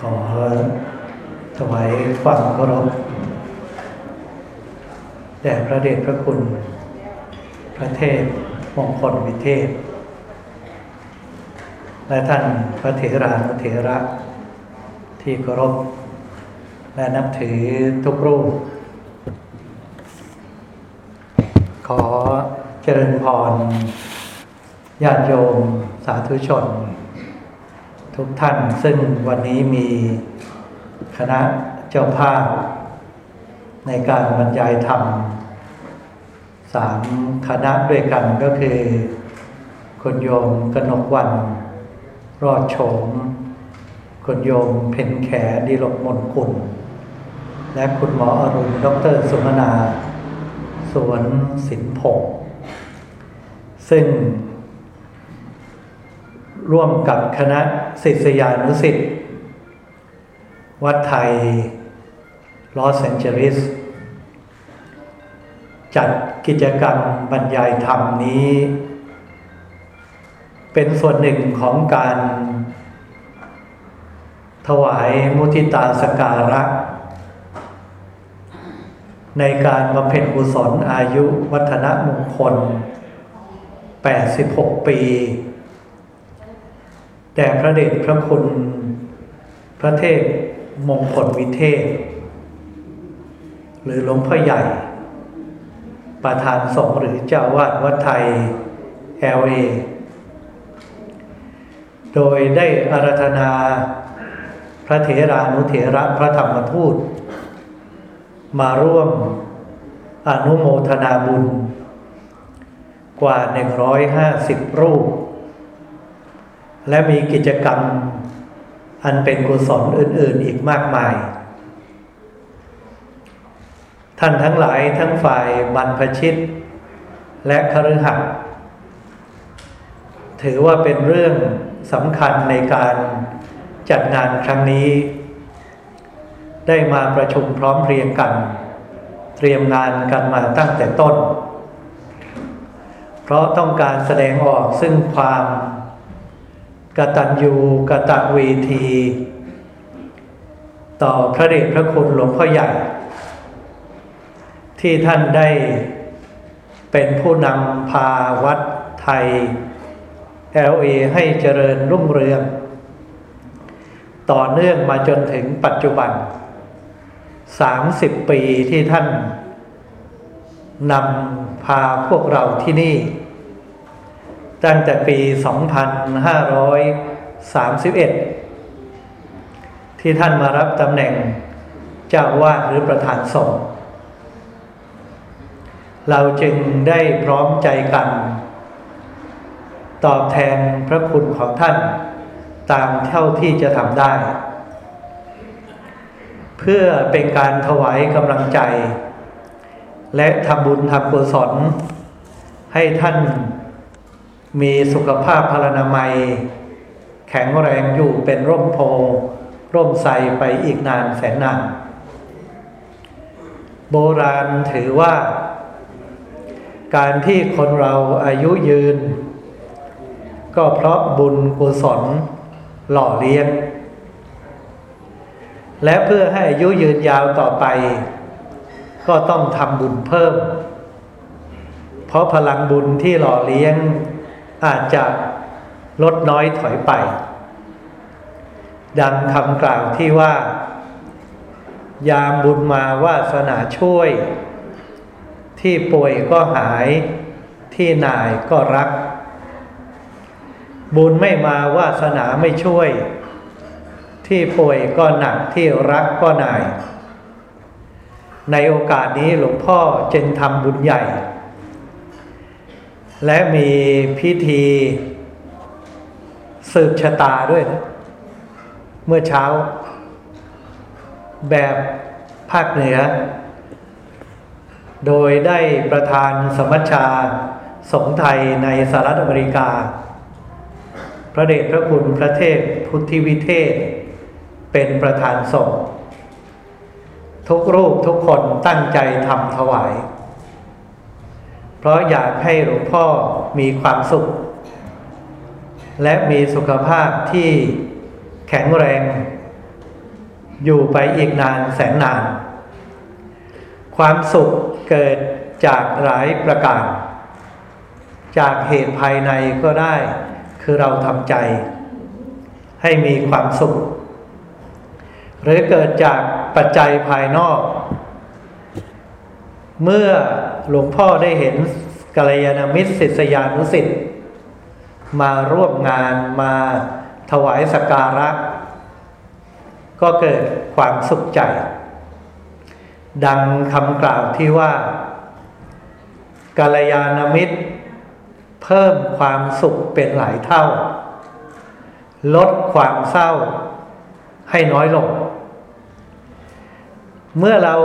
ขอถวายความเคารพแด่พระเดชพระคุณ พระเทพมงคลวิเทศ และท่านพระเถรานุเถระที่เคารพ และนับถือทุกรูป ขอเจริญพรญาติโยมสาธุชน ทุกท่านซึ่งวันนี้มีคณะเจ้าภาพ ในการบรรยายธรรมสามคณะด้วยกันก็คือคุณโยมกนกวัน รอดโฉมคุณโยมเพ็ญแขดีลกมนกุล และคุณหมออรุณดรสุมนา สวนสินผงซึ่ง ร่วมกับคณะศิษยานุศิษย์วัดไทยลอสแอนเจลิสจัดกิจกรรมบรรยายธรรมนี้ เป็นส่วนหนึ่งของการ ถวายมุทิตาสการะ ในการบำเพ็ญกุศลอายุวัฒนมงคล 86 ปี แด่พระเดชพระคุณ พระเทพมงคลวิเทศ หรือหลวงพ่อใหญ่ ประธานสงฆ์หรือเจ้าวาดวัดไทยเอลเอโดยได้อารัธนาพระเถรานุเถระพระธรรมทูต มาร่วมอนุโมทนาบุญ กว่า 150 รูป และมีกิจกรรมอันเป็นกุศลอื่น ๆ อีกมากมาย ท่านทั้งหลายทั้งฝ่ายบรรพชิต และคฤหัสถ์ถือว่าเป็นเรื่องสำคัญในการจัดงานครั้งนี้ ได้มาประชุมพร้อมเพรียงกัน เตรียมงานกันมาตั้งแต่ต้น เพราะต้องการแสดงออกซึ่งความ กตัญญูกตเวที ต่อพระเดชพระคุณหลวงพ่อใหญ่ ที่ท่านได้เป็นผู้นำพาวัดไทย LA ให้เจริญรุ่งเรือง ต่อเนื่องมาจนถึงปัจจุบัน 30 ปีที่ท่านนำพาพวกเราที่นี่ ตั้งแต่ปี 2531 ที่ท่านมารับตำแหน่งเจ้าวาดหรือประธานสงฆ์เราจึงได้พร้อมใจกัน ตอบแทนพระคุณของท่านตามเท่าที่จะทำได้ เพื่อเป็นการถวายกำลังใจ และทำบุญทำกุศลให้ท่าน มีสุขภาพพลานามัย แข็งแรงอยู่เป็นร่มโพร่มใสไปอีกนานแสนนานโบราณถือว่า การที่คนเราอายุยืน ก็เพราะบุญกุศลหล่อเลี้ยง และเพื่อให้อายุยืนยาวต่อไป ก็ต้องทำบุญเพิ่ม เพราะพลังบุญที่หล่อเลี้ยง อาจจะลดน้อยถอยไป ดังคำกล่าวที่ว่า ยามบุญมาวาสนาช่วย ที่ป่วยก็หายที่นายก็รัก บุญไม่มาวาสนาไม่ช่วย ที่ป่วยก็หนักที่รักก็นาย ในโอกาสนี้หลวงพ่อจึงทำบุญใหญ่ และมีพิธีสืบชะตาด้วยนะเมื่อเช้า แบบภาคเหนือ โดยได้ประธานสมัชชาสงฆ์ไทยในสหรัฐอเมริกา พระเดชพระคุณพระเทพพุทธิวิเทศ เป็นประธานสงฆ์ทุกรูปทุกคนตั้งใจทำถวาย ราะอยากให้หลวงพ่อมีความสุข และมีสุขภาพที่แข็งแรง อยู่ไปอีกนานแสนนาน ความสุขเกิดจากหลายประการ จากเหตุภายในก็ได้ คือเราทำใจ ให้มีความสุข หรือเกิดจากปัจจัยภายนอก เมื่อ หลวงพ่อได้เห็นกัลยาณมิตรศิษยานุสิ์มาร่วมงานมาถวายสักการะ ก็เกิดความสุขใจ ดังคำกล่าวที่ว่ากัลยาณมิตร เพิ่มความสุขเป็นหลายเท่า ลดความเศร้าให้น้อยลง เมื่อเรา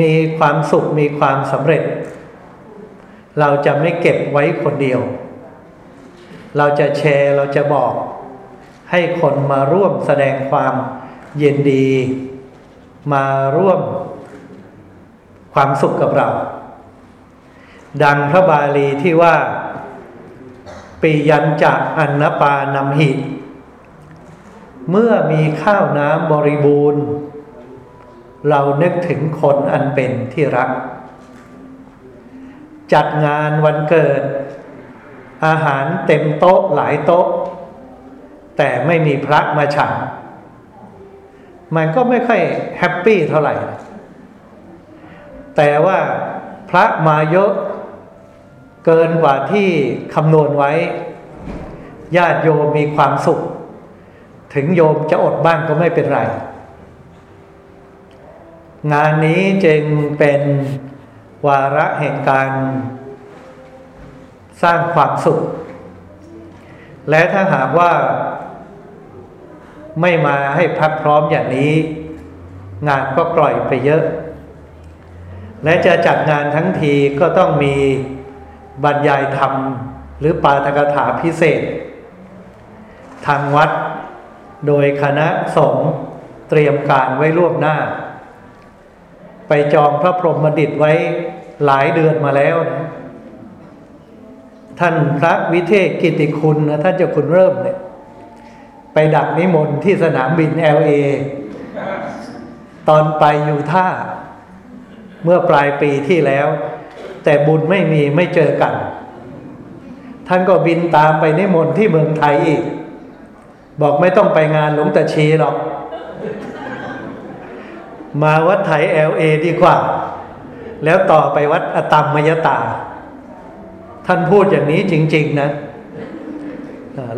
มีความสุขมีความสำเร็จ เราจะไม่เก็บไว้คนเดียว เราจะแชร์เราจะบอก ให้คนมาร่วมแสดงความเย็นดี มาร่วมความสุขกับเรา ดังพระบาลีที่ว่าปียันจะอันนปานำหิตเมื่อมีข้าวน้ำบริบูรณ์ เรานึกถึงคนอันเป็นที่รัก จัดงานวันเกิด อาหารเต็มโต๊ะหลายโต๊ะ แต่ไม่มีพระมาฉันมันก็ไม่ค่อยแฮปปี้เท่าไหร่ แต่ว่าพระมาเยอะเกินกว่าที่คำนวณไว้ ญาติโยมมีความสุข ถึงโยมจะอดบ้างก็ไม่เป็นไร งานนี้จึงเป็น วาระแห่งการสร้างความสุข และถ้าหากว่าไม่มาให้พักพร้อมอย่างนี้ งานก็ปล่อยไปเยอะ และจะจัดงานทั้งทีก็ต้องมีบรรยายธรรม หรือปาฐกถาพิเศษ ทางวัดโดยคณะสงฆ์เตรียมการไว้ล่วงหน้า ไปจองพระพรหมบัณฑิตไว้หลายเดือนมาแล้วนะท่านพระวิเทศกิติคุณนะท่านเจ้าคุณเริ่มเนี่ย ไปดักนิมนต์ที่สนามบินเอลเอตอนไปอยู่ท่า เมื่อปลายปีที่แล้ว แต่บุญไม่มีไม่เจอกัน ท่านก็บินตามไปนิมนต์ที่เมืองไทยอีก บอกไม่ต้องไปงานหลวงตาชีหรอก มาวัดไทยเอลเอดีกว่า แล้วต่อไปวัดอตัมมยตา ท่านพูดอย่างนี้จริง ๆ นะ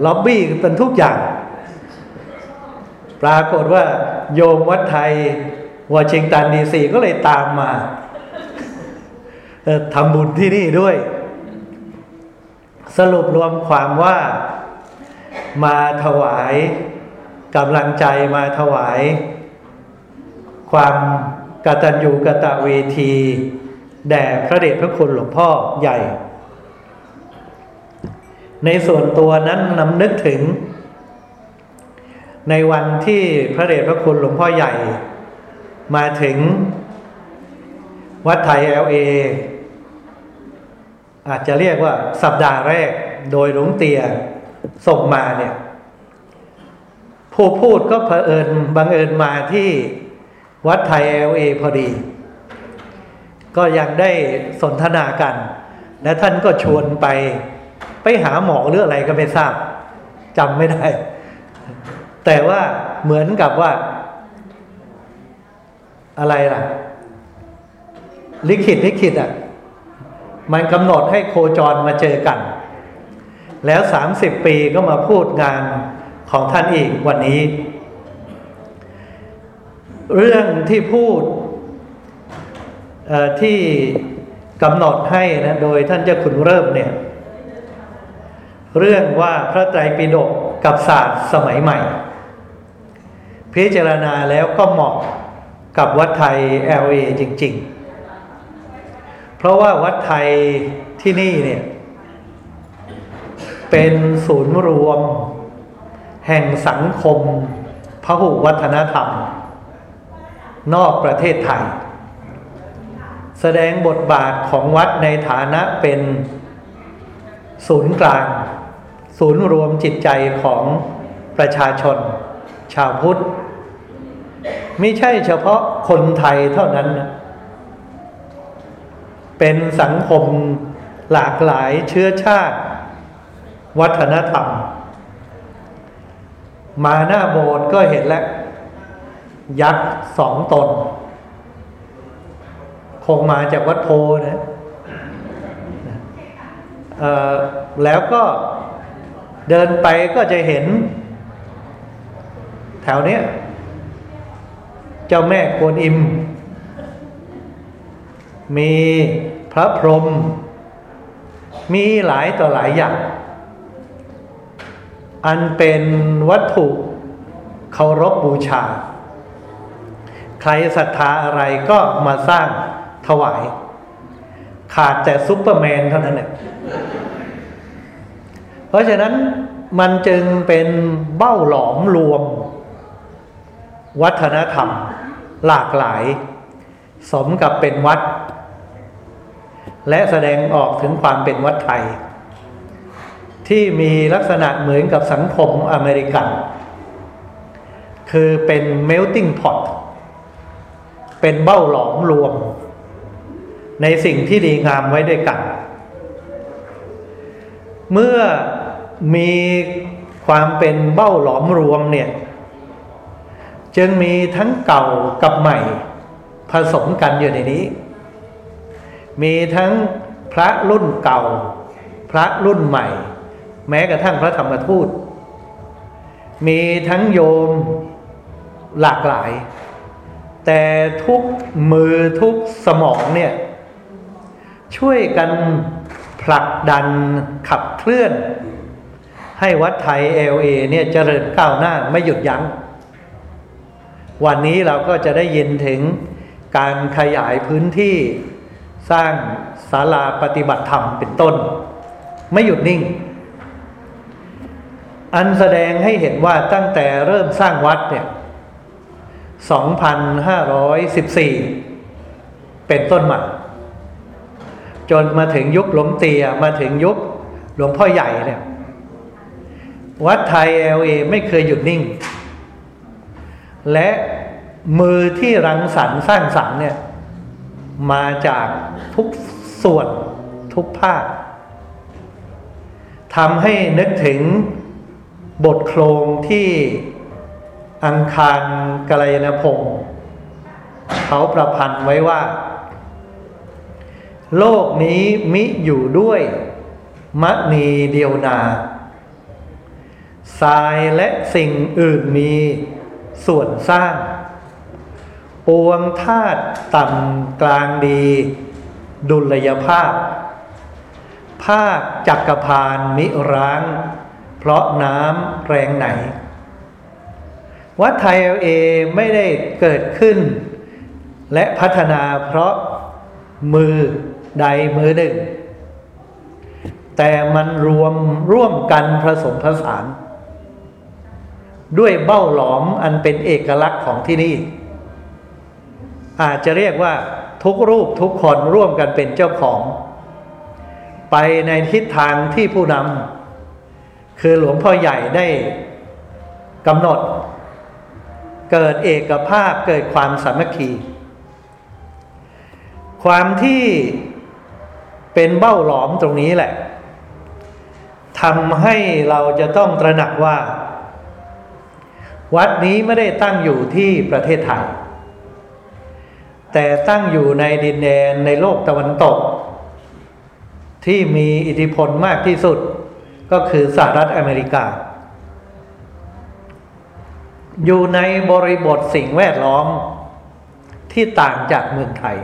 ล็อบบี้เป็นทุกอย่าง ปรากฏว่า โยมวัดไทยวอชิงตันดีซีก็เลยตามมาทำบุญที่นี่ด้วย สรุปรวมความว่ามาถวายกำลังใจมาถวาย ความกตัญญูกะตะเวที แด่พระเดชพระคุณหลวงพ่อใหญ่ ในส่วนตัวนั้นนำนึกถึง ในวันที่พระเดชพระคุณหลวงพ่อใหญ่ มาถึงวัดไทยเอลเออาจจะเรียกว่าสัปดาห์แรกโดยหลวงเตียส่งมาเนี่ย ผู้พูดก็เผอิญบังเอิญมาที่ วัดไทยเอลเอพอดี ก็ยังได้สนทนากัน และท่านก็ชวนไป ไปหาหมอหรืออะไรก็ไม่ทราบจำไม่ได้ แต่ว่าเหมือนกับว่า อะไรล่ะ ลิขิตลิขิตอะ มันกำหนดให้โคจรมาเจอกัน แล้วสามสิบปีก็มาพูดงานของท่านอีกวันนี้ เรื่องที่พูดที่กำหนดให้นะโดยท่านเจ้าคุณเริ่มเนี่ย เรื่องว่าพระไตรปิฎกกับศาสตร์สมัยใหม่ พิจารณาแล้วก็เหมาะกับวัดไทย LA จริง ๆ เพราะว่าวัดไทยที่นี่เนี่ย เป็นศูนย์รวม แห่งสังคมพหุวัฒนธรรม นอกประเทศไทย แสดงบทบาทของวัดในฐานะเป็นศูนย์กลาง ศูนย์รวมจิตใจของประชาชน ชาวพุทธ ไม่ใช่เฉพาะคนไทยเท่านั้นนะเป็นสังคมหลากหลายเชื้อชาติ วัฒนธรรม มาหน้าโบสถ์ก็เห็นแล้ว ยักษ์สองตน คงมาจากวัดโพนะแล้วก็เดินไปก็จะเห็น แถวเนี้ย เจ้าแม่กวนอิม มีพระพรหมมีหลายต่อหลายอย่าง อันเป็นวัตถุเคารพบบูชา ใครศรัทธาอะไรก็มาสร้างถวาย ขาดแต่ซุปเปอร์แมนเท่านั้นเนี่ยเพราะฉะนั้นมันจึงเป็นเบ้าหลอมรวม วัฒนธรรมหลากหลาย สมกับเป็นวัด และแสดงออกถึงความเป็นวัดไทย ที่มีลักษณะเหมือนกับสังคมอเมริกัน คือเป็น melting pot เป็นเบ้าหลอมรวม ในสิ่งที่ดีงามไว้ด้วยกัน เมื่อมีความเป็นเบ้าหลอมรวมเนี่ย จึงมีทั้งเก่ากับใหม่ ผสมกันอยู่ในนี้ มีทั้งพระรุ่นเก่า พระรุ่นใหม่ แม้กระทั่งพระธรรมทูต มีทั้งโยมหลากหลาย แต่ทุกมือทุกสมองเนี่ย ช่วยกันผลักดันขับเคลื่อน ให้วัดไทยเอลเอเนี่ยเจริญก้าวหน้าไม่หยุดยัง้ง วันนี้เราก็จะได้ยินถึงการขยายพื้นที่สร้างศาลาปฏิบัติธรรมเป็นต้น ไม่หยุดนิ่ง อันแสดงให้เห็นว่าตั้งแต่เริ่มสร้างวัดเนี่ย 2,514 เป็นต้นมา จนมาถึงยุคหลวงเตียมาถึงยุคหลวงพ่อใหญ่เนี่ยวัดไทยเอลเอไม่เคยหยุดนิ่ง และมือที่รังสรรค์สร้างสรรค์เนี่ยมาจากทุกส่วนทุกภาคทำให้นึกถึงบทโครงที่ อังคารกลยนพงศ์เขาประพันธ์ไว้ว่า โลกนี้มิอยู่ด้วยมณีเดียวนาทรายและสิ่งอื่นมีส่วนสร้าง ปวงธาตุต่ำกลางดี ดุลยภาพ ภาคจักรพานมิร้าง เพราะน้ำแรงไหน วัดไทยเอไม่ได้เกิดขึ้น และพัฒนาเพราะมือใดมือหนึ่ง แต่มันรวมร่วมกันผสมผสาน ด้วยเบ้าหลอมอันเป็นเอกลักษณ์ของที่นี่ อาจจะเรียกว่าทุกรูปทุกคนร่วมกันเป็นเจ้าของ ไปในทิศทางที่ผู้นำคือหลวงพ่อใหญ่ได้กำหนด เกิดเอกภาพเกิดความสามัคคี ความที่เป็นเบ้าหลอมตรงนี้แหละทำให้เราจะต้องตระหนักว่า วัดนี้ไม่ได้ตั้งอยู่ที่ประเทศไทย แต่ตั้งอยู่ในดินแดนในโลกตะวันตก ที่มีอิทธิพลมากที่สุดก็คือสหรัฐอเมริกา อยู่ในบริบทสิ่งแวดล้อมที่ต่างจากเมืองไทย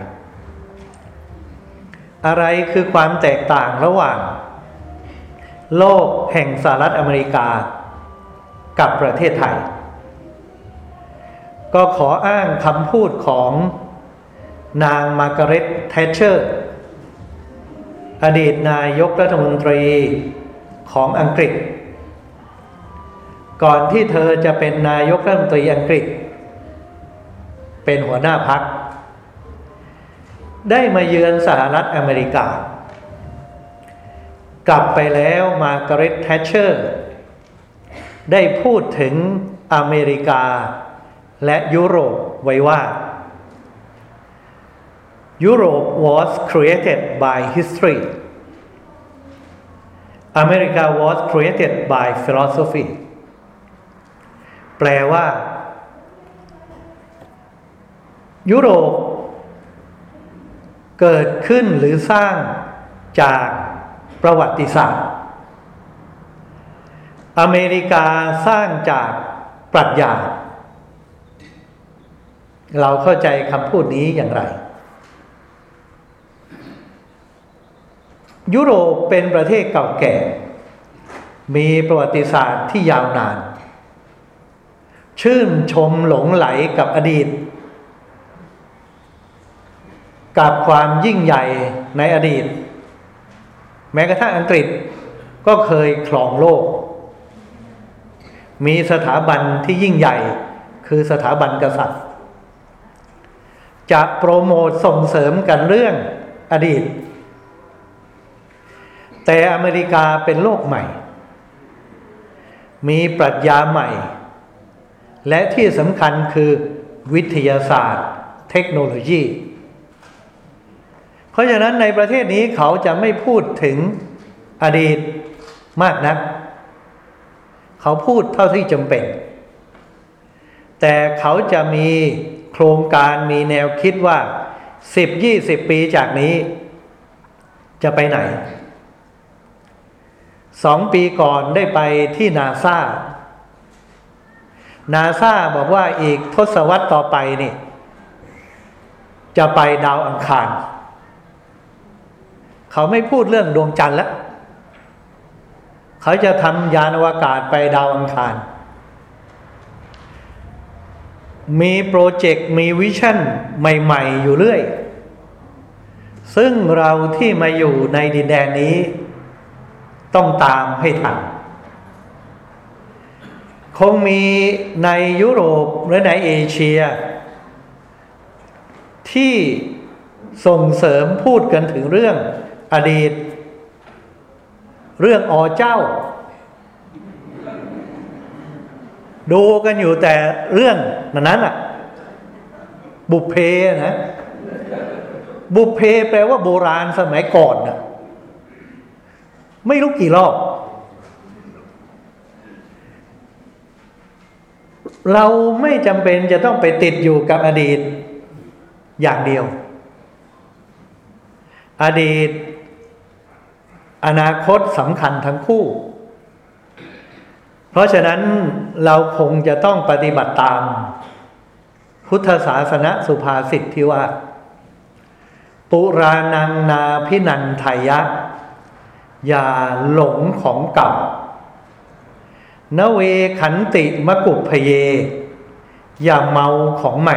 อะไรคือความแตกต่างระหว่าง โลกแห่งสหรัฐอเมริกา กับประเทศไทย ก็ขออ้างคำพูดของนางมาร์กาเร็ตแทชเชอร์ อดีตนายกรัฐมนตรีของอังกฤษ ก่อนที่เธอจะเป็นนายกรัฐมนตรีอังกฤษ เป็นหัวหน้าพรรค ได้มาเยือนสหรัฐอเมริกา กลับไปแล้วมาร์กาเร็ตแทชเชอร์ ได้พูดถึงอเมริกา และยุโรปไว้ว่า Europe was created by history America was created by philosophy ลว่า ยุโรป เกิดขึ้นหรือสร้างจากประวัติศาสตร์ อเมริกาสร้างจากปรัชญา เราเข้าใจคำพูดนี้อย่างไร ยุโรปเป็นประเทศเก่าแก่ มีประวัติศาสตร์ที่ยาวนาน ชื่นชมหลงไหลกับอดีต กับความยิ่งใหญ่ในอดีต แม้กระทั่งอังกฤษก็เคยครองโลก มีสถาบันที่ยิ่งใหญ่คือสถาบันกษัตริย์ จะโปรโมทส่งเสริมกันเรื่องอดีต แต่อเมริกาเป็นโลกใหม่ มีปรัชญาใหม่ และที่สำคัญคือวิทยาศาสตร์ เทคโนโลยี เพราะฉะนั้นในประเทศนี้เขาจะไม่พูดถึงอดีตมากนัก เขาพูดเท่าที่จำเป็น แต่เขาจะมีโครงการมีแนวคิดว่าสิบยี่สิบปีจากนี้ จะไปไหนสองปีก่อนได้ไปที่นาซา นาซาบอกว่าอีกทศวรรษต่อไปนี่ จะไปดาวอังคาร เขาไม่พูดเรื่องดวงจันทร์แล้ว เขาจะทำยานอวกาศไปดาวอังคาร มีโปรเจกต์มีวิชั่นใหม่ ๆ อยู่เรื่อย ซึ่งเราที่มาอยู่ในดินแดนนี้ ต้องตามให้ทัน คงมีในยุโรปหรือในเอเชีย ที่ส่งเสริมพูดกันถึงเรื่องอดีต เรื่องอเจ้า ดูกันอยู่แต่เรื่องนั้นอะ บุพเพนะ บุพเพแปลว่าโบราณสมัยก่อนนะไม่รู้กี่รอบ เราไม่จำเป็นจะต้องไปติดอยู่กับอดีตอย่างเดียว อดีต อนาคตสำคัญทั้งคู่ เพราะฉะนั้นเราคงจะต้องปฏิบัติตาม พุทธศาสนสุภาษิตที่ว่า ปุรานังนาพินันไทยะ อย่าหลงของเก่า นเวขันติมกุพเย อย่าเมาของใหม่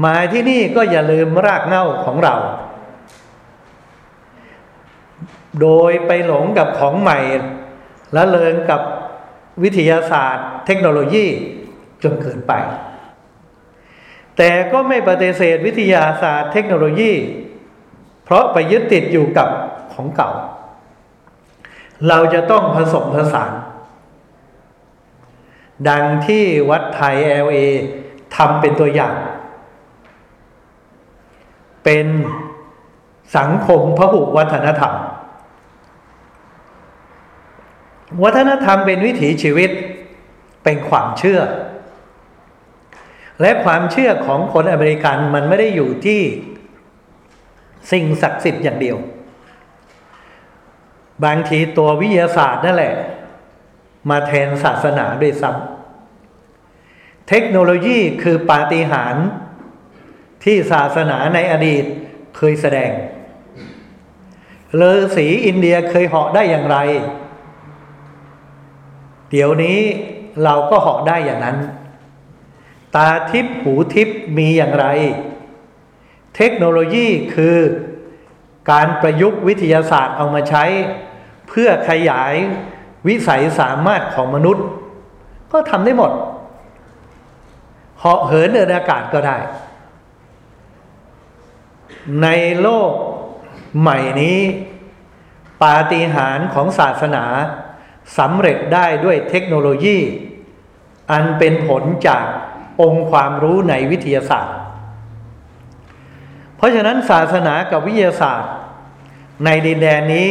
หมายที่นี่ก็อย่าลืมรากเง้าของเรา โดยไปหลงกับของใหม่ และเลิงกับวิทยาศาสตร์ เทคโนโลยีจนเกินไป แต่ก็ไม่ปฏิเสธวิทยาศาสตร์เทคโนโลยี เพราะไปยึดติดอยู่กับของเก่า เราจะต้องผสมผสาน ดังที่วัดไทย LA ทำเป็นตัวอย่าง เป็นสังคมพหุวัฒนธรรม วัฒนธรรมเป็นวิถีชีวิต เป็นความเชื่อ และความเชื่อของคนอเมริกันมันไม่ได้อยู่ที่สิ่งศักดิ์สิทธิ์อย่างเดียว บางทีตัววิทยาศาสตร์นั่นแหละ มาแทนศาสนาด้วยซ้ำเทคโนโลยีคือปาฏิหาริย์ที่ศาสนาในอดีตเคยแสดง เลอสีอินเดียเคยเหาะได้อย่างไร เดี๋ยวนี้เราก็เหาะได้อย่างนั้น ตาทิพหูทิพมีอย่างไร เทคโนโลยีคือการประยุกต์วิทยาศาสตร์เอามาใช้ เพื่อขยายวิสัยสามารถของมนุษย์ ก็ทำได้หมดเหาะเหินเดินอากาศก็ได้ ในโลกใหม่นี้ ปาฏิหาริย์ของศาสนาสำเร็จได้ด้วยเทคโนโลยี อันเป็นผลจากองค์ความรู้ในวิทยาศาสตร์ เพราะฉะนั้นศาสนากับวิทยาศาสตร์ ในดินแดนนี้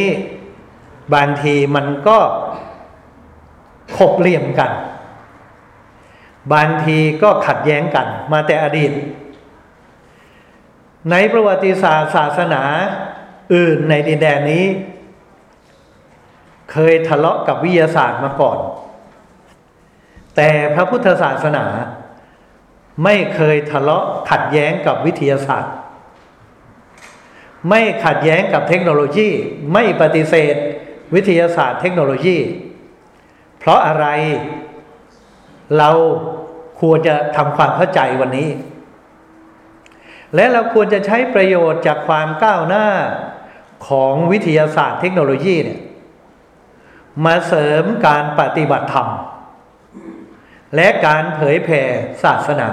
บางทีมันก็ขบเหลี่ยมกัน บางทีก็ขัดแย้งกัน มาแต่อดีต ในประวัติศาสตร์ศาสนาอื่นในดินแดนนี้ เคยทะเลาะกับวิทยาศาสตร์มาก่อน แต่พระพุทธศาสนาไม่เคยทะเลาะขัดแย้งกับวิทยาศาสตร์ ไม่ขัดแย้งกับเทคโนโลยี ไม่ปฏิเสธ วิทยาศาสตร์เทคโนโลยี เพราะอะไรเราควรจะทำความเข้าใจวันนี้ และเราควรจะใช้ประโยชน์จากความก้าวหน้าของวิทยาศาสตร์เทคโนโลยีเนี่ยมาเสริมการปฏิบัติธรรม และการเผยแผ่ศาสนา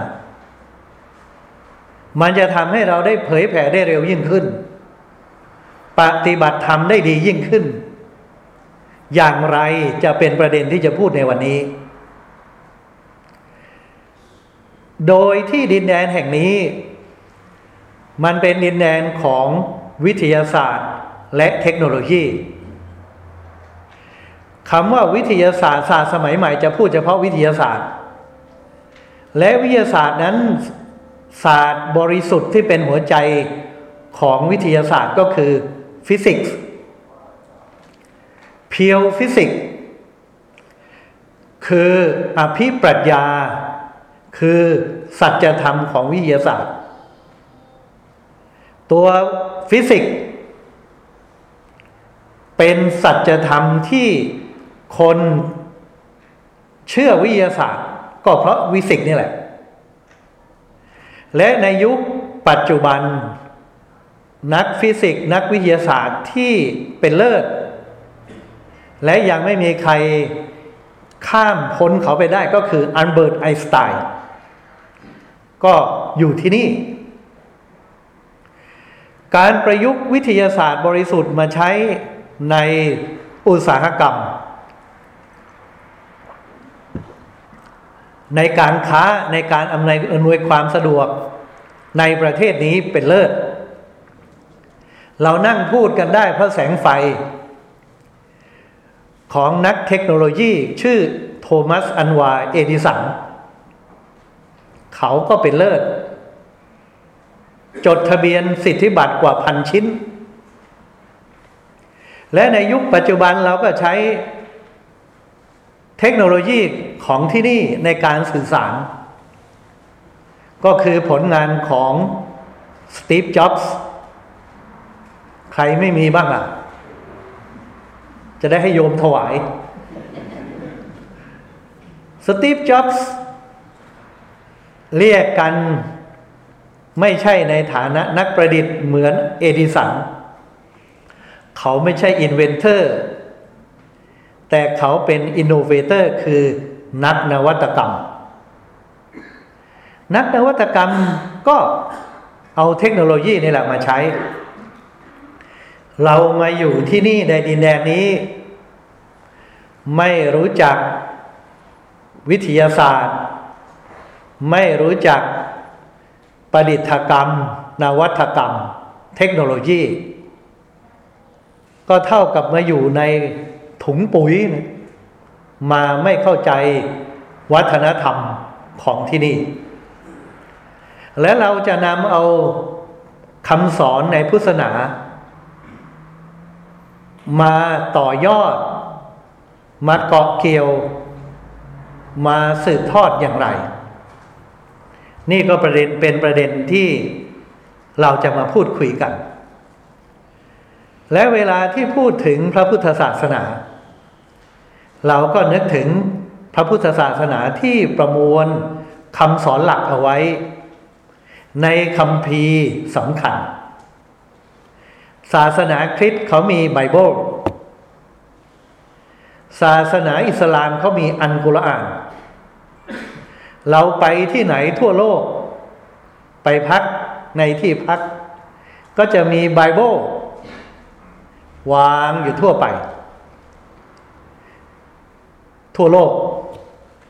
มันจะทำให้เราได้เผยแผ่ได้เร็วยิ่งขึ้น ปฏิบัติธรรมได้ดียิ่งขึ้น อย่างไรจะเป็นประเด็นที่จะพูดในวันนี้ โดยที่ดินแดนแห่งนี้ มันเป็นดินแดนของวิทยาศาสตร์และเทคโนโลยีคำว่าวิทยาศาสตร์ศาสตร์สมัยใหม่จะพูดเฉพาะวิทยาศาสตร์ และวิทยาศาสตร์นั้นศาสตร์บริสุทธิ์ที่เป็นหัวใจของวิทยาศาสตร์ก็คือฟิสิกส์ pure physics คืออภิปรัชญา คือสัจธรรมของวิทยาศาสตร์ ตัวฟิสิกส์เป็นสัจธรรมที่คนเชื่อวิทยาศาสตร์ ก็เพราะวิสิกนี่แหละ และในยุคปัจจุบัน นักฟิสิกส์นักวิทยาศาสตร์ที่เป็นเลิศ และยังไม่มีใครข้ามพ้นเขาไปได้ก็คืออันเบิร์ตไอน์สไตน์ก็อยู่ที่นี่ การประยุกต์วิทยาศาสตร์บริสุทธิ์มาใช้ในอุตสาหกรรม ในการค้าในการอำนวยอำนวยความสะดวกในประเทศนี้เป็นเลิศ เรานั่งพูดกันได้เพราะแสงไฟ ของนักเทคโนโลยีชื่อโทมัสอันวาเอดิสัน เขาก็เป็นเลิศ จดทะเบียนสิทธิบัตรกว่าพันชิ้น และในยุคปัจจุบันเราก็ใช้เทคโนโลยีของที่นี่ในการสื่อสาร ก็คือผลงานของสตีฟ จ็อบส์ ใครไม่มีบ้างอะ จะได้ให้โยมถวาย สตีฟ จ็อบส์เรียกกันไม่ใช่ในฐานะนักประดิษฐ์เหมือนเอดิสัน เขาไม่ใช่ inventor แต่เขาเป็น innovator คือนักนวัตกรรม นักนวัตกรรมก็เอาเทคโนโลยีนี่แหละมาใช้ เรามาอยู่ที่นี่ในดินแดนนี้ ไม่รู้จักวิทยาศาสตร์ ไม่รู้จักประดิษฐกรรม นวัตกรรม เทคโนโลยี ก็เท่ากับมาอยู่ในถุงปุ๋ย มาไม่เข้าใจวัฒนธรรมของที่นี่ และเราจะนำเอาคำสอนในพุทธศาสนา มาต่อยอด มาเกาะเกี่ยว มาสืบทอดอย่างไร นี่ก็ประเด็นเป็นประเด็นที่เราจะมาพูดคุยกัน และเวลาที่พูดถึงพระพุทธศาสนา เราก็นึกถึงพระพุทธศาสนาที่ประมวลคำสอนหลักเอาไว้ ในคำพีสำคัญ ศาสนาคริสต์เขามีไบเบิลศาสนาอิสลามเขามีอันกุรอาน เราไปที่ไหนทั่วโลก ไปพักในที่พัก ก็จะมีไบเบิลวางอยู่ทั่วไป ทั่วโลก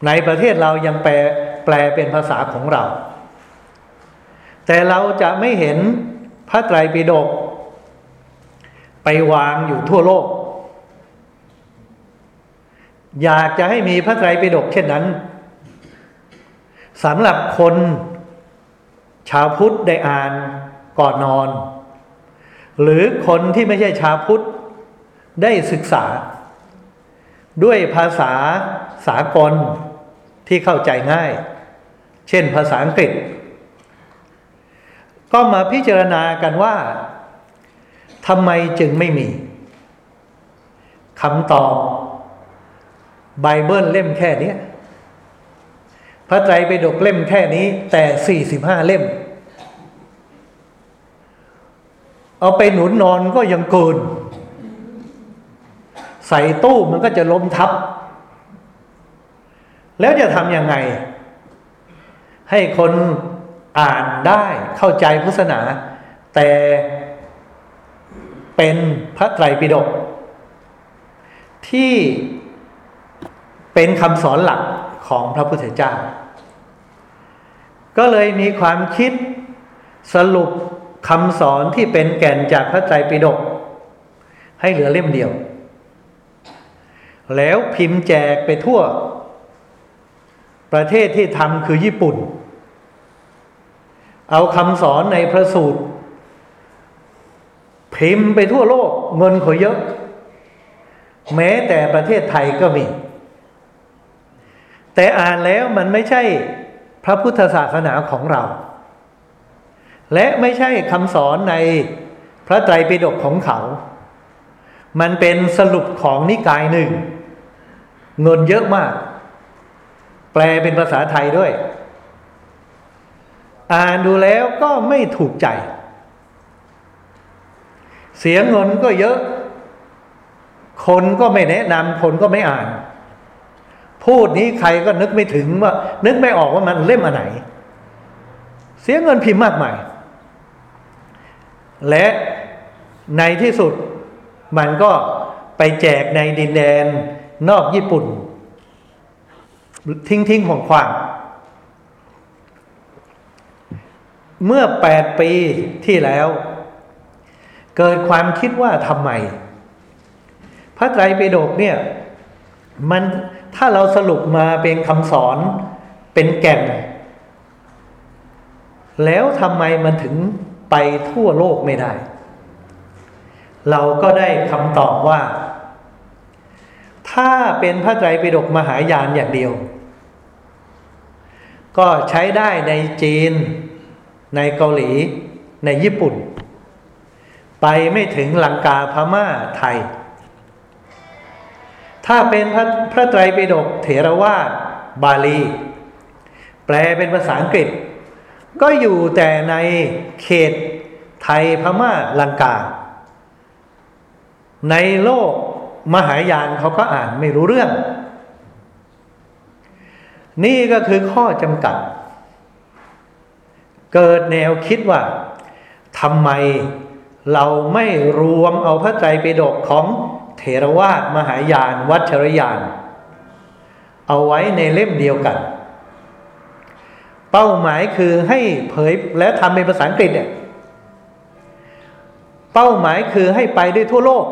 ในประเทศเรายังแปลแปลเป็นภาษาของเรา แต่เราจะไม่เห็นพระไตรปิฎก ไปวางอยู่ทั่วโลก อยากจะให้มีพระไตรปิฎกเช่นนั้นสำหรับคนชาวพุทธได้อ่านก่อนนอน หรือคนที่ไม่ใช่ชาวพุทธได้ศึกษา ด้วยภาษาสากลที่เข้าใจง่าย เช่นภาษาอังกฤษ ก็มาพิจารณากันว่า ทำไมจึงไม่มีคำตอบไบเบิลเล่มแค่นี้พระไตรปิฎกเล่มแค่นี้ แต่สี่สิบห้าเล่ม เอาไปหนุนนอนก็ยังเกิน ใส่ตู้มันก็จะล้มทับ แล้วจะทำยังไง ให้คนอ่านได้เข้าใจพุทธศาสนา แต่ เป็นพระไตรปิฎกที่เป็นคำสอนหลักของพระพุทธเจ้า ก็เลยมีความคิดสรุปคำสอนที่เป็นแก่นจากพระไตรปิฎกให้เหลือเล่มเดียว แล้วพิมพ์แจกไปทั่ว ประเทศที่ทำคือญี่ปุ่น เอาคำสอนในพระสูตร พิมพ์ไปทั่วโลก เงินเขาเยอะ แม้แต่ประเทศไทยก็มี แต่อ่านแล้วมันไม่ใช่พระพุทธศาสนาของเรา และไม่ใช่คำสอนในพระไตรปิฎกของเขา มันเป็นสรุปของนิกายหนึ่ง เงินเยอะมาก แปลเป็นภาษาไทยด้วย อ่านดูแล้วก็ไม่ถูกใจ เสียเงินก็เยอะ คนก็ไม่แนะนำคนก็ไม่อ่าน พูดนี้ใครก็นึกไม่ถึงว่า นึกไม่ออกว่ามันเล่มอันไหน เสียเงินพิมพ์มากมาย และในที่สุดมันก็ไปแจกในดินแดนนอกญี่ปุ่น ทิ้งทิ้งของความเมื่อแปดปีที่แล้ว เกิดความคิดว่าทำไม พระไตรปิฎกเนี่ยมันถ้าเราสรุปมาเป็นคำสอนเป็นแก่น แล้วทำไมมันถึงไปทั่วโลกไม่ได้ เราก็ได้คำตอบว่า ถ้าเป็นพระไตรปิฎกมหายานอย่างเดียว ก็ใช้ได้ในจีน ในเกาหลี ในญี่ปุ่น ไปไม่ถึงลังกาพม่าไทย ถ้าเป็นพระพระไตรปิฎกเถรวาทบาลี แปลเป็นภาษาอังกฤษ ก็อยู่แต่ในเขตไทยพม่าลังกา ในโลกมหายานเขาก็อ่านไม่รู้เรื่อง นี่ก็คือข้อจำกัด เกิดแนวคิดว่าทำไม เราไม่รวมเอาพระไตรปิฎกของเทรวาสมหายาน วัชรยาน เอาไว้ในเล่มเดียวกัน เป้าหมายคือให้เผยและทำเป็นภาษาอังกฤษเนี่ยเป้าหมายคือให้ไปได้ทั่วโลก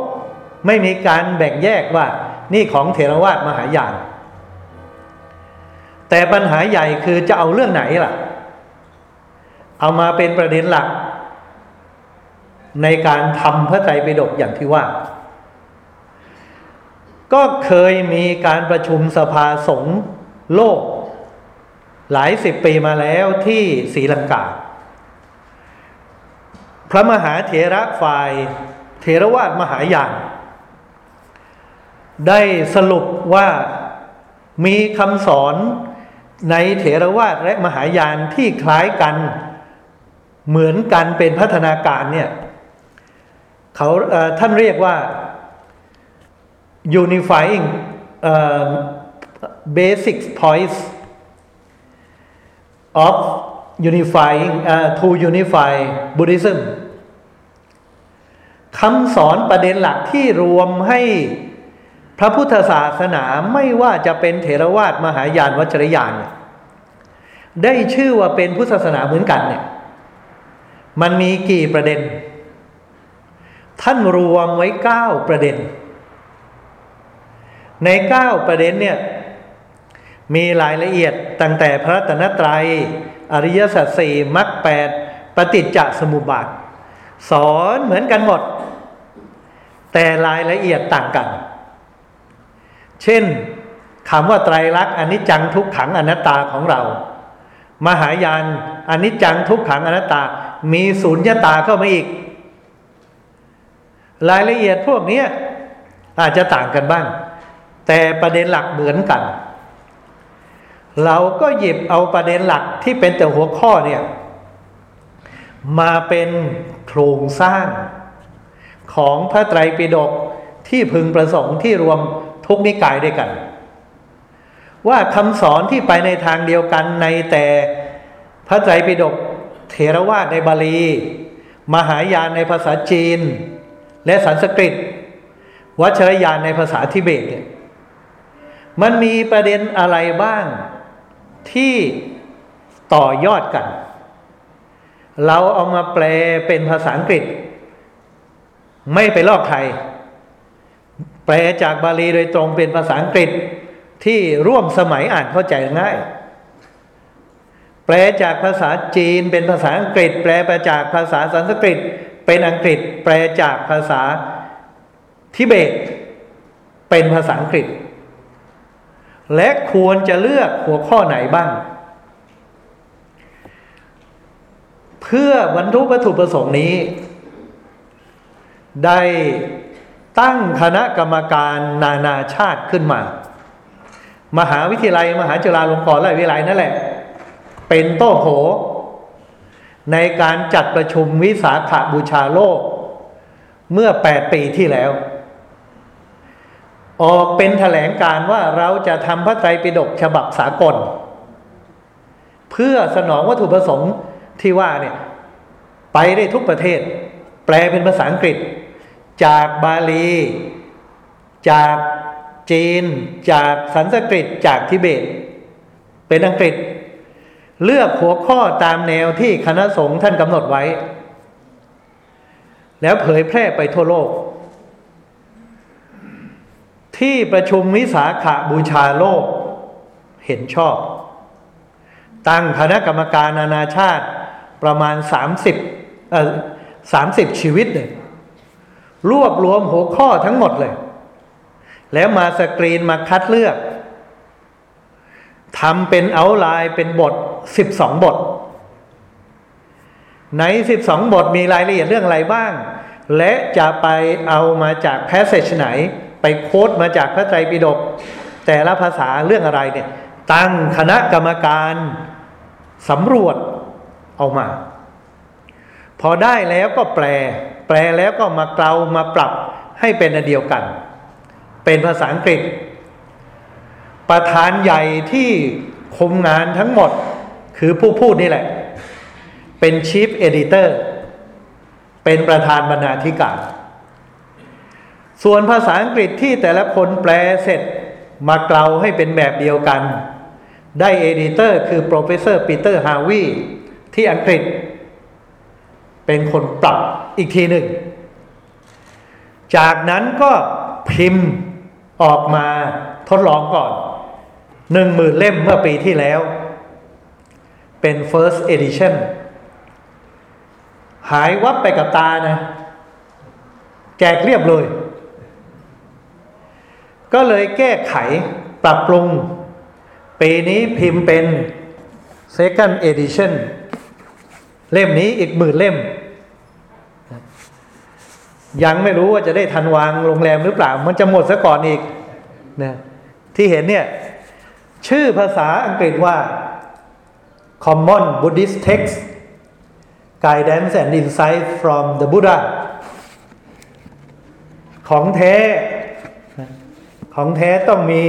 ไม่มีการแบ่งแยกว่านี่ของเทรวาสมหายาน แต่ปัญหาใหญ่คือจะเอาเรื่องไหนล่ะ เอามาเป็นประเด็นหลัก ในการทำพระไตรปิฎกอย่างที่ว่า ก็เคยมีการประชุมสภาสงฆ์โลก หลายสิบปีมาแล้วที่ศรีลังกา พระมหาเถระฝ่ายเถรวาทมหายานได้สรุปว่ามีคำสอนในเถรวาทและมหายานที่คล้ายกันเหมือนกันเป็นพัฒนาการเนี่ย เขาท่านเรียกว่า unifying basic points of unifying uh, to unify Buddhism คำสอนประเด็นหลักที่รวมให้พระพุทธศาสนาไม่ว่าจะเป็นเถรวาทมหายานวัจรยานเนี่ยได้ชื่อว่าเป็นพุทธศาสนาเหมือนกันเนี่ย มันมีกี่ประเด็น ท่านรวมไว้เก้าประเด็น ในเก้าประเด็นเนี่ยมีรายละเอียดตั้งแต่พระรัตนตรยัย อริยสัจสี่มรรคแปดปฏิจจสมุปบาท สอนเหมือนกันหมด แต่รายละเอียดต่างกัน เช่นคำว่าไตรลักษณ์อนิจจังทุกขังอนัตตาของเรา มหายานอนิจจังทุกขังอนัตตา มีศูนย์ยตาเข้ามาอีก รายละเอียดพวกนี้อาจจะต่างกันบ้าง แต่ประเด็นหลักเหมือนกัน เราก็หยิบเอาประเด็นหลักที่เป็นแต่หัวข้อเนี่ย มาเป็นโครงสร้างของพระไตรปิฎกที่พึงประสงค์ที่รวมทุกนิกายด้วยกัน ว่าคำสอนที่ไปในทางเดียวกันในแต่พระไตรปิฎกเถรวาทในบาลี มหายานในภาษาจีน และสันสกฤตวัชรยานในภาษาทิเบตเนี่ยมันมีประเด็นอะไรบ้างที่ต่อยอดกัน เราเอามาแปลเป็นภาษาอังกฤษ ไม่ไปลอกไทย แปลจากบาลีโดยตรงเป็นภาษาอังกฤษที่ร่วมสมัยอ่านเข้าใจง่าย แปลจากภาษาจีนเป็นภาษาอังกฤษ แปลมาจากภาษาสันสกฤต เป็นอังกฤษแปลจากภาษาทิเบต เป็นภาษาอังกฤษ และควรจะเลือกหัวข้อไหนบ้าง เพื่อบรรทุวัตถุประสงค์นี้ ได้ตั้งคณะกรรมการนานาชาติขึ้นมา มหาวิทยาลัย มหาจุฬาลงกรณ์ราชวิทยาลัยนั่นแหละ เป็นโต้โผ ในการจัดประชุมวิสาขาบูชาโลก เมื่อแปดปีที่แล้ว ออกเป็นแถลงการว่าเราจะทำพระไตรปิฎกฉบับสากล เพื่อสนองวัตถุประสงค์ที่ว่าเนี่ยไปได้ทุกประเทศ แปลเป็นภาษาอังกฤษ จากบาลี จากจีน จากสันสกฤต จากทิเบต เป็นอังกฤษ เลือกหัวข้อตามแนวที่คณะสงฆ์ท่านกำหนดไว้ แล้วเผยแพร่ไปทั่วโลก ที่ประชุมวิสาขาบูชาโลก เห็นชอบ ตั้งคณะกรรมการนานาชาติประมาณสามสิบเอ่อสามสิบชีวิตเลยรวบรวมหัวข้อทั้งหมดเลย แล้วมาสกรีนมาคัดเลือก ทำเป็นเอาไลน์เป็นบทสิบสองบท ในสิบสองบทมีรายละเอียดเรื่องอะไรบ้าง และจะไปเอามาจากแพสเซจไหน ไปโค้ดมาจากพระไตรปิฎกแต่ละภาษาเรื่องอะไรเนี่ยตั้งคณะกรรมการสำรวจเอามา พอได้แล้วก็แปล แปลแล้วก็มาเกลามาปรับให้เป็นอันเดียวกัน เป็นภาษาอังกฤษ ประธานใหญ่ที่คุมงานทั้งหมด คือผู้พูดนี่แหละ เป็น Chief Editor เป็นประธานบรรณาธิการ ส่วนภาษาอังกฤษที่แต่ละคนแปลเสร็จมาเกลาให้เป็นแบบเดียวกัน ได้เอดิเตอร์คือ Professor Peter Harvey ที่อังกฤษ เป็นคนปรับอีกทีหนึ่ง จากนั้นก็พิมพ์ออกมาทดลองก่อน หนึ่งหมื่นเล่มเมื่อปีที่แล้ว เป็น first edition หายวับไปกับตานะ แจกเรียบเลย ก็เลยแก้ไขปรับปรุง ปีนี้พิมพ์เป็น second edition เล่มนี้อีกหมื่นเล่ม ยังไม่รู้ว่าจะได้ทันวางโรงแรมหรือเปล่า มันจะหมดซะก่อนอีกนะที่เห็นเนี่ย ชื่อภาษาอังกฤษว่า Common Buddhist Text Guidance and Insight from the Buddha ของแท้ ของแท้ต้องมี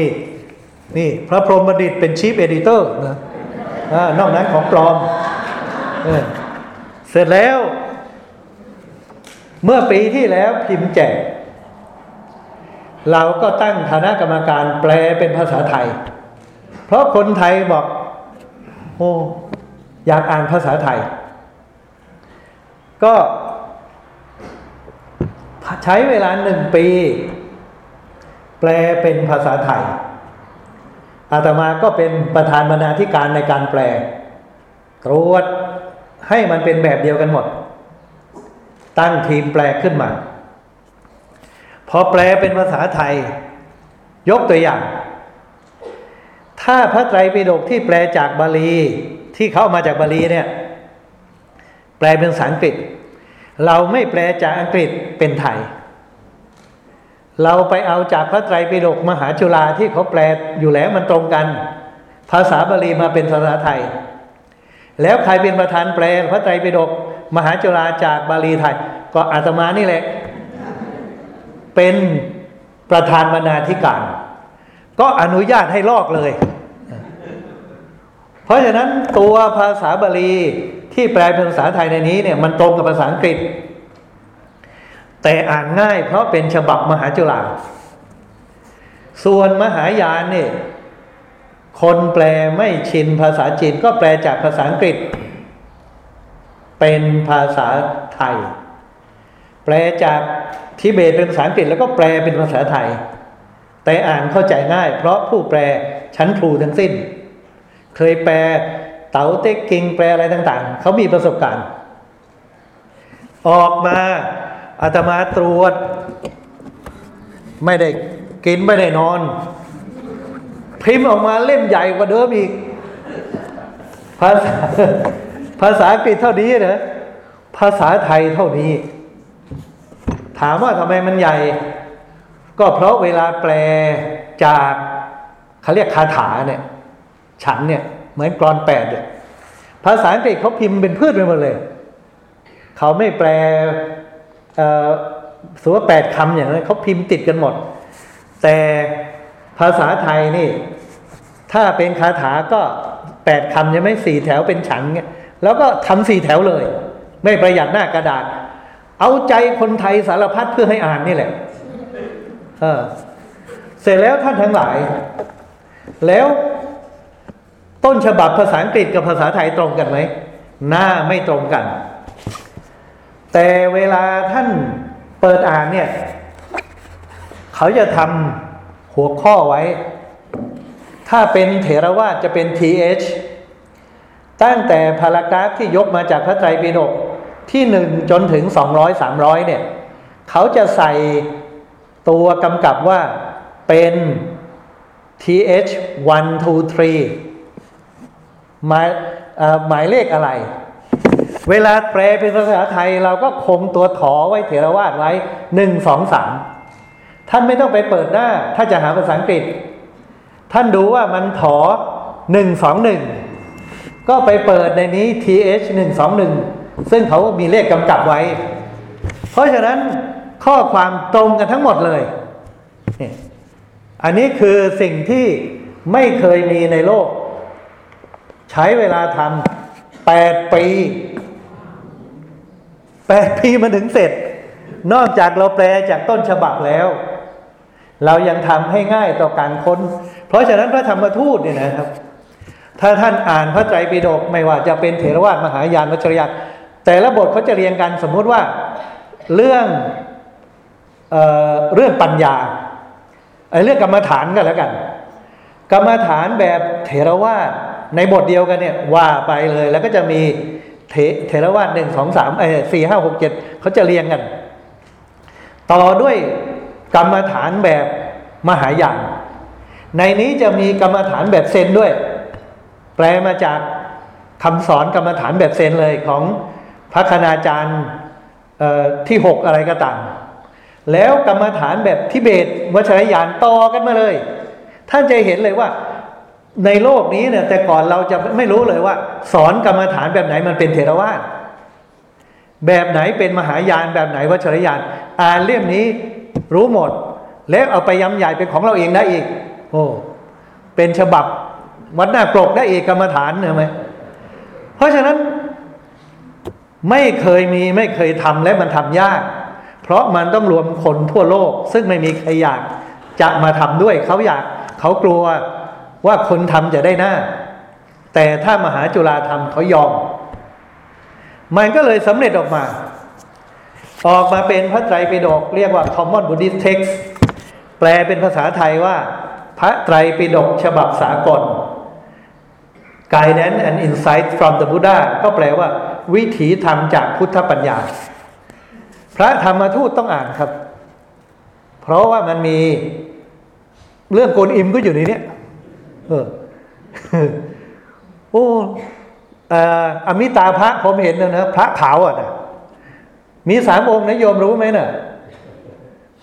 นี่ พระพรหมบัณฑิตเป็นชีฟเอดิเตอร์นะนอกนั้นของปลอมเเสร็จแล้ว เมื่อปีที่แล้วพิมพ์แจก เราก็ตั้งคณะกรรมการแปลเป็นภาษาไทย เพราะคนไทยบอก โอ้อยากอ่านภาษาไทย ก็ใช้เวลาหนึ่งปี แปลเป็นภาษาไทย อาตมาก็เป็นประธานบรรณาธิการในการแปล ตรวจให้มันเป็นแบบเดียวกันหมด ตั้งทีมแปลขึ้นมา พอแปลเป็นภาษาไทย ยกตัวอย่าง ถ้าพระไตรปิฎกที่แปลจากบาลีที่เขาเอามาจากบาลีเนี่ย แปลเป็นภาษาอังกฤษ เราไม่แปลจากอังกฤษเป็นไทย เราไปเอาจากพระไตรปิฎกมหาจุฬาที่เขาแปลอยู่แล้วมันตรงกัน ภาษาบาลีมาเป็นภาษาไทย แล้วใครเป็นประธานแปลพระไตรปิฎกมหาจุฬาจากบาลีไทย ก็อาตมานี่แหละ เป็นประธานบรรณาธิการ ก็อนุญาตให้ลอกเลย เพราะฉะนั้นตัวภาษาบาลีที่แปลเป็นภาษาไทยในนี้เนี่ยมันตรงกับภาษาอังกฤษ แต่อ่านง่ายเพราะเป็นฉบับมหาจุฬาส่วนมหายานเนี่ยคนแปลไม่ชินภาษาจีนก็แปลจากภาษาอังกฤษ เป็นภาษาไทย แปลจากทิเบตเป็นภาษาอังกฤษแล้วก็แปลเป็นภาษาไทย แต่อ่านเข้าใจง่าย เพราะผู้แปลชั้นครูทั้งสิ้น เคยแปลเต๋าเต็กกิงแปลอะไรต่าง ๆ เขามีประสบการณ์ ออกมาอาตมาตรวจ ไม่ได้กินไม่ได้นอน พิมพ์ออกมาเล่มใหญ่กว่าเดิมอีก ภาษาภาษาอังกฤษเท่านี้นะภาษาไทยเท่านี้ ถามว่าทำไมมันใหญ่ ก็เพราะเวลาแปลจากเขาเรียกคาถาเนี่ย ฉันเนี่ย เหมือนกรอนแปดเนี่ยภาษาอังกฤษเขาพิมพ์เป็นพืชไปหมดเลย เขาไม่แปลสัวแปดคำอย่างนั้นเขาพิมพ์ติดกันหมด แต่ภาษาไทยนี่ ถ้าเป็นคาถาก็แปดคำยังไม่สี่แถวเป็นฉันเงี้ยแล้วก็ทำสี่แถวเลย ไม่ประหยัดหน้ากระดาษ เอาใจคนไทยสารพัดเพื่อให้อ่านนี่แหละเออเสร็จแล้วท่านทั้งหลาย แล้ว ต้นฉบับภาษาอังกฤษกับภาษาไทยตรงกันไหมหน้าไม่ตรงกัน แต่เวลาท่านเปิดอ่านเนี่ยเขาจะทำหัวข้อไว้ ถ้าเป็นเถรวาทจะเป็น th ตั้งแต่พารากราฟที่ยกมาจากพระไตรปิฎกที่หนึ่งจนถึงสองร้อยสามร้อยเนี่ย เขาจะใส่ตัวกำกับว่าเป็น th one two three หมายหมายเลขอะไร เวลาแปลเป็นภาษาไทยเราก็คงตัวถอไว้เถรวาทไว้หนึ่งสองสามท่านไม่ต้องไปเปิดหน้า ถ้าจะหาภาษาอังกฤษ ท่านดูว่ามันถอหนึ่งสองหนึ่งก็ไปเปิดในนี้ th หนึ่งสองหนึ่งซึ่งเขามีเลขกำกับไว้ เพราะฉะนั้นข้อความตรงกันทั้งหมดเลย อันนี้คือสิ่งที่ไม่เคยมีในโลก ใช้เวลาทำแปดปีแปดปีมันถึงเสร็จ นอกจากเราแปลจากต้นฉบับแล้ว เรายังทำให้ง่ายต่อการค้น เพราะฉะนั้นพระธรรมทูตเนี่ยนะครับ ถ้าท่านอ่านพระไตรปิฎกไม่ว่าจะเป็นเถรวาทมหายานวัชรยัตแต่ละบทเขาจะเรียงกันสมมุติว่าเรื่องเออเรื่องปัญญาไอ้เรื่องกรรมฐานก็แล้วกัน กรรมฐานแบบเถรวาท ในบทเดียวกันเนี่ยว่าไปเลยแล้วก็จะมีเถเถรวาทหนึ่งสองสามเออสี่ห้าหกเจ็ดเขาจะเรียงกัน ต่อด้วยกรรมฐานแบบมหายานในนี้จะมีกรรมฐานแบบเซนด้วย แปลมาจากคำสอนกรรมฐานแบบเซนเลยของพระคณาจารย์ที่หกอะไรก็ตามแล้วกรรมฐานแบบทิเบตวัชรยานต่อกันมาเลย ท่านจะเห็นเลยว่า ในโลกนี้เนี่ย แต่ก่อนเราจะไม่รู้เลยว่า สอนกรรมฐานแบบไหนมันเป็นเทรวาสแบบไหนเป็นมหายานแบบไหนวัชรยาน อ่านเล่มนี้รู้หมด แล้วเอาไปย้ำใหญ่เป็นของเราเองได้อีก โอ้เป็นฉบับวัดหน้าปกได้เอกกรรมฐานเห็นไหมเพราะฉะนั้นไม่เคยมีไม่เคยทำและมันทำยาก เพราะมันต้องรวมคนทั่วโลก ซึ่งไม่มีใครอยากจะมาทำด้วยเขาอยากเขากลัว ว่าคนทำจะได้หน้า แต่ถ้ามหาจุฬาทำเขายอม มันก็เลยสำเร็จออกมา ออกมาเป็นพระไตรปิฎกเรียกว่า Common Buddhist Text แปลเป็นภาษาไทยว่า พระไตรปิฎกฉบับสากล Guidance and Insight from the Buddha ก็แปลว่า วิถีธรรมจากพุทธปัญญา พระธรรมทูตต้องอ่านครับ เพราะว่ามันมีเรื่องโกนอิมก็อยู่ในนี้ เออ โอ้อมิตาพระผมเห็นนะนะพระขาวอะนะมีสามองค์นะโยมรู้ไหมนะ่ะ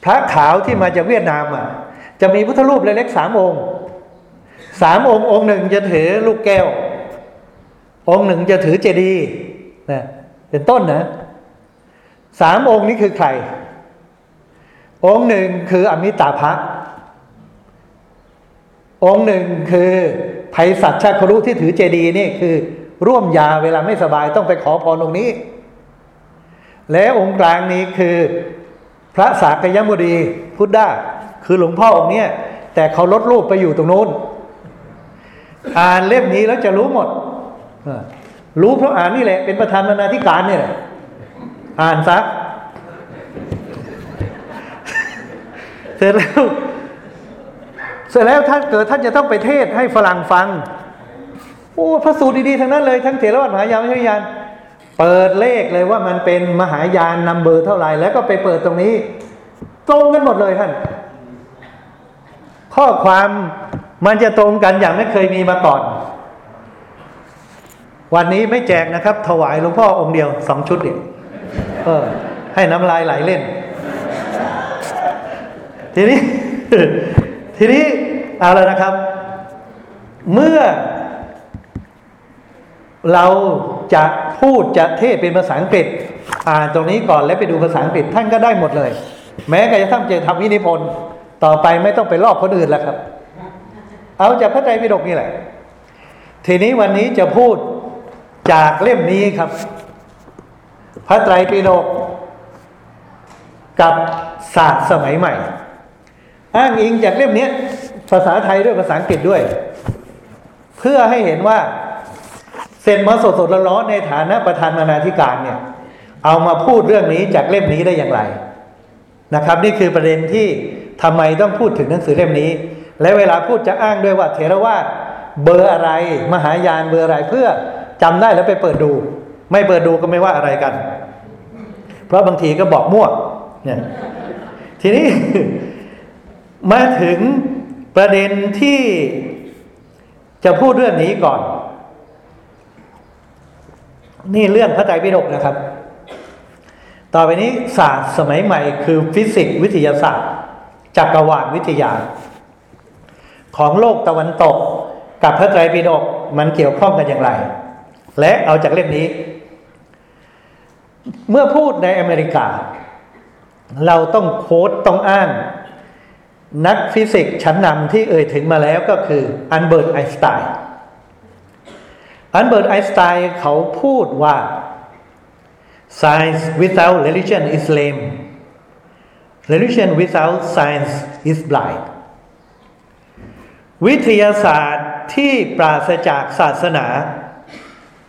พระขาวที่มาจากเวียดนามอะ จะมีพุทธรูปเล็กๆสามองค์สามองค์องค์หนึ่งจะถือลูกแก้ว องค์หนึ่งจะถือเจดีย์นะเป็นต้นนะสามองค์นี้คือใคร องค์หนึ่งคืออมิตาภะ องค์หนึ่งคือไพศาลชาครุที่ถือเจดีย์นี่คือ ร่วมยาเวลาไม่สบายต้องไปขอพรตรงนี้ และองค์กลางนี้คือพระสากยมุดีพุทธด้าคือหลวงพ่อองค์เนี้ยแต่เขาลดรูปไปอยู่ตรงนู้น อ่านเล่มนี้แล้วจะรู้หมด รู้เพราะอ่านนี่แหละ เป็นประธานบรรณาธิการเนี่ยแหละอ่านซักเสร็จแล้ว เสร็จแล้วถ้าเกิดท่านจะต้องไปเทศให้ฝรั่งฟัง โอ้พระสูตรดีๆทั้งนั้นเลยทั้งเถรวาทมหายานไม่ใช่ยาน เปิดเลขเลยว่ามันเป็นมหายานนัมเบอร์เท่าไหร่แล้วก็ไปเปิดตรงนี้ ตรงกันหมดเลยท่าน ข้อความมันจะตรงกันอย่างไม่เคยมีมาก่อน วันนี้ไม่แจกนะครับ ถวายหลวงพ่อองค์เดียวสองชุดเอีกเออ ให้น้ำลายไหลเล่น ทีนี้ ทีนี้ เอาแล้วนะครับ เมื่อ เราจะพูดจะเทศเป็นภาษาอังกฤษ อ่านตรงนี้ก่อนแล้วไปดูภาษาอังกฤษท่านก็ได้หมดเลย แม้กระทั่งจะทำวินิพนธ์ต่อไปไม่ต้องไปลอกคนอื่นแล้วครับ เอาจากพระไตรปิฎกนี่แหละ ทีนี้วันนี้จะพูดจากเล่มนี้ครับ พระไตรปิฎกกับศาสตร์สมัยใหม่ อ้างอิงจากเล่มนี้ ภาษาไทยด้วยภาษาอังกฤษด้วย เพื่อให้เห็นว่าเซ็นมาสดสดร้อนในฐานะประธานนานาธิการเนี่ย เอามาพูดเรื่องนี้จากเล่มนี้ได้อย่างไรนะครับ นี่คือประเด็นที่ทำไมต้องพูดถึงหนังสือเล่มนี้ และเวลาพูดจะอ้างด้วยว่าเทรวาสเบอร์อะไร มหายานเบอร์อะไรเพื่อจำได้แล้วไปเปิดดู ไม่เปิดดูก็ไม่ว่าอะไรกัน เพราะบางทีก็บอกมั่วเนี่ยทีนี้มาถึง ประเด็นที่จะพูดเรื่องนี้ก่อน นี่เรื่องพระไตรปิฎกนะครับ ต่อไปนี้ศาสตร์สมัยใหม่คือฟิสิกส์วิทยาศาสตร์ จักรวาลวิทยา ของโลกตะวันตกกับพระไตรปิฎกมันเกี่ยวข้องกันอย่างไร และเอาจากเล่มนี้ เมื่อพูดในอเมริกา เราต้อง quote ต้องอ้าง นักฟิสิกส์ชั้นนำที่เอ่ยถึงมาแล้วก็คืออัลเบิร์ตไอน์สไตน์อัลเบิร์ตไอน์สไตน์เขาพูดว่า science without religion is lame religion without science is blind วิทยาศาสตร์ที่ปราศจากศาสนา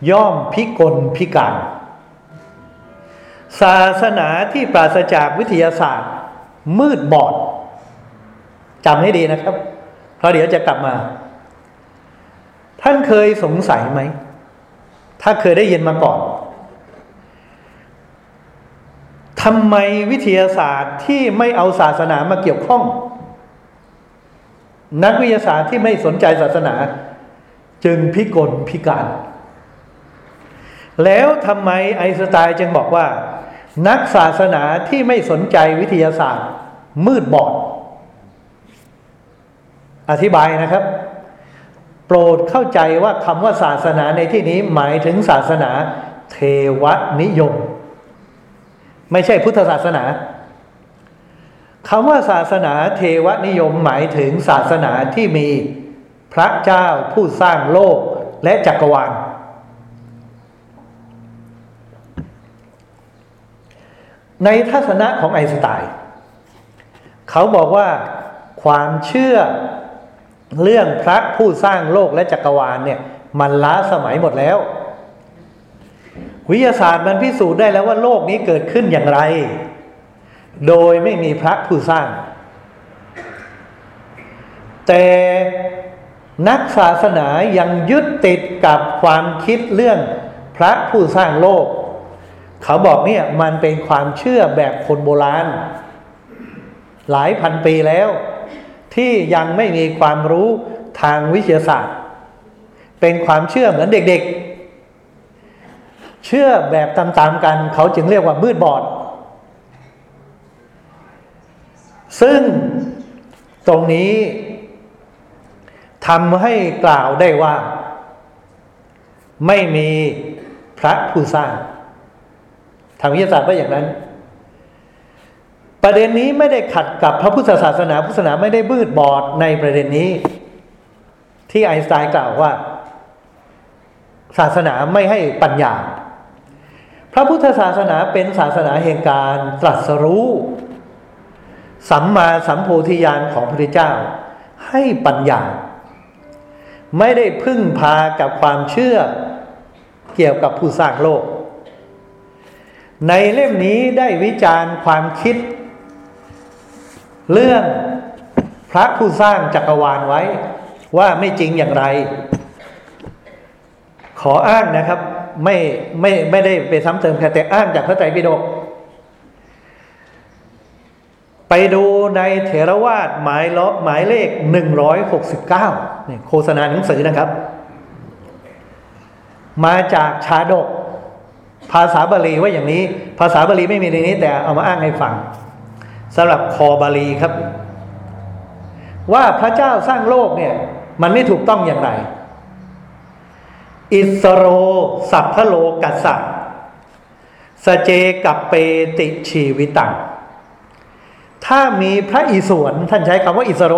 ย่อมพิกลพิการ ศาสนาที่ปราศจากวิทยาศาสตร์ มืดบอด จำให้ดีนะครับ เพราะเดี๋ยวจะกลับมา ท่านเคยสงสัยไหม ถ้าเคยได้ยินมาก่อนทำไมวิทยาศาสตร์ที่ไม่เอาศาสนามาเกี่ยวข้อง นักวิทยาศาสตร์ที่ไม่สนใจศาสนา จึงพิกลพิการ แล้วทำไมไอสไตน์จึงบอกว่า นักศาสนาที่ไม่สนใจวิทยาศาสตร์ มืดบอด อธิบายนะครับ โปรดเข้าใจว่าคำว่าศาสนาในที่นี้หมายถึงศาสนาเทวนิยม ไม่ใช่พุทธศาสนาคำว่าศาสนาเทวนิยมหมายถึงศาสนาที่มีพระเจ้าผู้สร้างโลกและจักรวาล ในทัศนะของไอน์สไตน์เขาบอกว่าความเชื่อ เรื่องพระผู้สร้างโลกและจักรวาลเนี่ย มันล้าสมัยหมดแล้ว วิทยาศาสตร์มันพิสูจน์ได้แล้วว่าโลกนี้เกิดขึ้นอย่างไร โดยไม่มีพระผู้สร้าง แต่นักศาสนายังยึดติดกับความคิดเรื่องพระผู้สร้างโลก เขาบอกเนี่ยมันเป็นความเชื่อแบบคนโบราณ หลายพันปีแล้ว ที่ยังไม่มีความรู้ทางวิทยาศาสตร์ เป็นความเชื่อเหมือนเด็กๆ เชื่อแบบตามๆกัน เขาจึงเรียกว่ามืดบอด ซึ่งตรงนี้ทำให้กล่าวได้ว่า ไม่มีพระผู้สร้างทางวิทยาศาสตร์ว่าอย่างนั้น ประเด็นนี้ไม่ได้ขัดกับพระพุทธศาสนาพุทธศาสนาไม่ได้บืดบอดในประเด็นนี้ ที่ไอน์สไตน์กล่าวว่า ศาสนาไม่ให้ปัญญา พระพุทธศาสนาเป็นศาสนาแห่งการตรัสรู้ สัมมาสัมโพธิญาณของพระพุทธเจ้า ให้ปัญญา ไม่ได้พึ่งพากับความเชื่อเกี่ยวกับผู้สร้างโลก ในเล่มนี้ได้วิจารณ์ความคิด เรื่องพระผู้สร้างจักรวาลไว้ ว่าไม่จริงอย่างไร ขออ้างนะครับ ไม่ไม่ไม่ได้ไปซ้ำเติมแค่แต่อ้างจากพระไตรปิฎกไปดูในเถรวาทหมายลหมายเลขหนึ่งร้อยหกสิบเก้าเนี่ยโฆษณาหนังสือนะครับ มาจากชาดก ภาษาบาลีว่าอย่างนี้ ภาษาบาลีไม่มีในนี้ แต่เอามาอ้างให้ฟัง สำหรับคอบาลีครับ ว่าพระเจ้าสร้างโลกเนี่ย มันไม่ถูกต้องอย่างไร อิสโร สัพพโลกัสสะสเจกับเปติชีวิตัง ถ้ามีพระอิศวรท่านใช้คำว่าอิสโร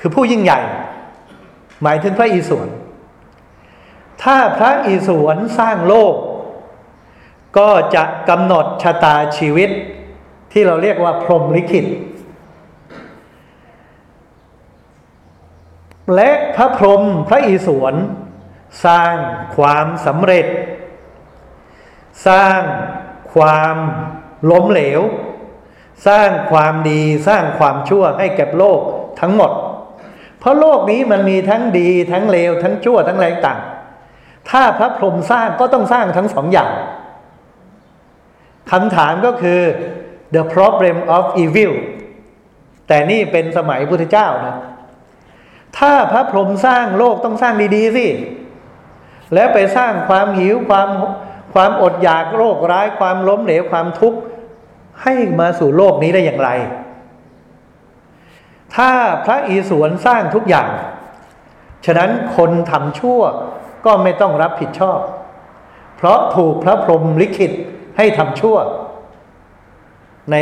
คือผู้ยิ่งใหญ่ หมายถึงพระอิศวรถ้าพระอิศวรสร้างโลก ก็จะกำหนดชะตาชีวิต ที่เราเรียกว่าพรหมลิขิต และพระพรหมพระอิศวรสร้างความสำเร็จ สร้างความล้มเหลว สร้างความดีสร้างความชั่วให้แก่โลกทั้งหมด เพราะโลกนี้มันมีทั้งดีทั้งเลว ทั้งชั่วทั้งแรต่าง ถ้าพระพรหมสร้างก็ต้องสร้างทั้งสองอย่างคำถามก็คือ the problem of evil แต่นี่เป็นสมัยพุทธเจ้านะ ถ้าพระพรหมสร้างโลกต้องสร้างดีๆสิ แล้วไปสร้างความหิวความความอดอยากโรคร้ายความล้มเหลวความทุกข์ ให้มาสู่โลกนี้ได้อย่างไร ถ้าพระอีสวนสร้างทุกอย่าง ฉะนั้นคนทำชั่วก็ไม่ต้องรับผิดชอบ เพราะถูกพระพรหมลิขิตให้ทำชั่ว ใน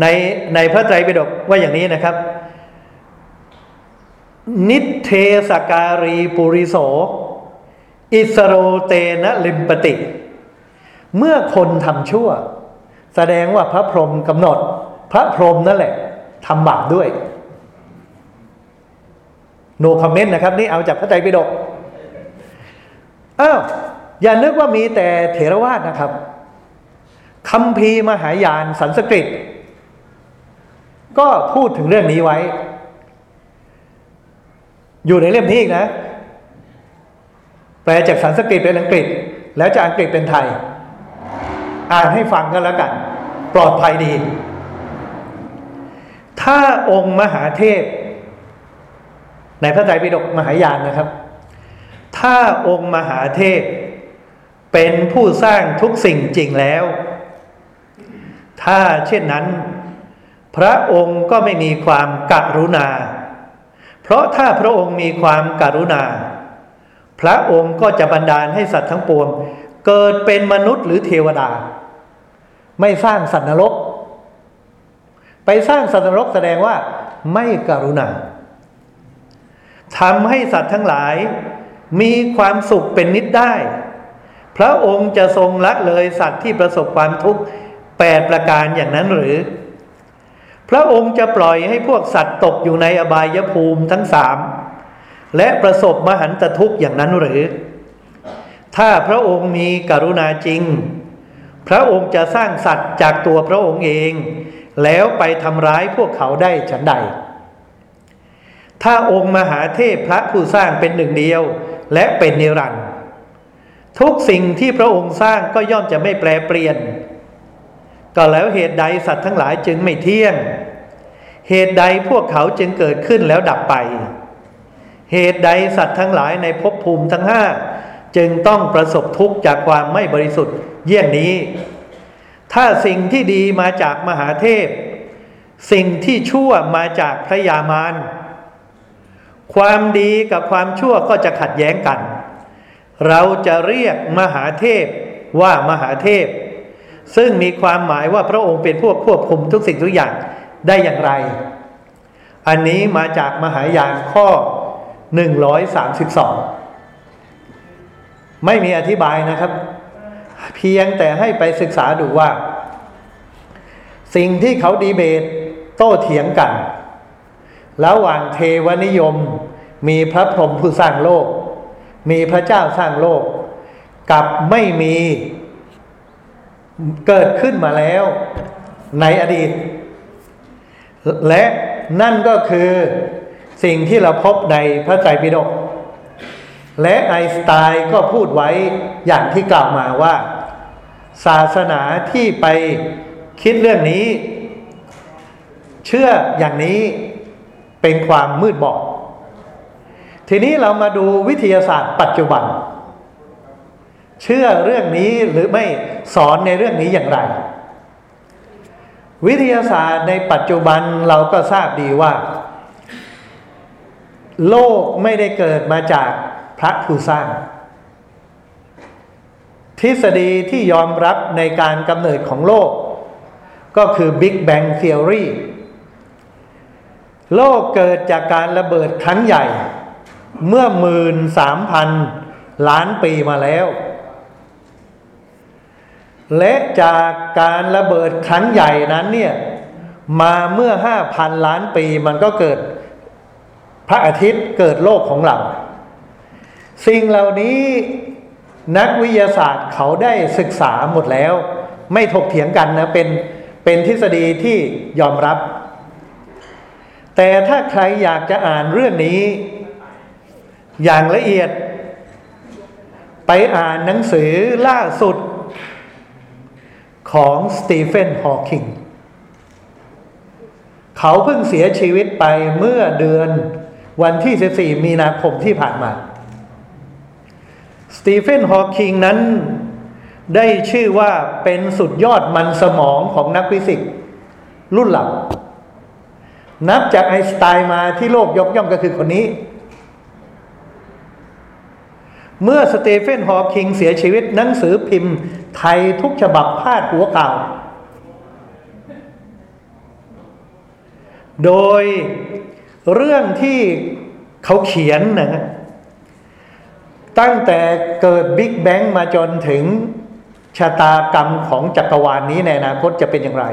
ในในพระไตรปิฎกว่าอย่างนี้นะครับ นิเทสการีปุริโส อิสโรเตนะลิมปติ เมื่อคนทำชั่ว แสดงว่าพระพรหมกำหนด พระพรหมนั่นแหละทำบาปด้วย โนคอมเมนต์นะครับ นี่เอาจากพระไตรปิฎกอ้าวอย่านึกว่ามีแต่เถรวาทนะครับ คำพีมหายานสันสกฤต ก็พูดถึงเรื่องนี้ไว้ อยู่ในเล่มนี้อีกนะ แปลจากสันสกฤตเป็นอังกฤษ แล้วจากอังกฤษเป็นไทย อ่านให้ฟังกันแล้วกัน ปลอดภัยดี ถ้าองค์มหาเทพ ในพระไตรปิฎกมหายานนะครับ ถ้าองค์มหาเทพเป็นผู้สร้างทุกสิ่งจริงแล้ว ถ้าเช่นนั้น พระองค์ก็ไม่มีความกรุณา เพราะถ้าพระองค์มีความกรุณา พระองค์ก็จะบันดาลให้สัตว์ทั้งปวง เกิดเป็นมนุษย์หรือเทวดา ไม่สร้างสัตว์นรก ไปสร้างสัตว์นรกแสดงว่าไม่กรุณาทำให้สัตว์ทั้งหลายมีความสุขเป็นนิดได้ พระองค์จะทรงละเลยสัตว์ที่ประสบความทุกข์ แปดประการอย่างนั้นหรือ พระองค์จะปล่อยให้พวกสัตว์ตกอยู่ในอบายภูมิทั้งสามและประสบมหันตทุกข์อย่างนั้นหรือ ถ้าพระองค์มีกรุณาจริง พระองค์จะสร้างสัตว์จากตัวพระองค์เอง แล้วไปทำร้ายพวกเขาได้ฉันใด ถ้าองค์มหาเทพพระผู้สร้างเป็นหนึ่งเดียว และเป็นนิรันดร์ทุกสิ่งที่พระองค์สร้างก็ย่อมจะไม่แปรเปลี่ยน ก็แล้วเหตุใดสัตว์ทั้งหลายจึงไม่เที่ยง เหตุใดพวกเขาจึงเกิดขึ้นแล้วดับไป เหตุใดสัตว์ทั้งหลายในภพภูมิทั้งห้าจึงต้องประสบทุกข์จากความไม่บริสุทธิ์เยี่ยงนี้ ถ้าสิ่งที่ดีมาจากมหาเทพ สิ่งที่ชั่วมาจากพระยามาร ความดีกับความชั่วก็จะขัดแย้งกัน เราจะเรียกมหาเทพว่ามหาเทพ ซึ่งมีความหมายว่าพระองค์เป็นพวกควบคุมทุกสิ่งทุกอย่างได้อย่างไร อันนี้มาจากมหายานข้อ 132 ไม่มีอธิบายนะครับ เพียงแต่ให้ไปศึกษาดูว่า สิ่งที่เขาดีเบตโต้เถียงกัน ระหว่างเทวนิยม มีพระพรหมผู้สร้างโลก มีพระเจ้าสร้างโลก กับไม่มี เกิดขึ้นมาแล้วในอดีต และนั่นก็คือสิ่งที่เราพบในพระไตรปิฎกและไอน์สไตน์ก็พูดไว้อย่างที่กล่าวมาว่า ศาสนาที่ไปคิดเรื่องนี้ เชื่ออย่างนี้เป็นความมืดบอดทีนี้เรามาดูวิทยาศาสตร์ปัจจุบัน เชื่อเรื่องนี้หรือไม่สอนในเรื่องนี้อย่างไร วิทยาศาสตร์ในปัจจุบันเราก็ทราบดีว่า โลกไม่ได้เกิดมาจากพระผู้สร้าง ทฤษฎีที่ยอมรับในการกำเนิดของโลก ก็คือ Big Bang Theory โลกเกิดจากการระเบิดครั้งใหญ่ เมื่อหมื่นสามพันล้านปีมาแล้ว และจากการระเบิดครั้งใหญ่นั้นเนี่ยมาเมื่อห้าพันล้านปีมันก็เกิดพระอาทิตย์เกิดโลกของเรา สิ่งเหล่านี้นักวิทยาศาสตร์เขาได้ศึกษาหมดแล้ว ไม่ถกเถียงกันนะเป็นเป็นทฤษฎีที่ยอมรับ แต่ถ้าใครอยากจะอ่านเรื่องนี้ อย่างละเอียด ไปอ่านหนังสือล่าสุด ของสตีเฟนฮอว์คิงเขาเพิ่งเสียชีวิตไปเมื่อเดือนวันที่ 14 มีนาคมที่ผ่านมา สตีเฟนฮอว์คิงนั้นได้ชื่อว่าเป็นสุดยอดมันสมองของนักฟิสิกส์รุ่นหลังนับจากไอน์สไตน์มาที่โลกยกย่องก็คือคนนี้ เมื่อสเตเฟนฮอว์คิงเสียชีวิตหนังสือพิมพ์ไทยทุกฉบับพาดหัวข่าว โดยเรื่องที่เขาเขียนนะตั้งแต่เกิดบิ๊กแบงมาจนถึงชะตากรรมของจักรวาลนนี้ในอนาคตจะเป็นอย่างไร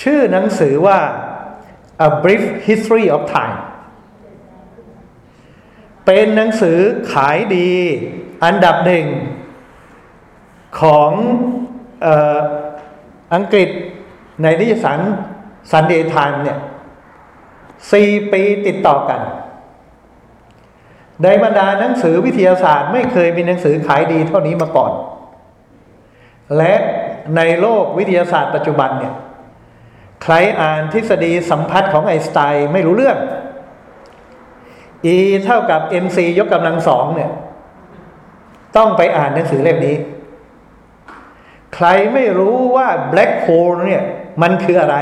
ชื่อหนังสือว่า A Brief History of Time เป็นหนังสือขายดี อันดับหนึ่งของอออังกฤษในนิตยสาร Sunday Times เนี่ยสี่ปีติดต่อกัน ในบรรดาหนังสือวิทยาศาสตร์ ไม่เคยมีหนังสือขายดีเท่านี้มาก่อน และในโลกวิทยาศาสตร์ปัจจุบันเนี่ย ใครอ่านทฤษฎีสัมพัทธ์ของไอน์สไตน์ไม่รู้เรื่อง E เท่ากับ mc ยกกำลังสองเนี่ย ต้องไปอ่านหนังสือเล่มนี้ ใครไม่รู้ว่า black hole เนี่ย มันคืออะไร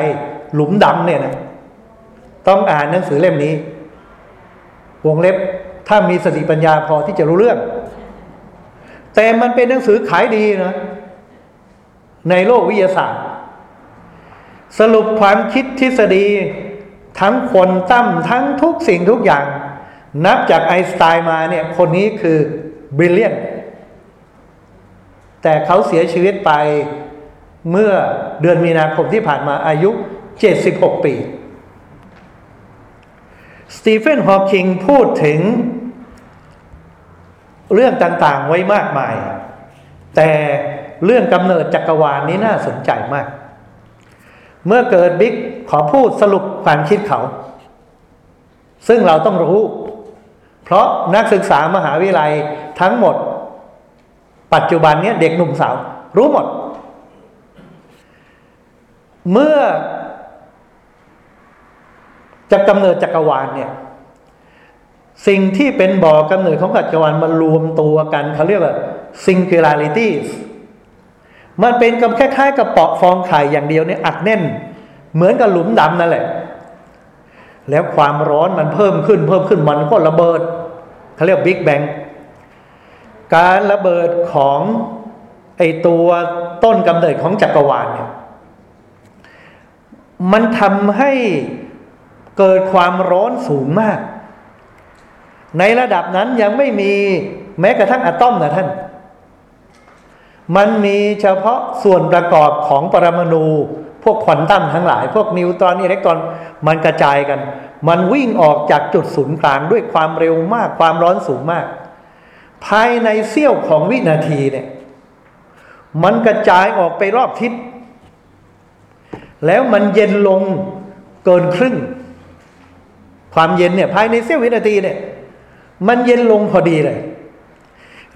หลุมดำเนี่ยนะต้องอ่านหนังสือเล่มนี้ วงเล็บถ้ามีสติปัญญาพอที่จะรู้เรื่อง แต่มันเป็นหนังสือขายดีนะในโลกวิทยาศาสตร์ สรุปความคิดทฤษฎี ทั้งคนตั้มทั้งทุกสิ่งทุกอย่าง นับจากไอน์สไตน์มาเนี่ย คนนี้คือบริเลียนแต่เขาเสียชีวิตไปเมื่อเดือนมีนาคมที่ผ่านมาอายุ 76 ปี สตีเฟน ฮอว์คิงพูดถึงเรื่องต่างๆไว้มากมาย แต่เรื่องกำเนิดจักรวาลนนี้น่าสนใจมาก เมื่อเกิดบิ๊กขอพูดสรุปความคิดเขา ซึ่งเราต้องรู้ เพราะนักศึกษามหาวิทยาลัยทั้งหมด ปัจจุบันนี้เด็กหนุ่มสาว รู้หมด เมื่อจะกำเนิดจักรวาลเนี่ยสิ่งที่เป็นบ่อกำเนิดของจักรวาลมารวมตัวกันเขาเรียกว่า singularities มันเป็นกับคล้ายๆกับเปาะฟองไข่อย่างเดียวเนี่ยอัดแน่น เหมือนกับหลุมดำนั่นแหละ แล้วความร้อนมันเพิ่มขึ้นเพิ่มขึ้นมันก็ระเบิด เขาเรียกบิ๊กแบงการระเบิดของไอตัวต้นกำเนิดของจักรวาลเนี่ยมันทำให้เกิดความร้อนสูงมาก ในระดับนั้นยังไม่มีแม้กระทั่งอะตอมนะท่าน มันมีเฉพาะส่วนประกอบของปรมาณู พวกควอนตัมทั้งหลาย พวกนิวตรอนอิเล็กตรอนมันกระจายกัน มันวิ่งออกจากจุดศูนย์กลางด้วยความเร็วมากความร้อนสูงมาก ภายในเสี้ยวของวินาทีเนี่ย มันกระจายออกไปรอบทิศ แล้วมันเย็นลงเกินครึ่ง ความเย็นเนี่ยภายในเสี้ยววินาทีเนี่ย มันเย็นลงพอดีเลย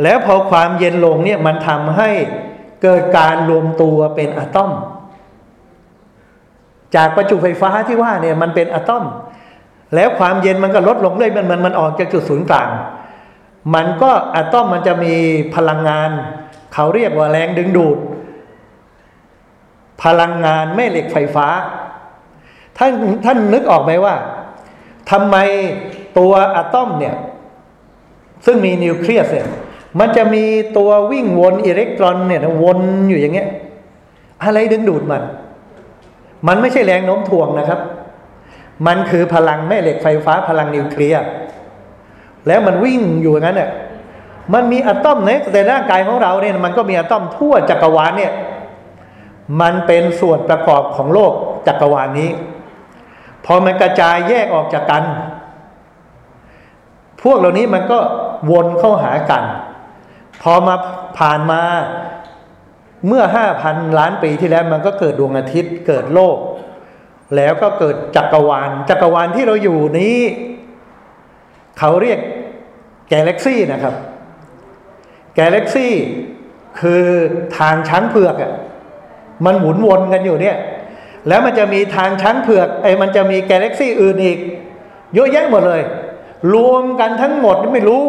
แล้วพอความเย็นลงเนี่ยมันทำให้เกิดการรวมตัวเป็นอะตอม จากประจุไฟฟ้าที่ว่าเนี่ยมันเป็นอะตอม แล้วความเย็นมันก็ลดลงเลยมันมันมันออกจากจุดศูนย์กลาง มันก็อะตอมมันจะมีพลังงาน เขาเรียกว่าแรงดึงดูด พลังงานแม่เหล็กไฟฟ้า ท่านท่านนึกออกไหมว่าทำไมตัวอะตอมเนี่ยซึ่งมีนิวเคลียสเนี่ยมันจะมีตัววิ่งวนอิเล็กตรอนเนี่ยวนอยู่อย่างเงี้ยอะไรดึงดูดมัน มันไม่ใช่แรงโน้มถ่วงนะครับ มันคือพลังแม่เหล็กไฟฟ้าพลังนิวเคลียร์แล้วมันวิ่งอยู่อย่างนั้นเนี่ยมันมีอะตอมในแต่ร่างกายของเราเนี่ยมันก็มีอะตอมทั่วจักรวาลเนี่ยมันเป็นส่วนประกอบของโลกจักรวาลนี้ พอมันกระจายแยกออกจากกัน พวกเหล่านี้มันก็วนเข้าหากัน พอมาผ่านมา เมื่อห้าพันล้านปีที่แล้วมันก็เกิดดวงอาทิตย์เกิดโลก แล้วก็เกิดจักรวาล จักรวาลที่เราอยู่นี้ เขาเรียกกลเล็กซี่นะครับกลเล็กซี่คือทางช้างเผือกอะ่ะมันหมุนวนกันอยู่เนี่ย แล้วมันจะมีทางช้างเผือกไอ้มันจะมีกลเล็กซี่อื่นอีก เยอะแยะหมดเลย รวมกันทั้งหมดไม่รู้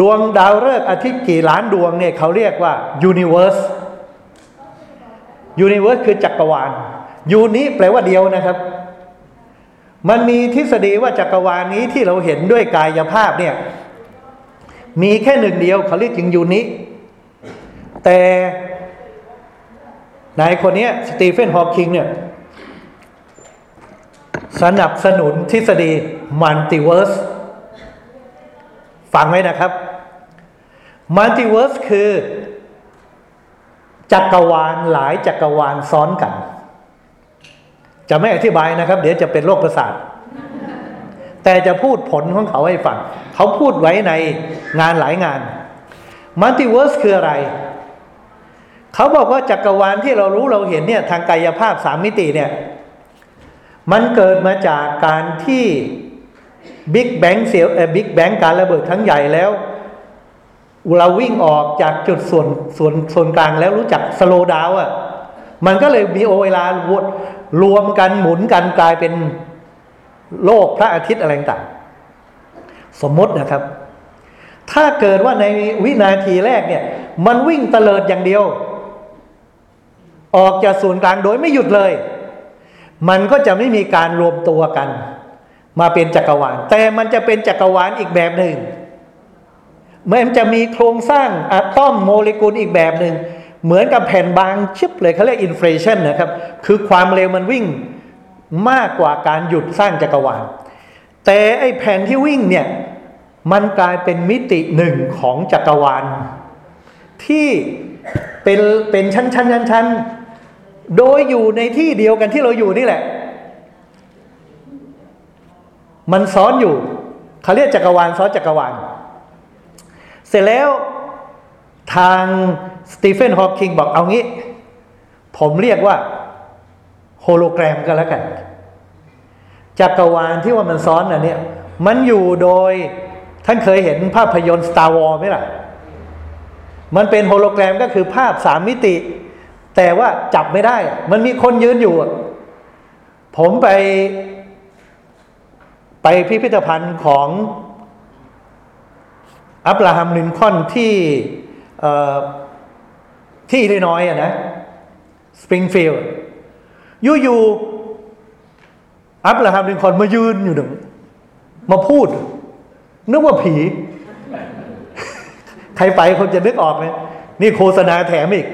ดวงดาวฤกษ์อาทิตย์กี่ล้านดวงเนี่ยเขาเรียกว่า universe universe คือจักรวาลยูนี้แปลว่าเดียวนะครับ มันมีทฤษฎีว่าจักรวาลนี้ที่เราเห็นด้วยกายภาพเนี่ยมีแค่หนึ่งเดียวเขาเรียกจึง uni แต่นายคนนี้สตีเฟนฮอว์คิงเนี่ยสนับสนุนทฤษฎี multiverse ฟังไว้นะครับ multiverse คือจักรวาลหลายจักรวาลซ้อนกัน จะไม่อธิบายนะครับ เดี๋ยวจะเป็นโรคประสาท แต่จะพูดผลของเขาให้ฟัง เขาพูดไว้ในงานหลายงาน multiverse คืออะไร เขาบอกว่าจักรวาลที่เรารู้เราเห็นเนี่ยทางกายภาพสามมิติเนี่ย มันเกิดมาจากการที่ Big Bang Theory Big Bang การระเบิดครั้งใหญ่แล้ว เราวิ่งออกจากจุดส่วนส่วนส่วนกลางแล้วรู้จัก slow down อะ มันก็เลยมีโอเวลาวดรวมกันหมุนกันกลายเป็นโลกพระอาทิตย์อะไรต่างสมมตินะครับ ถ้าเกิดว่าในวินาทีแรกเนี่ย มันวิ่งเตลิดอย่างเดียว ออกจากศูนย์กลางโดยไม่หยุดเลย มันก็จะไม่มีการรวมตัวกัน มาเป็นจักรวาล แต่มันจะเป็นจักรวาลอีกแบบหนึ่ง มันจะมีโครงสร้างอะตอมโมเลกุลอีกแบบหนึ่งเหมือนกับแผ่นบางชิปเลยเขาเรียกอินฟลชันนะครับ คือความเร็วมันวิ่งมากกว่าการหยุดสร้างจักรวาล แต่ไอแผ่นที่วิ่งเนี่ยมันกลายเป็นมิติหนึ่งของจักรวาล ที่เป็นเป็นชั้นชั้นชั้นชั้นโดยอยู่ในที่เดียวกันที่เราอยู่นี่แหละ มันซ้อนอยู่เขาเรียกจักรวาลซ้อนจักรวาล เสร็จแล้วทางสตีเฟนฮอว์กิงบอกเอางี้ ผมเรียกว่าโฮโลแกรมก็แล้วกัน จักรวาลที่ว่ามันซ้อนอันนี้มันอยู่โดยท่านเคยเห็นภาพยนตร์ Star Wars ไหมล่ะ มันเป็นโฮโลแกรมก็คือภาพสามมิติ แต่ว่าจับไม่ได้ มันมีคนยืนอยู่ ผมไป ไปพิพิธภัณฑ์ของ อับราฮัมลินคอล์นที่ที่อิลลินอยส์อะนะสปริงฟิลด์อยู่ๆอับราฮัมลินคอล์นมายืนอยู่หนึ่ง มาพูด นึกว่าผี ใครไปคนจะนึกออกไหมนี่โฆษณาแถมอีก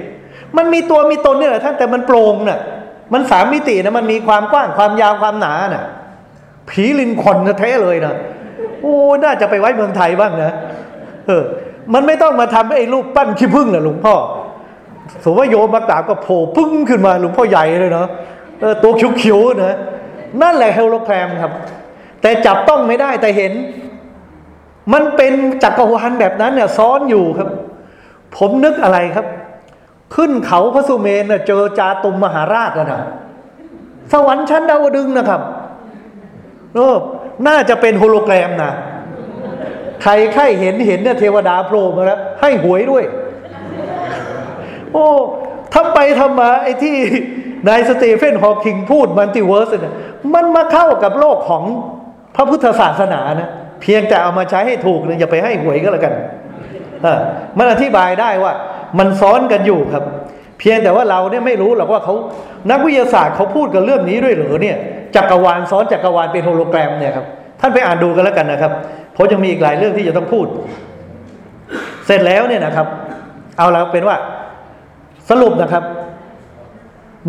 มันมีตัวมีตนนี่แหละท่านแต่มันโปร่งน่ะ มันสามมิตินะมันมีความกว้างความยาวความหนาน่ะ ผีลินคอนแท้เลยนะโอ้ น่าจะไปไว้เมืองไทยบ้างนะ ออมันไม่ต้องมาทำไอ้รูปปั้นขี้ผึ้งนะหลวงพ่อสมมติว่าโยมมากราบก็โผล่พึ่งขึ้นมาหลวงพ่อใหญ่เลยเนาะเออตัวเขียวๆนะนั่นแหละเฮโลแกรมครับ แต่จับต้องไม่ได้แต่เห็น มันเป็นจักรวาลแบบนั้นเนี่ยซ้อนอยู่ครับ ผมนึกอะไรครับ ขึ้นเขาพระสุเมรุเนี่ยเจอจาตุมหาราชนะสวรรค์ชั้นดาวดึงส์นะครับเออน่าจะเป็นโฮโลแกรมนะ ใครใครเห็นเห็นเนี่ยเทวดาโผล่มาแล้ว ให้หวยด้วย โอ้ทำไปทำมาไอ้ที่นายสเตเฟนฮอว์กิงพูด multiverse เนี่ยมันมาเข้ากับโลกของพระพุทธศาสนานะ เพียงแต่เอามาใช้ให้ถูกนะอย่าไปให้หวยก็แล้วกันมันอธิบายได้ว่า มันซ้อนกันอยู่ครับ เพียงแต่ว่าเราเนี่ยไม่รู้หรอกว่าเขานักวิทยาศาสตร์เขาพูดกันเรื่องนี้ด้วยหรือเนี่ยจักรวาลซ้อนจักรวาลเป็นโฮโลแกรมเนี่ยครับท่านไปอ่านดูกันแล้วกันนะครับ ราะยังมีอีกหลายเรื่องที่จะต้องพูด เสร็จแล้วเนี่ยนะครับ เอาแล้วเป็นว่าสรุปนะครับ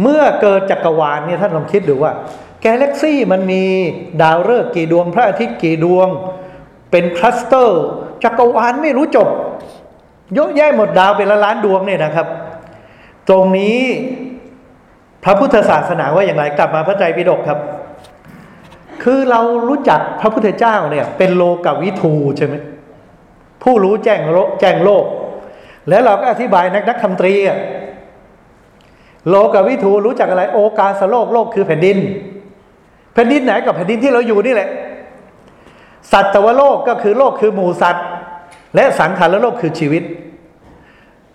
เมื่อเกิดจักรวาลเนี่ยท่านลองคิดดูว่า แกเล็กซี่มันมีดาวฤกษ์กี่ดวงพระอาทิตย์กี่ดวง เป็นคลัสเตอร์จักรวาลไม่รู้จบเยอะแยะหมดดาวเป็นละล้านดวงเนี่ยนะครับ ตรงนี้พระพุทธศาสนาว่าอย่างไรกลับมาพระไตรปิฎกครับ คือเรารู้จักพระพุทธเจ้าเนี่ย เป็นโลกวิทูใช่ไหมผู้รู้แจ้งโลกแจ้งโลก แล้วเราก็อธิบายนักนักคำตรีอะโลกวิทูรู้จักอะไร โอกาสโลกโลกคือแผ่นดิน แผ่นดินไหนกับแผ่นดินที่เราอยู่นี่แหละ สัตวโลกก็คือโลกคือหมู่สัตว์ และสังขารโลกคือชีวิต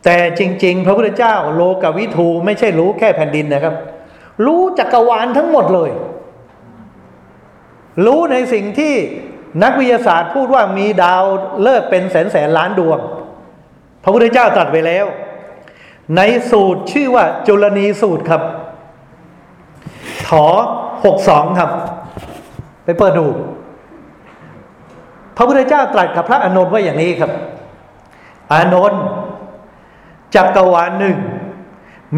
แต่จริง ๆ พระพุทธเจ้า โลกวิทูไม่ใช่รู้แค่แผ่นดินนะครับ รู้จักรวาลทั้งหมดเลย รู้ในสิ่งที่นักวิทยาศาสตร์พูดว่ามีดาวเลิกเป็นแสนแสนล้านดวง พระพุทธเจ้าตรัสไปแล้ว ในสูตรชื่อว่าจุลนีสูตรครับถอหกสองครับ ไปเปิดดู พระพุทธเจ้าตรัสกับพระอานนท์ว่าอย่างนี้ครับ อานนท์จักรวาลหนึ่ง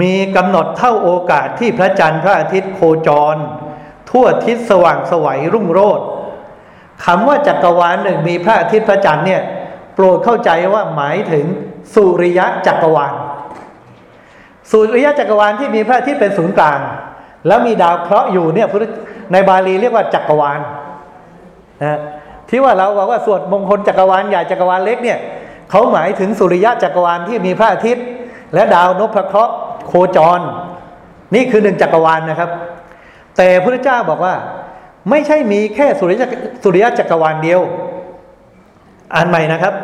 มีกำหนดเท่าโอกาสที่พระจันทร์พระอาทิตย์โคจร ทั่วทิศสว่างสวัยรุ่งโรจน์คำว่าจักรวาลหนึ่งมีพระอาทิตย์พระจันทร์เนี่ยโปรดเข้าใจว่าหมายถึงสุริยะจักรวาลสุริยะจักรวาลที่มีพระอาทิตย์เป็นศูนย์กลาง แล้วมีดาวเคราะห์อยู่เนี่ยในบาลีเรียกว่าจักรวาลนะที่ว่าเราบอกว่าสวดมงคลจักรวาลใหญ่จักรวาลเล็กเนี่ยเขาหมายถึงสุริยะจักรวาลที่มีพระอาทิตย์ และดาวนพเคราะห์โคจร นี่คือหนึ่งจักรวาลนะครับ แต่พระเจ้าบอกว่า ไม่ใช่มีแค่สุริยะสุริยจักรวาลเดียว อ่านใหม่นะครับ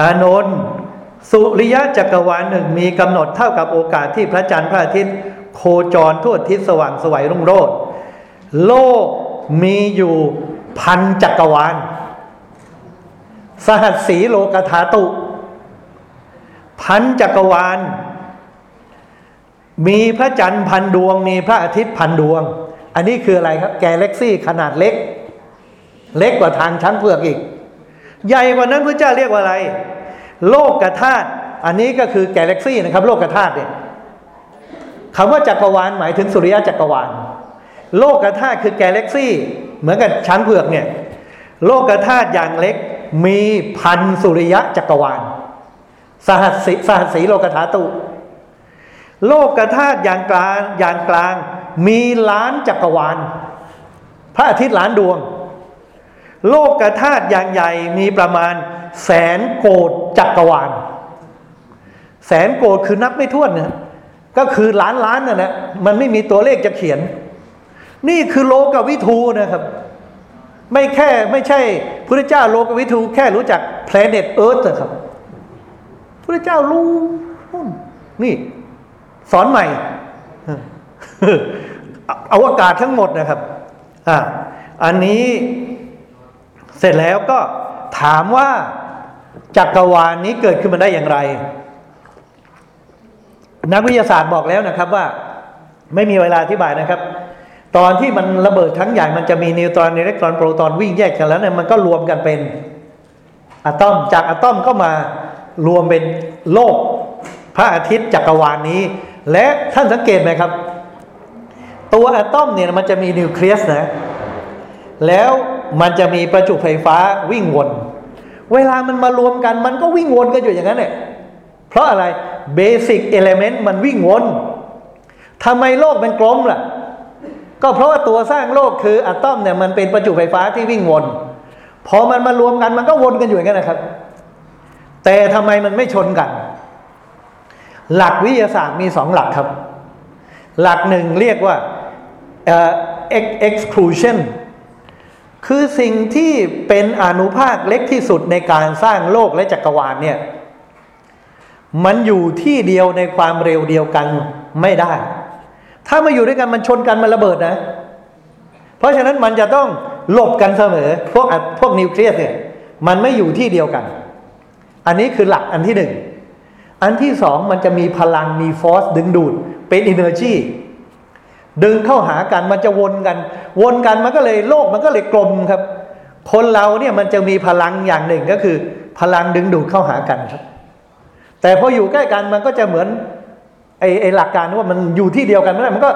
อานนท์สุริยะจักรวาลหนึ่งมีกำหนดเท่ากับโอกาสที่พระจันทร์พระอาทิตย์ โคจรทั่วทิศสว่างสวัยรุ่งโรจน์โลกมีอยู่พันจักรวาล สหัสสีโลกธาตุ พันจักรวาล มีพระจันทร์พันดวง มีพระอาทิตย์พันดวง อันนี้คืออะไรครับ แกเล็กซี่ขนาดเล็ก เล็กกว่าทางช้างเผือกอีก ใหญ่กว่านั้นพระเจ้าเรียกว่าอะไร โลกกธาตุอันนี้ก็คือแกเล็กซี่นะครับ โลกกธาตุเนี่ยคำว่าจักรวาลหมายถึงสุริยะจักรวาล โลกกธาตุคือแกเล็กซี่ เหมือนกับช้างเผือกเนี่ย โลกธาตุอย่างเล็กมีพันสุริยะจักรวาล สหัสสีสหัสสีโลกธาตุ โลกธาตุอย่างกลางอย่างกลาง มีล้านจักรวาล พระอาทิตย์ล้านดวง โลกธาตุอย่างใหญ่มีประมาณ แสนโกดจักรวาล แสนโกดคือนับไม่ถ้วนนะก็คือล้านล้านนะนะมันไม่มีตัวเลขจะเขียน นี่คือโลกวิทูนะครับ ไม่แค่ไม่ใช่พระเจ้าโลกวิทูแค่รู้จัก planet earth นะครับพระเจ้ารู้นี่ สอนใหม่อวกาศทั้งหมดนะครับอ่าอันนี้เสร็จแล้วก็ถามว่าจักรวาลนี้เกิดขึ้นมาได้อย่างไร นักวิทยาศาสตร์บอกแล้วนะครับว่า ไม่มีเวลาอธิบายนะครับ ตอนที่มันระเบิดทั้งใหญ่มันจะมีนิวตรอนอิเล็กตรอนโปรตอนวิ่งแยกกันแล้วเนี่ยมันก็รวมกันเป็นอะตอมจากอะตอมก็มารวมเป็นโลก พระอาทิตย์จักรวาลนี้ และท่านสังเกตไหมครับ ตัวอะตอมเนี่ยมันจะมีนิวเคลียสนะ แล้วมันจะมีประจุไฟฟ้าวิ่งวน เวลามันมารวมกันมันก็วิ่งวนกันอยู่อย่างนั้นเนี่ยเพราะอะไรเบสิกเอลเมนต์มันวิ่งวนทำไมโลกเป็นกลมล่ะ ก็เพราะว่าตัวสร้างโลกคืออะตอมเนี่ยมันเป็นประจุไฟฟ้าที่วิ่งวน พอมันมารวมกันมันก็วนกันอยู่อย่างนั้นนะครับ แต่ทำไมมันไม่ชนกัน หลักวิทยาศาสตร์มีสองหลักครับ หลักหนึ่งเรียกว่า exclusion คือสิ่งที่เป็นอนุภาคเล็กที่สุดในการสร้างโลกและจักรวาลเนี่ย มันอยู่ที่เดียวในความเร็วเดียวกันไม่ได้ ถ้ามาอยู่ด้วยกันมันชนกันมันระเบิดนะ เพราะฉะนั้นมันจะต้องหลบกันเสมอ พวกพวกนิวเคลียสเนี่ยมันไม่อยู่ที่เดียวกัน อันนี้คือหลักอันที่หนึ่ง อันที่สองมันจะมีพลังมี force ดึงดูดเป็น energy ดึงเข้าหากันมันจะวนกัน วนกันมันก็เลยโลกมันก็เลยกลมครับ คนเราเนี่ยมันจะมีพลังอย่างหนึ่งก็คือ พลังดึงดูดเข้าหากันครับ แต่พออยู่ใกล้กันมันก็จะเหมือนไอ้ไอหลักการว่ามันอยู่ที่เดียวกันไม่ได้มันก็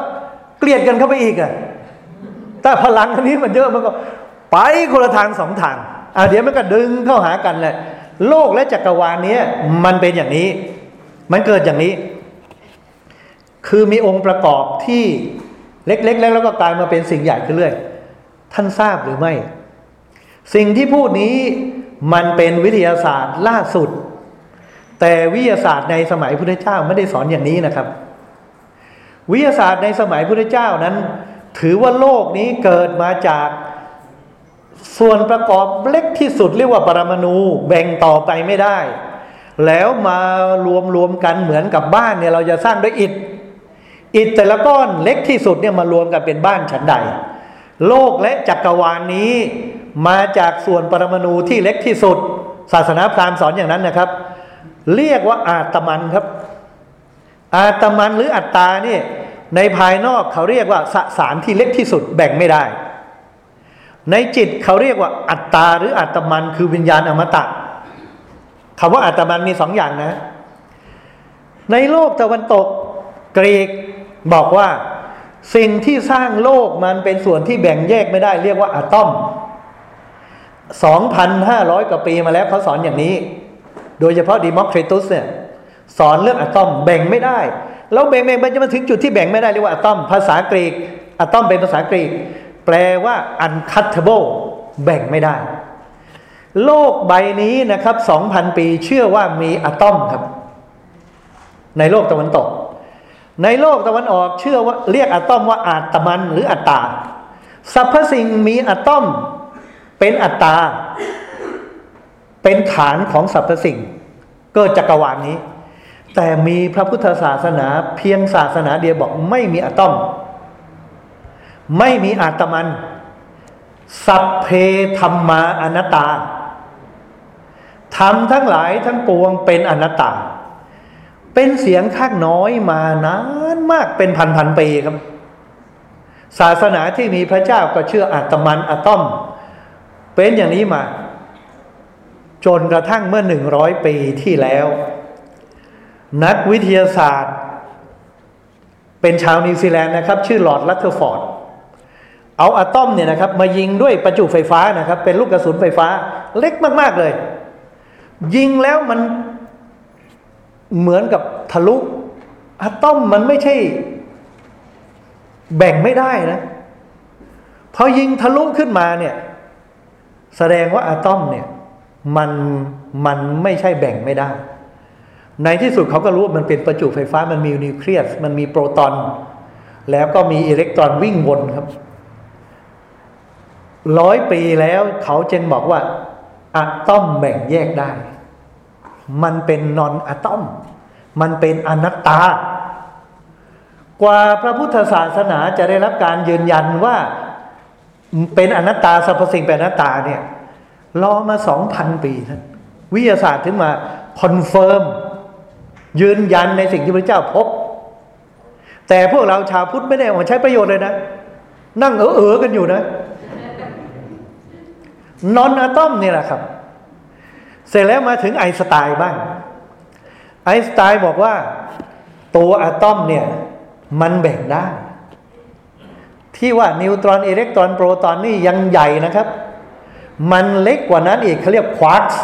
เกลียดกันเข้าไปอีกอะแต่พลังอันนี้มันเยอะมันก็ไปคนละทางสองทางอะเดี๋ยวมันก็ดึงเข้าหากันแหละโลกและจักรวาลนี้มันเป็นอย่างนี้ มันเกิดอย่างนี้ คือมีองค์ประกอบที่เล็กๆแล้วก็กลายมาเป็นสิ่งใหญ่ขึ้นเรื่อย ท่านทราบหรือไม่ สิ่งที่พูดนี้มันเป็นวิทยาศาสตร์ล่าสุด แต่วิทยาศาสตร์ในสมัยพุทธเจ้าไม่ได้สอนอย่างนี้นะครับ วิทยาศาสตร์ในสมัยพุทธเจ้านั้น ถือว่าโลกนี้เกิดมาจากส่วนประกอบเล็กที่สุดเรียกว่าปรมาณูแบ่งต่อไปไม่ได้ แล้วมารวมรวมกันเหมือนกับบ้านเนี่ยเราจะสร้างด้วยอิฐ อิฐแต่ละก้อนเล็กที่สุดเนี่ยมารวมกันเป็นบ้านชั้นใด โลกและจักรวาลนนี้ มาจากส่วนปรมาณูที่เล็กที่สุด ศาสนาพราหมณ์สอนอย่างนั้นนะครับ เรียกว่าอาตมันครับ อาตมันหรืออัตตานี่ในภายนอกเขาเรียกว่าสสารที่เล็กที่สุดแบ่งไม่ได้ ในจิตเขาเรียกว่าอัตตาหรืออัตมันคือวิญญาณอมตะ คำว่าอัตมันมีสองอย่างนะ ในโลกตะวันตกกรีกบอกว่า สิ่งที่สร้างโลกมันเป็นส่วนที่แบ่งแยกไม่ได้ เรียกว่าอะตอม 2,500 กว่าปีมาแล้วเขาสอนอย่างนี้ โดยเฉพาะดีมอคริตุสเนี่ยสอนเรื่องอะตอมแบ่งไม่ได้ แล้วแบ่งแบ่งมันจะมาถึงจุดที่แบ่งไม่ได้เรียกว่าอะตอม ภาษากรีกอะตอมเป็นภาษากรีก แปลว่า uncuttable แบ่งไม่ได้ โลกใบนี้นะครับ2,000ปีเชื่อว่ามีอะตอมครับ ในโลกตะวันตก ในโลกตะวันออกเชื่อว่าเรียกอะตอมว่าอาตมันหรืออัตตาสรรพสิ่งมีอะตอม เป็นอัตตา เป็นฐานของสรรพสิ่ง เกิดจักรวาลนนี้ แต่มีพระพุทธศาสนาเพียงศาสนาเดียวบอกไม่มีอะตอม ไม่มีอาตมัน สัพเพธัมมาอนัตตา ธรรมทั้งหลายทั้งปวงเป็นอนัตตา เป็นเสียงข้างน้อยมานานมากเป็นพันพันปีครับ ศาสนาที่มีพระเจ้าก็เชื่ออัตมันอะตอม เป็นอย่างนี้มา จนกระทั่งเมื่อหนึ่งร้อยปีที่แล้ว นักวิทยาศาสตร์ เป็นชาวนิวซีแลนด์นะครับ ชื่อลอร์ดรัทเทอร์ฟอร์ดเอาอะตอมเนี่ยนะครับมายิงด้วยประจุไฟฟ้านะครับ เป็นลูกกระสุนไฟฟ้าเล็กมาก ๆ เลย ยิงแล้วมันเหมือนกับทะลุอะตอมมันไม่ใช่แบ่งไม่ได้นะพอยิงทะลุขึ้นมาเนี่ย แสดงว่าอะตอมเนี่ยมันมันไม่ใช่แบ่งไม่ได้ ในที่สุดเขาก็รู้ว่ามันเป็นประจุไฟฟ้ามันมีนิวเคลียส มันมีโปรตอน แล้วก็มีอิเล็กตรอนวิ่งวนครับร้อยปีแล้วเขาจึงบอกว่า อะตอมแบ่งแยกได้ มันเป็น non-atom มันเป็นอนัตตา กว่าพระพุทธศาสนาจะได้รับการยืนยันว่าเป็นอนัตตาสรรพสิ่งเป็นอนัตตาเนี่ยรอมาสองพันปีทางวิทยาศาสตร์ถึงมา confirmยืนยันในสิ่งที่พระพุทธเจ้าพบ แต่พวกเราชาวพุทธไม่ได้เอามาใช้ประโยชน์เลยนะ นั่งเออเออกันอยู่นะ non-atom นี่แหละครับ เสร็จแล้วมาถึงไอน์สไตน์บ้าง ไอน์สไตน์บอกว่า ตัวอะตอมเนี่ย มันแบ่งได้ ที่ว่านิวตรอนอิเล็กตรอนโปรตอนนี่ยังใหญ่นะครับ มันเล็กกว่านั้นอีกเขาเรียก quarks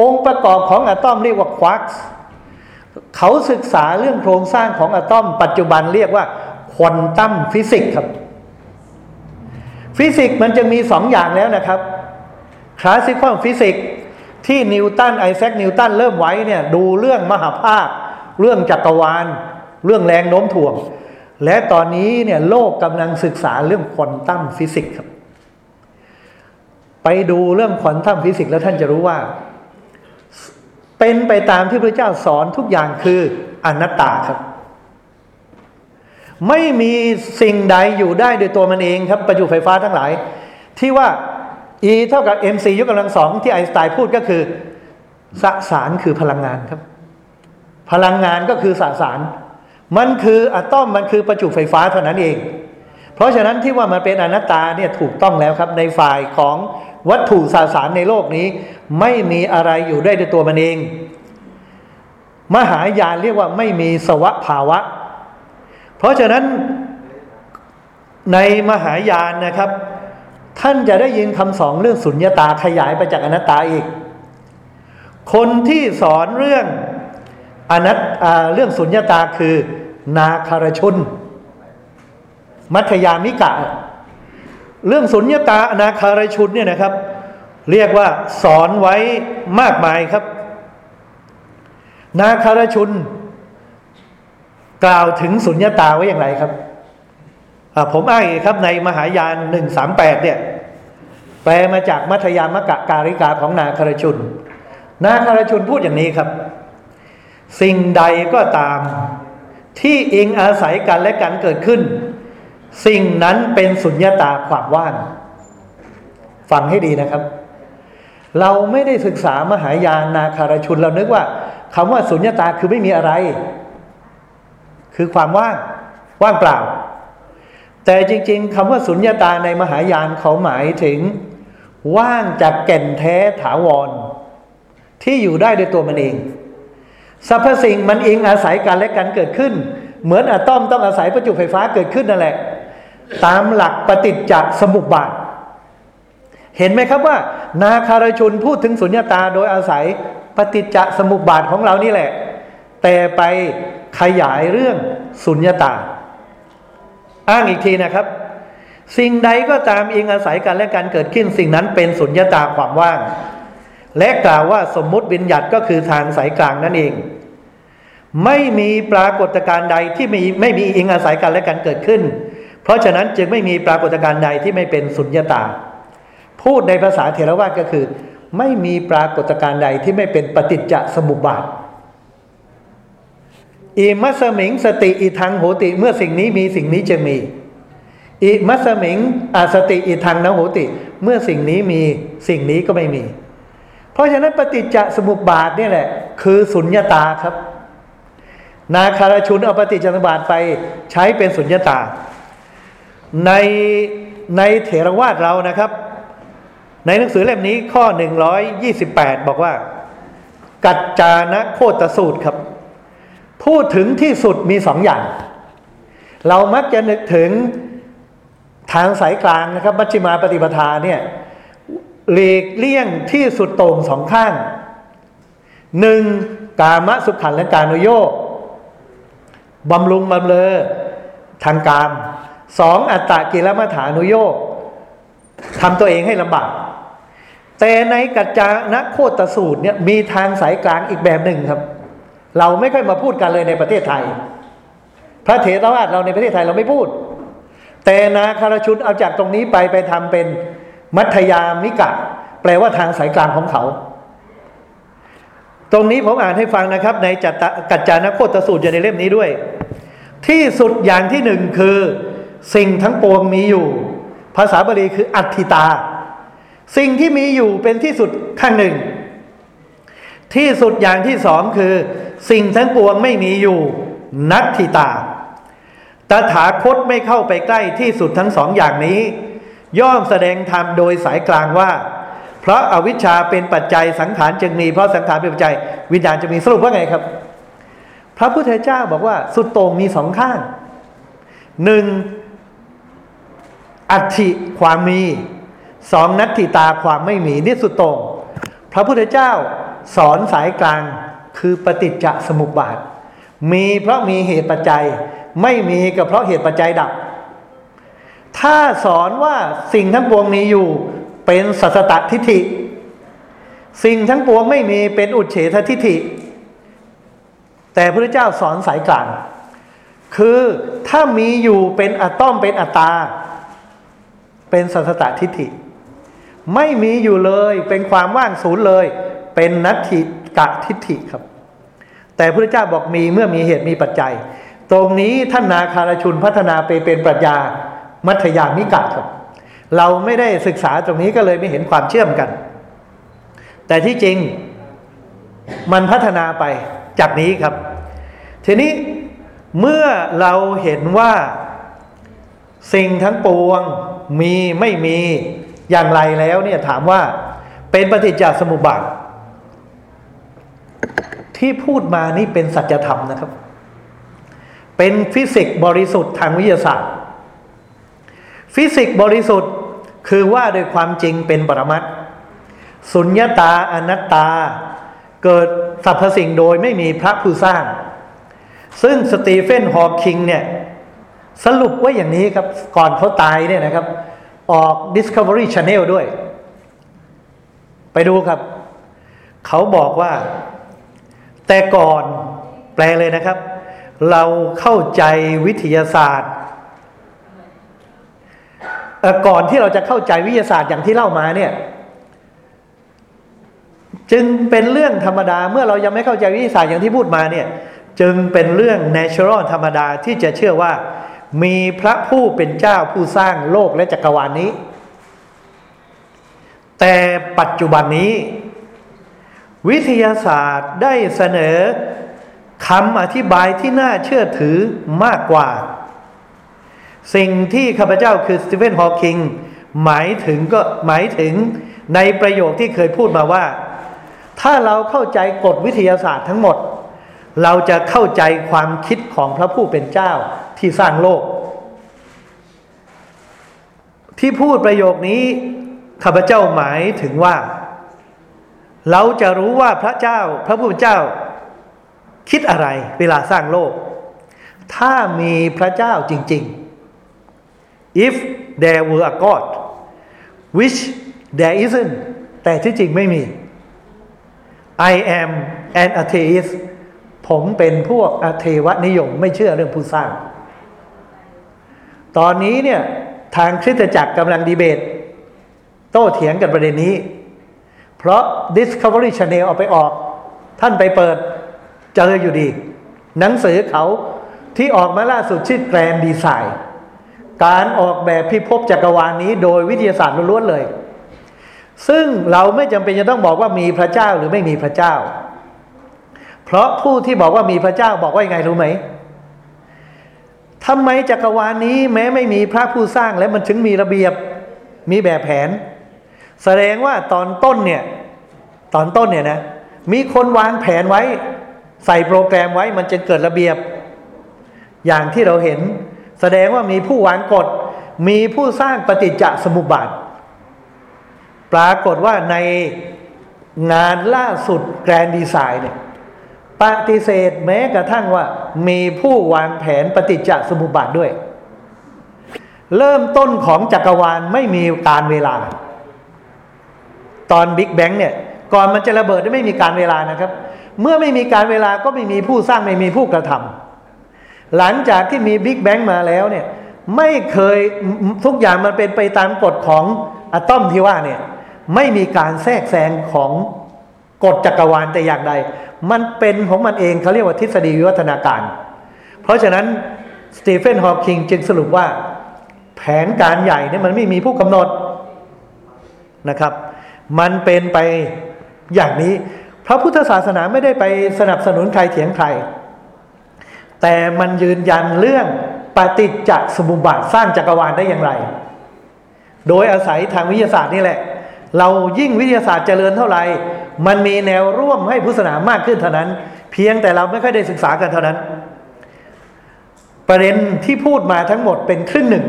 องค์ประกอบของอะตอมเรียกว่า quarks เขาศึกษาเรื่องโครงสร้างของอะตอม ปัจจุบันเรียกว่า quantum physics ครับ ฟิสิกส์มันจะมีสองอย่างแล้วนะครับ classical physics ที่นิวตันไอแซคนิวตันเริ่มไว้เนี่ยดูเรื่องมหภาค เรื่องจักรวาล เรื่องแรงโน้มถ่วง และตอนนี้เนี่ยโลกกำลังศึกษาเรื่อง quantum physics ครับ ไปดูเรื่องควอนตัมฟิสิกส์แล้วท่านจะรู้ว่า เป็นไปตามที่พระเจ้าสอนทุกอย่างคืออนัตตาครับ ไม่มีสิ่งใดอยู่ได้โดยตัวมันเองครับประจุไฟฟ้าทั้งหลาย ที่ว่า E เท่ากับ mc ยกกำลังสองที่ไอน์สไตน์พูดก็คือสสารคือพลังงานครับ พลังงานก็คือสสาร มันคืออะตอมมันคือประจุไฟฟ้าเท่านั้นเอง เพราะฉะนั้นที่ว่ามันเป็นอนัตตาเนี่ยถูกต้องแล้วครับ ในฝ่ายของวัตถุสสารในโลกนี้ ไม่มีอะไรอยู่ได้ด้วยตัวมันเอง มหายานเรียกว่าไม่มีสวะภาวะ เพราะฉะนั้นในมหายานนะครับ ท่านจะได้ยินคำสอนเรื่องสุญญตาขยายไปจากอนัตตาอีก คนที่สอนเรื่องอนัตเรื่องสุญญตาคือนาคารชน มัธยามิกะ เรื่องสุญญตาอนาคารชุนเนี่ยนะครับ เรียกว่าสอนไว้มากมายครับ นาคารชุน กล่าวถึงสุญญตาไว้อย่างไรครับผมอ้างครับในมหายานหนึ่งสามแปดเนี่ย แปลมาจากมัธยามกะการิกาของนาคารชุน นาคารชุนพูดอย่างนี้ครับ สิ่งใดก็ตามที่เองอาศัยกันและกันเกิดขึ้น สิ่งนั้นเป็นสุญญตาความว่าง ฟังให้ดีนะครับ เราไม่ได้ศึกษามหายานนาคารชุนเรานึกว่าคำว่าสุญญตาคือไม่มีอะไร คือความว่างว่างเปล่า แต่จริง ๆคำว่าสุญญตาในมหายานเขาหมายถึง ว่างจากแก่นแท้ถาวร ที่อยู่ได้ด้วยตัวมันเองสรรพสิ่งมันเองอาศัยกันและกันเกิดขึ้น เหมือนอะตอมต้องอาศัยประจุไฟฟ้าเกิดขึ้นนั่นแหละ ตามหลักปฏิจจสมุปบาท เห็นไหมครับว่า นาคารชุนพูดถึงสุญญาตาโดยอาศัยปฏิจจสมุปบาทของเรานี่แหละ แต่ไป ขยายเรื่องสุญญตา อ้างอีกทีนะครับ สิ่งใดก็ตามเองอาศัยกันและกันเกิดขึ้นสิ่งนั้นเป็นสุญญตาความว่าง และกล่าวว่าสมมุติบิญญัติก็คือทางสายกลางนั่นเอง ไม่มีปรากฏการณ์ใดที่มีไม่มีอิงอาศัยกันและกันเกิดขึ้น เพราะฉะนั้นจึงไม่มีปรากฏการณ์ใดที่ไม่เป็นสุญญตา พูดในภาษาเทรวาสก็คือ ไม่มีปรากฏการณ์ใดที่ไม่เป็นปฏิจจสมุปบาท อิมัสมิงสติอิทังโหติ เมื่อสิ่งนี้มีสิ่งนี้จะมี อิมัสมิงอาสติอิทังนะโหติ เมื่อสิ่งนี้มีสิ่งนี้ก็ไม่มี เพราะฉะนั้นปฏิจจสมุปบาทนี่แหละ คือสุญญตาครับ นาคารชุนเอาปฏิจจสมุปบาทไปใช้เป็นสุญญตา ในในเถรวาทเรานะครับ ในหนังสือเล่มนี้ข้อ 128 บอกว่า กัจจานะโคตสูตรครับ พูดถึงที่สุดมีสองอย่าง เรามักจะนึกถึงทางสายกลางนะครับมัชฌิมาปฏิปทาเนี่ยหลีกเลี่ยงที่สุดโต่งสองข้างหนึ่งกามสุขันและการุโยกบำรุงบำเลอทางการสองอัตตะกิลมัฐานุโยกทำตัวเองให้ลำบาก แต่ในกัจจานโคตสูตรเนี่ยมีทางสายกลางอีกแบบหนึ่งครับ เราไม่ค่อยมาพูดกันเลยในประเทศไทย พระเถรวาทเราในประเทศไทยเราไม่พูด แต่นาคารชุนเอาจากตรงนี้ไปไปทำเป็นมัธยามิกะ แปลว่าทางสายกลางของเขา ตรงนี้ผมอ่านให้ฟังนะครับ ในจัตตกัจจานโคตสูตรอยู่ในเล่มนี้ด้วย ที่สุดอย่างที่หนึ่งคือ สิ่งทั้งปวงมีอยู่ ภาษาบาลีคืออัตถิตา สิ่งที่มีอยู่เป็นที่สุดข้างหนึ่ง ที่สุดอย่างที่สองคือ สิ่งทั้งปวงไม่มีอยู่ นัตถิตา ตถาคตไม่เข้าไปใกล้ที่สุดทั้งสองอย่างนี้ ย่อมแสดงธรรมโดยสายกลางว่า เพราะอาวิชชาเป็นปัจจัยสังขารจึงมี เพราะสังขารเป็นปัจจัย วิญญาณจะมีสรุปว่าไงครับ พระพุทธเจ้าบอกว่าสุดโต่งมีสองข้างหนึ่งอัตถิความมีสองนัตถิตาความไม่มีนี่สุดโต่งพระพุทธเจ้า สอนสายกลางคือปฏิจจสมุปบาท มีเพราะมีเหตุปัจจัย ไม่มีก็เพราะเหตุปัจจัยดับ ถ้าสอนว่าสิ่งทั้งปวงมีอยู่เป็นสัสตทิฏฐิ สิ่งทั้งปวงไม่มีเป็นอุเฉททิฏฐิ แต่พระเจ้าสอนสายกลาง คือถ้ามีอยู่เป็นอะตอมเป็นอัตตา เป็นสัสตทิฏฐิ ไม่มีอยู่เลยเป็นความว่างศูนย์เลย เป็นนัตถิกะทิฏฐิครับ แต่พระเจ้าบอกมีเมื่อมีเหตุมีปัจจัย ตรงนี้ท่านนาคารชุนพัฒนาไปเป็นปรัชญามัธยามิกะครับ เราไม่ได้ศึกษาตรงนี้ก็เลยไม่เห็นความเชื่อมกัน แต่ที่จริงมันพัฒนาไปจากนี้ครับ ทีนี้เมื่อเราเห็นว่าสิ่งทั้งปวงมีไม่มีอย่างไรแล้วเนี่ยถามว่าเป็นปฏิจจสมุปบาท ที่พูดมานี่เป็นสัจธรรมนะครับ เป็นฟิสิกส์บริสุทธิ์ทางวิทยาศาสตร์ ฟิสิกส์บริสุทธิ์คือว่าโดยความจริงเป็นปรมัตสุญญาตาอนัตตา เกิดสรรพสิ่งโดยไม่มีพระผู้สร้าง ซึ่งสตีเฟนฮอว์คิงเนี่ยสรุปว่าอย่างนี้ครับก่อนเขาตายเนี่ยนะครับ ออก Discovery Channel ด้วย ไปดูครับ เขาบอกว่า แต่ก่อนแปลเลยนะครับ เราเข้าใจวิทยาศาสตร์ก่อนที่เราจะเข้าใจวิทยาศาสตร์อย่างที่เล่ามาเนี่ย จึงเป็นเรื่องธรรมดาเมื่อเรายังไม่เข้าใจวิทยาศาสตร์อย่างที่พูดมาเนี่ย จึงเป็นเรื่อง natural ธรรมดาที่จะเชื่อว่า มีพระผู้เป็นเจ้าผู้สร้างโลกและจักรวาลนนี้ แต่ปัจจุบันนี้ วิทยาศาสตร์ได้เสนอคำอธิบายที่น่าเชื่อถือมากกว่า สิ่งที่ข้าพเจ้าคือสตีเฟนฮอว์คิงหมายถึงก็หมายถึงในประโยคที่เคยพูดมาว่า ถ้าเราเข้าใจกฎวิทยาศาสตร์ทั้งหมด เราจะเข้าใจความคิดของพระผู้เป็นเจ้าที่สร้างโลก ที่พูดประโยคนี้ข้าพเจ้าหมายถึงว่า เราจะรู้ว่าพระเจ้าพระผู้เป็นเจ้า คิดอะไรเวลาสร้างโลก ถ้ามีพระเจ้าจริง ๆ if there were a God which there isn't แต่ที่จริงไม่มี I am an atheist ผมเป็นพวกอเทวนิยมไม่เชื่อเรื่องผู้สร้าง ตอนนี้เนี่ยทางคริสตจักรกำลังดีเบต โต้เถียงกันประเด็นนี้ เพราะ Discovery Channel เอาไปออก ท่านไปเปิดเจออยู่ดี หนังสือเขาที่ออกมาล่าสุดชื่อแกรนดีไซน์การออกแบบพิภพจักรวาลนี้โดยวิทยาศาสตร์ล้วนๆเลย ซึ่งเราไม่จำเป็นจะต้องบอกว่ามีพระเจ้าหรือไม่มีพระเจ้า เพราะผู้ที่บอกว่ามีพระเจ้าบอกว่ายังไงรู้ไหมทำไมจักรวาลนนี้แม้ไม่มีพระผู้สร้างแล้วมันถึงมีระเบียบมีแบบแผน แสดงว่าตอนต้นเนี่ยตอนต้นเนี่ยนะมีคนวางแผนไว้ ใส่โปรแกรมไว้มันจะเกิดระเบียบ อย่างที่เราเห็น แสดงว่ามีผู้วางกฎ มีผู้สร้างปฏิจจสมุปบาท ปรากฏว่าในงานล่าสุดแกรนดีไซน์เนี่ยปฏิเสธแม้กระทั่งว่า มีผู้วางแผนปฏิจจสมุปบาทด้วย เริ่มต้นของจักรวาลไม่มีการเวลา ตอนบิ๊กแบงเนี่ยก่อนมันจะระเบิดไม่มีการเวลานะครับ เมื่อไม่มีการเวลาก็ไม่มีผู้สร้างไม่มีผู้กระทำหลังจากที่มีบิ๊กแบงมาแล้วเนี่ยไม่เคยทุกอย่างมันเป็นไปตามกฎของอะตอมที่ว่าเนี่ยไม่มีการแทรกแซงของกฎจักรวาลแต่อย่างใด มันเป็นของมันเองเขาเรียกว่าทฤษฎีวิวัฒนาการ เพราะฉะนั้นสตีเฟนฮอว์คิงจึงสรุปว่า แผนการใหญ่เนี่ยมันไม่มีผู้กำหนดนะครับ มันเป็นไปอย่างนี้ พระพุทธศาสนาไม่ได้ไปสนับสนุนใครเถียงใคร แต่มันยืนยันเรื่องปฏิจจสมุปบาทสร้างจักรวาลได้อย่างไร โดยอาศัยทางวิทยาศาสตร์นี่แหละ เรายิ่งวิทยาศาสตร์เจริญเท่าไหร่ มันมีแนวร่วมให้พุทธศาสนามากขึ้นเท่านั้น เพียงแต่เราไม่ค่อยได้ศึกษากันเท่านั้น ประเด็นที่พูดมาทั้งหมดเป็นครึ่งหนึ่ง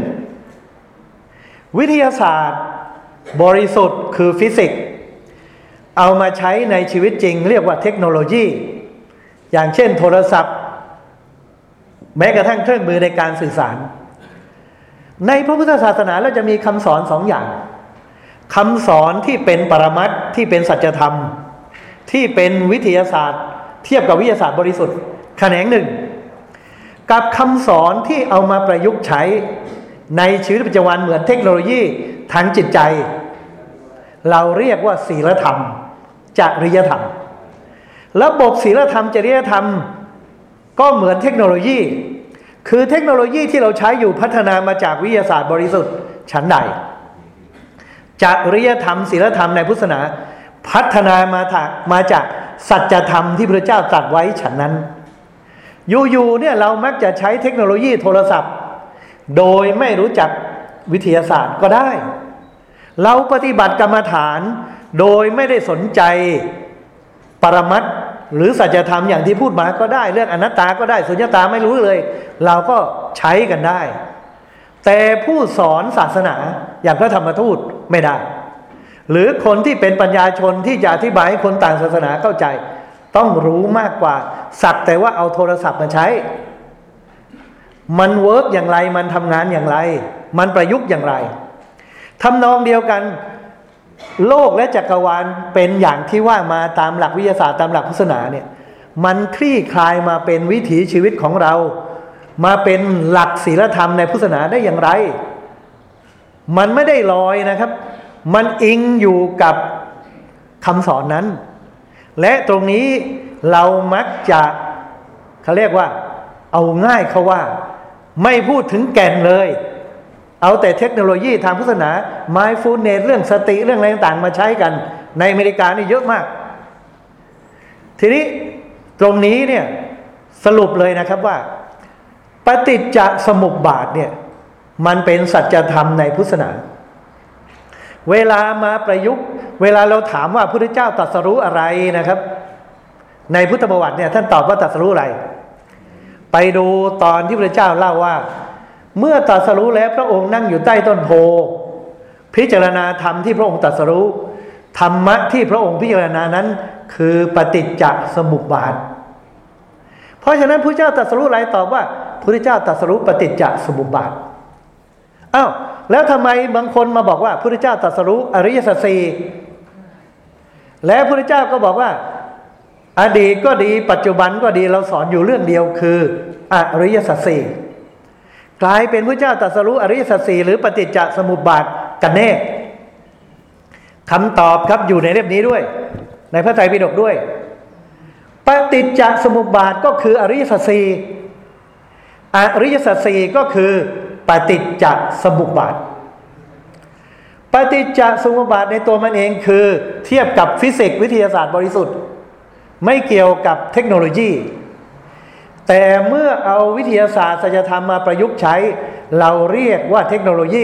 วิทยาศาสตร์ บริสุทธิ์คือฟิสิกส์ เอามาใช้ในชีวิตจริง เรียกว่าเทคโนโลยี อย่างเช่นโทรศัพท์ แม้กระทั่งเครื่องมือในการสื่อสาร ในพระพุทธศาสนาเราจะมีคำสอนสองอย่างคำสอนที่เป็นปรมัตที่เป็นสัจธรรม ที่เป็นวิทยาศาสตร์ เทียบกับวิทยาศาสตร์บริสุทธิ์แขนงหนึ่ง กับคำสอนที่เอามาประยุกต์ใช้ ในชีวิตประจำวันเหมือนเทคโนโลยีทางจิตใจ เราเรียกว่าศีลธรรม จริยธรรม ระบบศีลธรรม จริยธรรม ก็เหมือนเทคโนโลยี คือเทคโนโลยีที่เราใช้อยู่พัฒนามาจากวิทยาศาสตร์บริสุทธิ์ชั้นใดจริยธรรมศีลธรรมในพุทธศาสนา พัฒนามาถามาจากสัจธรรมที่พระเจ้าตรัสไว้ฉันนั้น อยู่ๆเนี่ยเรามักจะใช้เทคโนโลยีโทรศัพท์ โดยไม่รู้จักวิทยาศาสตร์ก็ได้ เราปฏิบัติกรรมฐาน โดยไม่ได้สนใจปรมัตหรือสัจธรรมอย่างที่พูดมาก็ได้ เรื่องอนัตตาก็ได้สุญญตาไม่รู้เลย เราก็ใช้กันได้ แต่ผู้สอนศาสนาอย่างพระธรรมทูตไม่ได้ หรือคนที่เป็นปัญญาชนที่จะอธิบายให้คนต่างศาสนาเข้าใจ ต้องรู้มากกว่าสักแต่ว่าเอาโทรศัพท์มาใช้ มัน work อย่างไร มันทำงานอย่างไร มันประยุกต์อย่างไรทำนองเดียวกัน โลกและจักรวาลเป็นอย่างที่ว่ามาตามหลักวิทยาศาสตร์ตามหลักพุทธศาสนาเนี่ยมันคลี่คลายมาเป็นวิถีชีวิตของเรา มาเป็นหลักศีลธรรมในพุทธศาสนาได้อย่างไร มันไม่ได้ลอยนะครับ มันอิงอยู่กับคำสอนนั้น และตรงนี้เรามักจะเขาเรียกว่า เอาง่ายเขาว่า ไม่พูดถึงแก่นเลย เอาแต่เทคโนโลยีทางพุทธศาสนาไมฟูเนตเรื่องสติเรื่องอะไรต่างๆ มาใช้กัน ในอเมริกานี่เยอะมาก ทีนี้ตรงนี้เนี่ยสรุปเลยนะครับว่า ปฏิจจสมุปบาทเนี่ยมันเป็นสัจธรรมในพุทธศาสนา เวลามาประยุกต์ เวลาเราถามว่าพระพุทธเจ้าตรัสรู้อะไรนะครับ ในพุทธประวัติเนี่ยท่านตอบว่าตรัสรู้อะไร ไปดูตอนที่พระเจ้าเล่าว่า เมื่อตรัสรู้แล้วพระองค์นั่งอยู่ใต้ต้นโพ พิจารณาธรรมที่พระองค์ตรัสรู้ธรรมะที่พระองค์พิจารณานั้น คือปฏิจจสมุปบาท เพราะฉะนั้นพระเจ้าตรัสรู้อะไรตอบว่าพระเจ้าตรัสรู้ปฏิจจสมุปบาทอ้าวแล้วทำไมบางคนมาบอกว่าพระเจ้าตรัสรู้อริยสัจสี่แล้วพระเจ้าก็บอกว่า อดีตก็ดีปัจจุบันก็ดีเราสอนอยู่เรื่องเดียวคือ อริยสัจสี่กลายเป็นพระเจ้าตรัสรู้อริยสัจสี่หรือปฏิจจสมุปบาทกันแน่คำตอบครับอยู่ในเล่มนี้ด้วย ในพระไตรปิฎกด้วย ปฏิจจสมุปบาทก็คืออริยสัจสี่อริยสัจสี่ก็คือปฏิจจสมุปบาท ปฏิจจสมุปบาทในตัวมันเองคือ เทียบกับฟิสิกส์วิทยาศาสตร์บริสุทธิ์ ไม่เกี่ยวกับเทคโนโลยี แต่เมื่อเอาวิทยาศาสตร์สัจธรรมมาประยุกต์ใช้ เราเรียกว่าเทคโนโลยี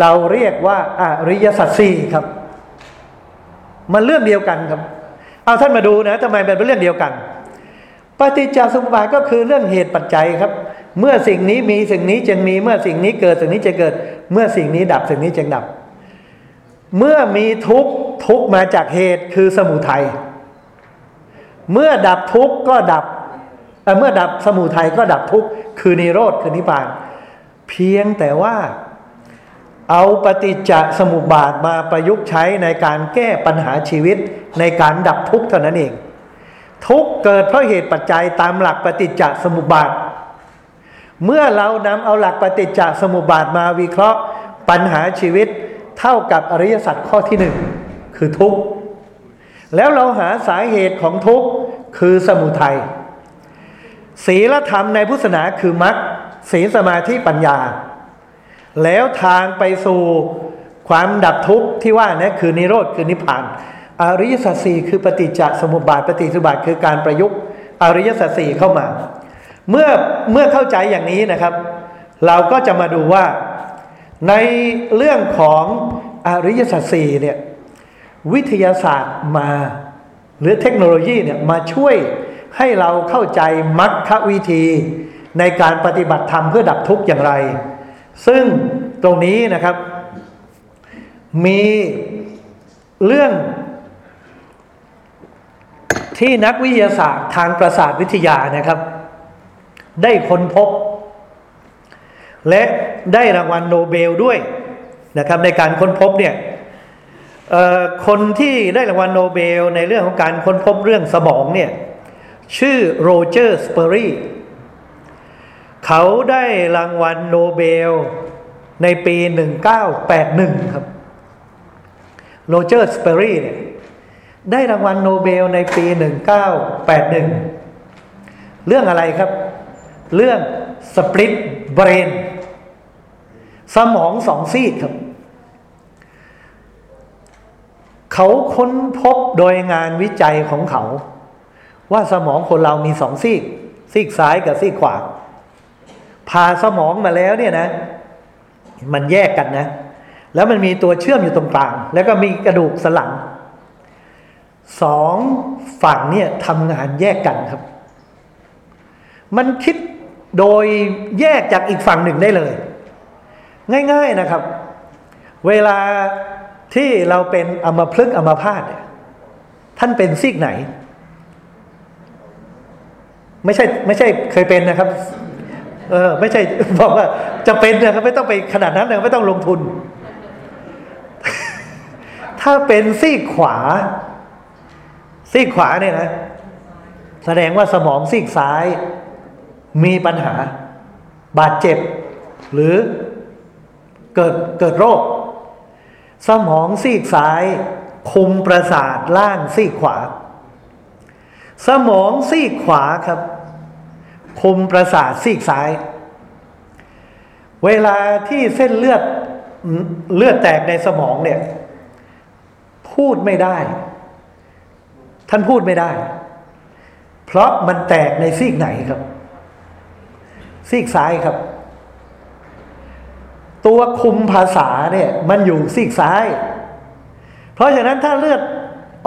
เราเรียกว่าอริยสัจสี่ครับ มันเรื่องเดียวกันครับ เอาท่านมาดูนะทำไมเป็นเรื่องเดียวกัน ปฏิจจสมุปบาทก็คือเรื่องเหตุปัจจัยครับ เมื่อสิ่งนี้มีสิ่งนี้จึงมีเมื่อสิ่งนี้เกิดสิ่งนี้จะเกิด เมื่อสิ่งนี้ดับสิ่งนี้จึงดับ เมื่อมีทุกทุกมาจากเหตุคือสมุทัย เมื่อดับทุกข์ก็ดับเมื่อดับสมุทัยก็ดับทุกข์คือนิโรธคือนิพพาน เพียงแต่ว่าเอาปฏิจจสมุปบาทมาประยุกต์ใช้ในการแก้ปัญหาชีวิตในการดับทุกข์เท่านั้นเอง ทุกเกิดเพราะเหตุปัจจัยตามหลักปฏิจจสมุปบาท เมื่อเรานำเอาหลักปฏิจจสมุปบาทมาวิเคราะห์ปัญหาชีวิตเท่ากับอริยสัจข้อที่หนึ่งคือทุกข์ แล้วเราหาสาเหตุของทุกข์คือสมุทัยศีลธรรมในพุทธศาสนาคือมรรคศีลสมาธิปัญญา แล้วทางไปสู่ความดับทุกข์ที่ว่านี่คือนิโรธคือนิพพาน อริยสัจสี่คือปฏิจจสมุปบาทปฏิสุบาทคือการประยุกต์อริยสัจสี่เข้ามา เมื่อเมื่อเข้าใจอย่างนี้นะครับ เราก็จะมาดูว่าในเรื่องของอริยสัจสี่เนี่ย วิทยาศาสตร์มา หรือเทคโนโลยีเนี่ยมาช่วยให้เราเข้าใจมรรควิธี ในการปฏิบัติธรรมเพื่อดับทุกข์อย่างไร ซึ่งตรงนี้นะครับ มีเรื่องที่นักวิทยาศาสตร์ทางประสาทวิทยานะครับ ได้ค้นพบ และได้รางวัลโนเบลด้วยนะครับ ในการค้นพบเนี่ย คนที่ได้รางวัลโนเบลในเรื่องของการค้นพบเรื่องสมองเนี่ย ชื่อโรเจอร์สเปอรีเขาได้รางวัลโนเบลในปี 1981 ครับโรเจอร์สเปอรีเนี่ยได้รางวัลโนเบลในปี 1981 เรื่องอะไรครับ เรื่องสปริตเบรน สมองสองซีกครับ เขาค้นพบโดยงานวิจัยของเขา ว่าสมองคนเรามีสองซีก ซีกซ้ายกับซีกขวาผ่าสมองมาแล้วเนี่ยนะ มันแยกกันนะ แล้วมันมีตัวเชื่อมอยู่ตรงกลาง แล้วก็มีกระดูกสันหลังสองฝั่งเนี่ยทำงานแยกกันครับ มันคิดโดยแยกจากอีกฝั่งหนึ่งได้เลย ง่าย ๆนะครับ เวลา ที่เราเป็นอมพลึกอมพาตท่านเป็นซีกไหน ไม่ใช่ไม่ใช่เคยเป็นนะครับ เออ ไม่ใช่บอกว่าจะเป็นนะครับไม่ต้องไปขนาดนั้นนะไม่ต้องลงทุน ถ้าเป็นซีกขวา ซีกขวาเนี่ยนะ แสดงว่าสมองซีกซ้ายมีปัญหา บาดเจ็บ หรือเกิดเกิดโรค สมองซีกซ้าย คุมประสาทล่างซีกขวา สมองซีกขวาครับ คุมประสาทซีกซ้าย เวลาที่เส้นเลือดเลือดแตกในสมองเนี่ย พูดไม่ได้ ท่านพูดไม่ได้ เพราะมันแตกในซีกไหนครับ ซีกซ้ายครับ ตัวคุมภาษาเนี่ยมันอยู่ซีกซ้าย เพราะฉะนั้นถ้าเลือด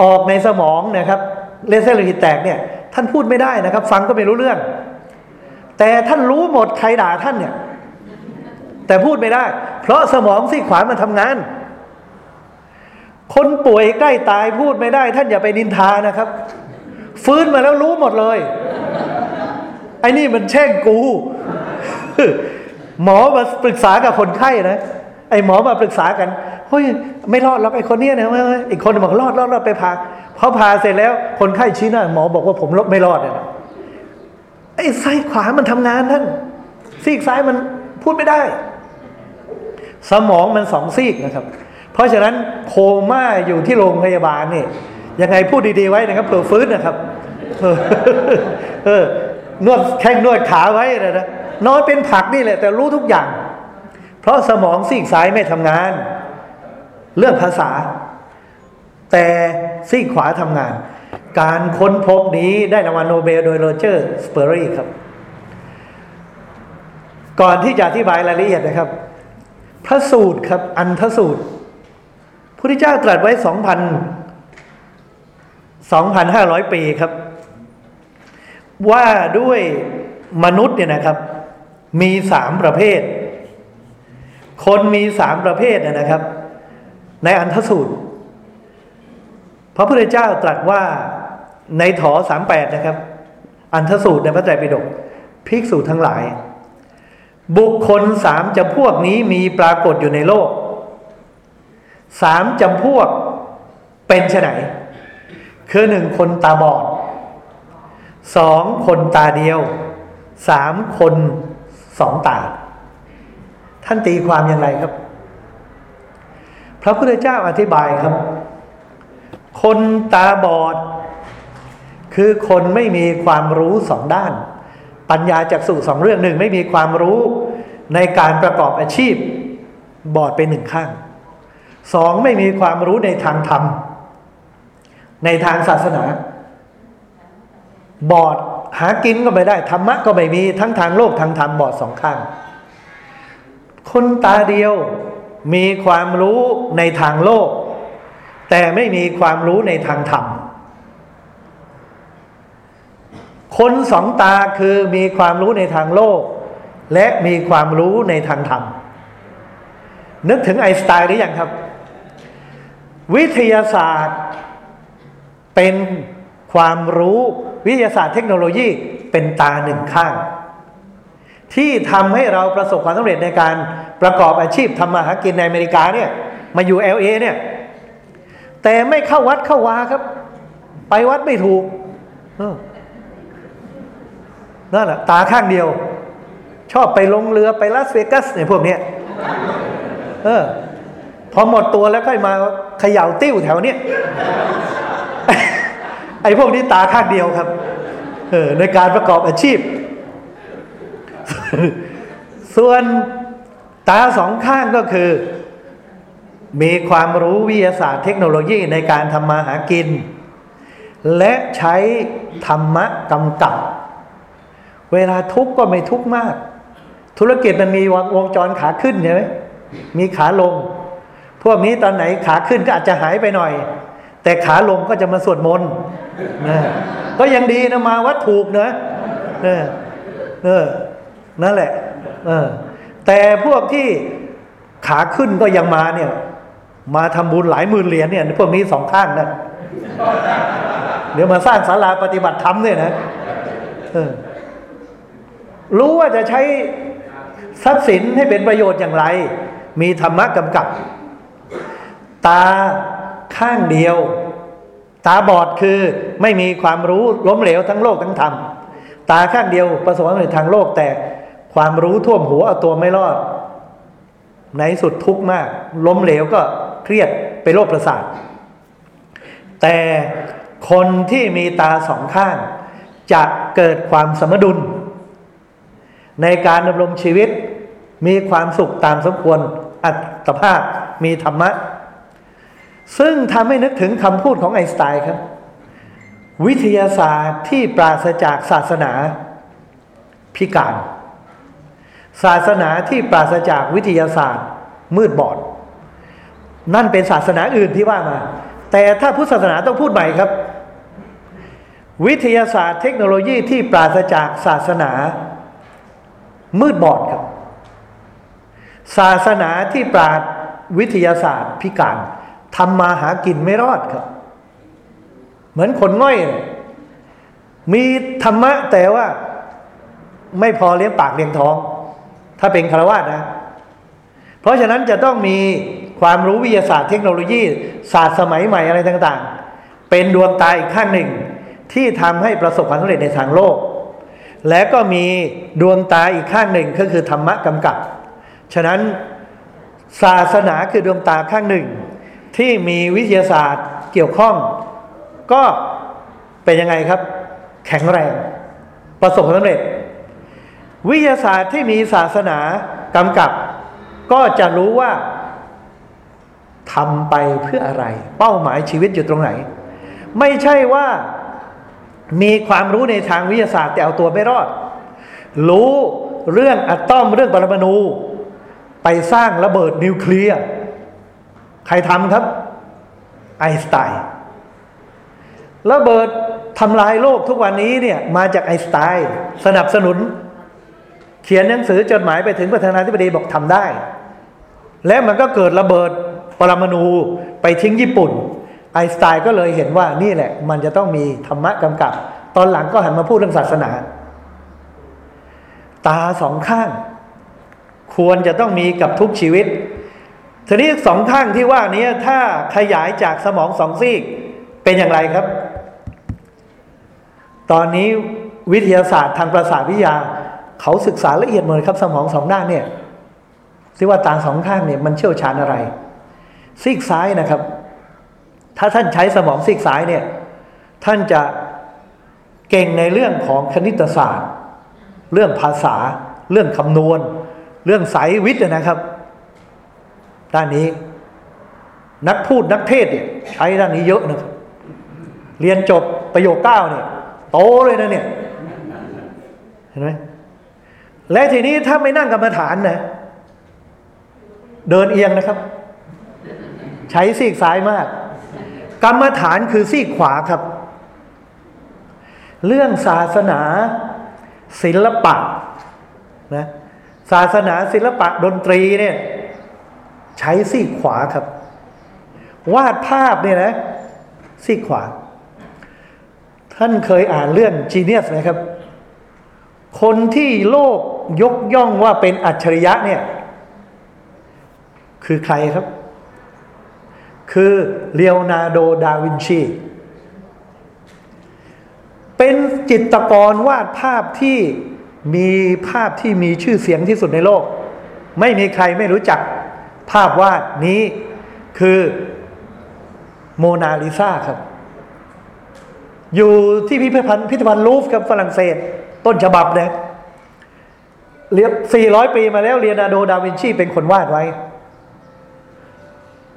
ออกในสมองนะครับเลเซอร์โลหิตแตกเนี่ยท่านพูดไม่ได้นะครับ ฟังก็ไม่รู้เรื่อง แต่ท่านรู้หมดใครด่าท่านเนี่ย แต่พูดไม่ได้ เพราะสมองซีขวามันทำงาน คนป่วยใกล้ตายพูดไม่ได้ ท่านอย่าไปนินทานะครับ ฟื้นมาแล้วรู้หมดเลย ไอ้นี่มันแช่งกู หมอมาปรึกษากับคนไข้นะไอ้หมอมาปรึกษากันเฮ้ยไม่รอดหรอกไอ้คนเนี้ยนะอีกคนบอกรอดรอดรอดไปพาพอพาเสร็จแล้วคนไข้ชี้หน้าหมอบอกว่าผมไม่รอดเนี่ยไอ้ซ้ายขวามันทำงานท่านซีกซ้ายมันพูดไม่ได้ สมองมันสองซีกนะครับ เพราะฉะนั้นโคม่าอยู่ที่โรงพยาบาลนี่ยังไงพูดดีๆไว้นะครับเผื่อฟื้นนะครับ เออ นวดแข้งนวดขาไว้นะนะ นอนเป็นผักนี่แหละ แต่รู้ทุกอย่าง เพราะสมองซีกซ้ายไม่ทำงาน เรื่องภาษา แต่ซีกขวาทำงาน การค้นพบนี้ได้รางวัลโนเบลโดยโรเจอร์สเปอรีครับ ก่อนที่จะอธิบายรายละเอียดนะครับ พระสูตรครับ อันธสูตรพระพุทธเจ้าตรัสไว้สองพันสองพันห้าร้อยปีครับ ว่าด้วยมนุษย์เนี่ยนะครับ มีสามประเภท คนมีสามประเภทนะครับ ในอันทสูตร พระพุทธเจ้าตรัสว่าในถอสามแปดนะครับ อันทสูตรในพระไตรปิฎกภิกษุทั้งหลาย บุคคลสามจำพวกนี้มีปรากฏอยู่ในโลกสามจำพวกเป็นไฉนคือหนึ่งคนตาบอดสองคนตาเดียวสามคน สองตาท่านตีความอย่างไรครับ พระพุทธเจ้าอธิบายครับ คนตาบอด คือคนไม่มีความรู้สองด้าน ปัญญาจากสู่สองเรื่องหนึ่งไม่มีความรู้ในการประกอบอาชีพ บอดไปหนึ่งข้างสองไม่มีความรู้ในทางธรรม ในทางศาสนา บอด หากินก็ไม่ได้ธรรมะก็ไม่มีทั้งทางโลกทางธรรมบอดสองข้าง คนตาเดียวมีความรู้ในทางโลก แต่ไม่มีความรู้ในทางธรรม คนสองตาคือมีความรู้ในทางโลก และมีความรู้ในทางธรรม นึกถึงไอน์สไตน์หรือยังครับ วิทยาศาสตร์เป็น ความรู้วิทยาศาสตร์เทคโนโลยีเป็นตาหนึ่งข้าง ที่ทำให้เราประสบความสำเร็จในการประกอบอาชีพทำมาหากินในอเมริกาเนี่ยมาอยู่ LA เนี่ยแต่ไม่เข้าวัดเข้าวาครับ ไปวัดไม่ถูกนั่นแหละตาข้างเดียว ชอบไปลงเรือไปลาสเวกัสเนี่ยพวกเนี้ยเออ พอหมดตัวแล้วค่อยมาเขย่าติ้วแถวเนี้ย ไอ้พวกนี้ตาข้างเดียวครับเออในการประกอบอาชีพ ส่วนตาสองข้างก็คือ มีความรู้วิทยาศาสตร์เทคโนโลยีในการทำมาหากิน และใช้ธรรมะกำกับ เวลาทุกข์ก็ไม่ทุกข์มาก ธุรกิจมันมีวงจรขาขึ้นใช่ไหมมีขาลง พวกนี้ตอนไหนขาขึ้นก็อาจจะหายไปหน่อย แต่ขาลงก็จะมาสวดมนต์นะก็ยังดีนะมาวัดถูกนะเออเออนั่นแหละเออแต่พวกที่ขาขึ้นก็ยังมาเนี่ย มาทำบุญหลายหมื่นเหรียญเนี่ย พวกนี้สองข้างนะเดี๋ยวมาสร้างศาลาปฏิบัติธรรมเนี่ยนะเออรู้ว่าจะใช้ทรัพย์สินให้เป็นประโยชน์อย่างไร มีธรรมะกำกับ ตา ข้างเดียว ตาบอดคือไม่มีความรู้ล้มเหลวทั้งโลกทั้งธรรม ตาข้างเดียวประสบความสำเร็จทางโลกแต่ความรู้ท่วมหัวเอาตัวไม่รอด ในสุดทุกข์มาก ล้มเหลวก็เครียดเป็นโรคประสาท แต่คนที่มีตาสองข้าง จะเกิดความสมดุล ในการดำรงชีวิตมีความสุขตามสมควรอัตภาพมีธรรมะ ซึ่งทำให้นึกถึงคำพูดของไอน์สไตน์ครับ วิทยาศาสตร์ที่ปราศจากศาสนาพิการ ศาสนาที่ปราศจากวิทยาศาสตร์มืดบอด นั่นเป็นศาสนาอื่นที่ว่ามา แต่ถ้าพุทธศาสนาต้องพูดใหม่ครับ วิทยาศาสตร์เทคโนโลยีที่ปราศจากศาสนามืดบอดครับ ศาสนาที่ปราดวิทยาศาสตร์พิการ ทำมาหากินไม่รอดครับ เหมือนคนง่อย มีธรรมะแต่ว่า ไม่พอเลี้ยงปากเลี้ยงท้อง ถ้าเป็นคารวะนะ เพราะฉะนั้นจะต้องมีความรู้วิทยาศาสตร์เทคโนโลยี ศาสตร์สมัยใหม่อะไรต่างๆ เป็นดวงตาอีกข้างหนึ่ง ที่ทำให้ประสบความสำเร็จในทางโลก และก็มีดวงตาอีกข้างหนึ่งก็คือธรรมะกำกับ ฉะนั้นศาสนาคือดวงตาข้างหนึ่ง ที่มีวิทยาศาสตร์เกี่ยวข้อง ก็เป็นยังไงครับ แข็งแรง ประสบความสำเร็จ วิทยาศาสตร์ที่มีศาสนากำกับ ก็จะรู้ว่าทำไปเพื่ออะไร เป้าหมายชีวิตอยู่ตรงไหน ไม่ใช่ว่ามีความรู้ในทางวิทยาศาสตร์แต่เอาตัวไม่รอด รู้เรื่องอะตอมเรื่องปรมาณูไปสร้างระเบิดนิวเคลียร์ ใครทำครับ ไอน์สไตน์ระเบิดทำลายโลกทุกวันนี้เนี่ยมาจากไอน์สไตน์สนับสนุน เขียนหนังสือจดหมายไปถึงประธานาธิบดีบอกทำได้ และมันก็เกิดระเบิดปรมาณูไปทิ้งญี่ปุ่น ไอน์สไตน์ก็เลยเห็นว่านี่แหละ มันจะต้องมีธรรมะกำกับ ตอนหลังก็หันมาพูดเรื่องศาสนา ตาสองข้าง ควรจะต้องมีกับทุกชีวิต ทีนี้สองข้างที่ว่านี้ถ้าขยายจากสมองสองซีกเป็นอย่างไรครับ ตอนนี้วิทยาศาสตร์ทางประสาทวิทยา เขาศึกษาละเอียดหมดครับสมองสองด้านเนี่ยที่ว่าตาสองข้างเนี่ยมันเชี่ยวชาญอะไร ซีกซ้ายนะครับ ถ้าท่านใช้สมองซีกซ้ายเนี่ย ท่านจะเก่งในเรื่องของคณิตศาสตร์ เรื่องภาษา เรื่องคำนวณ เรื่องสายวิทย์นะครับ ด้านนี้ นักพูดนักเทศเนี่ยใช้ด้านนี้เยอะนะครับเรียนจบประโยคเก้าเนี่ยโตเลยนะเนี่ยเห็นไหมและทีนี้ถ้าไม่นั่งกรรมฐานนะเดินเอียงนะครับ ใช้ซีกซ้ายมาก กรรมฐานคือซีกขวาครับ เรื่องศาสนา ศิลปะนะศาสนาศิลปะดนตรีเนี่ย ใช้ซีกขวาครับ วาดภาพเนี่ยนะ ซีกขวา ท่านเคยอ่านเรื่องจีเนียสไหมครับ คนที่โลกยกย่องว่าเป็นอัจฉริยะเนี่ย คือใครครับ คือเลโอนาร์โด ดาวินชี เป็นจิตรกรวาดภาพที่มีภาพที่มีชื่อเสียงที่สุดในโลก ไม่มีใครไม่รู้จัก ภาพวาดนี้คือโมนาลิซาครับ อยู่ที่พิพิธภัณฑ์พิพิธภัณฑ์ลูฟครับฝรั่งเศส ต้นฉบับเนะเรียบ400 ปีมาแล้วเรียนาโด ดาวินชีเป็นคนวาดไว้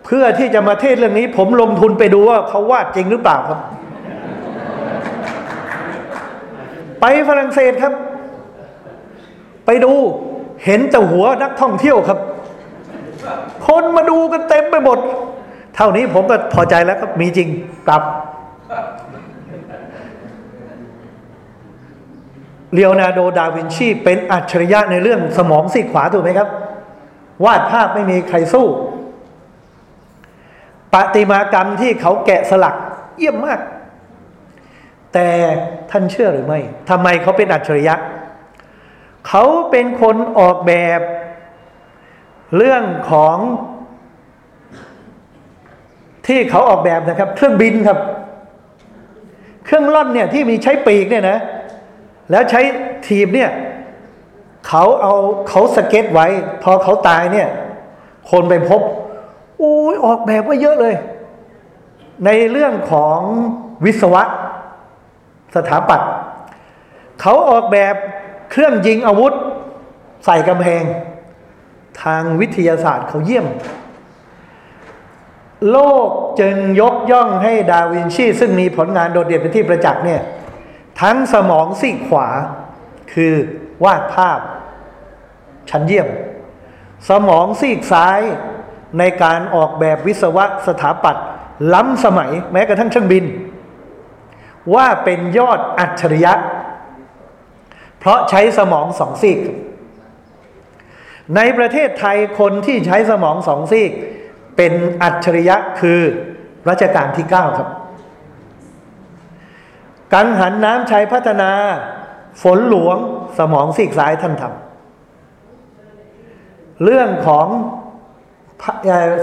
เพื่อที่จะมาเทศเรื่องนี้ ผมลงทุนไปดูว่าเขาวาดจริงหรือเปล่าครับ ไปฝรั่งเศสครับ ไปดูเห็นแต่หัวนักท่องเที่ยวครับ คนมาดูกันเต็มไปหมด เท่านี้ผมก็พอใจแล้วครับมีจริงกลับเลโอนาร์โด ดาวินชี เป็นอัจฉริยะในเรื่องสมองซีกขวาถูกไหมครับ วาดภาพไม่มีใครสู้ปฏิมากรรมที่เขาแกะสลักเยี่ยมมาก แต่ท่านเชื่อหรือไม่ทำไมเขาเป็นอัจฉริยะ เขาเป็นคนออกแบบ เรื่องของที่เขาออกแบบนะครับ เครื่องบินครับ เครื่องล่อนเนี่ยที่มีใช้ปีกเนี่ยนะ แล้วใช้ทีมเนี่ยเขาเอาเขาสเก็ตไว้ พอเขาตายเนี่ย คนไปพบอุ้ยออกแบบไว้เยอะเลย ในเรื่องของวิศวะ สถาปัตย์เขาออกแบบเครื่องยิงอาวุธ ใส่กำแพง ทางวิทยาศาสตร์เขาเยี่ยม โลกจึงยกย่องให้ดาวินชี ซึ่งมีผลงานโดดเด่นเป็นที่ประจักษ์เนี่ย ทั้งสมองซีกขวาคือวาดภาพ ชั้นเยี่ยม สมองซีกซ้ายในการออกแบบวิศวะสถาปัตย์ล้ำสมัยแม้กระทั่งเครื่องบิน ว่าเป็นยอดอัจฉริยะ เพราะใช้สมองสองซีก ในประเทศไทยคนที่ใช้สมองสองซีก เป็นอัจฉริยะคือรัชกาลที่เก้าครับ กังหันน้ำชัยพัฒนา ฝนหลวงสมองซีกซ้ายท่านทำเรื่องของ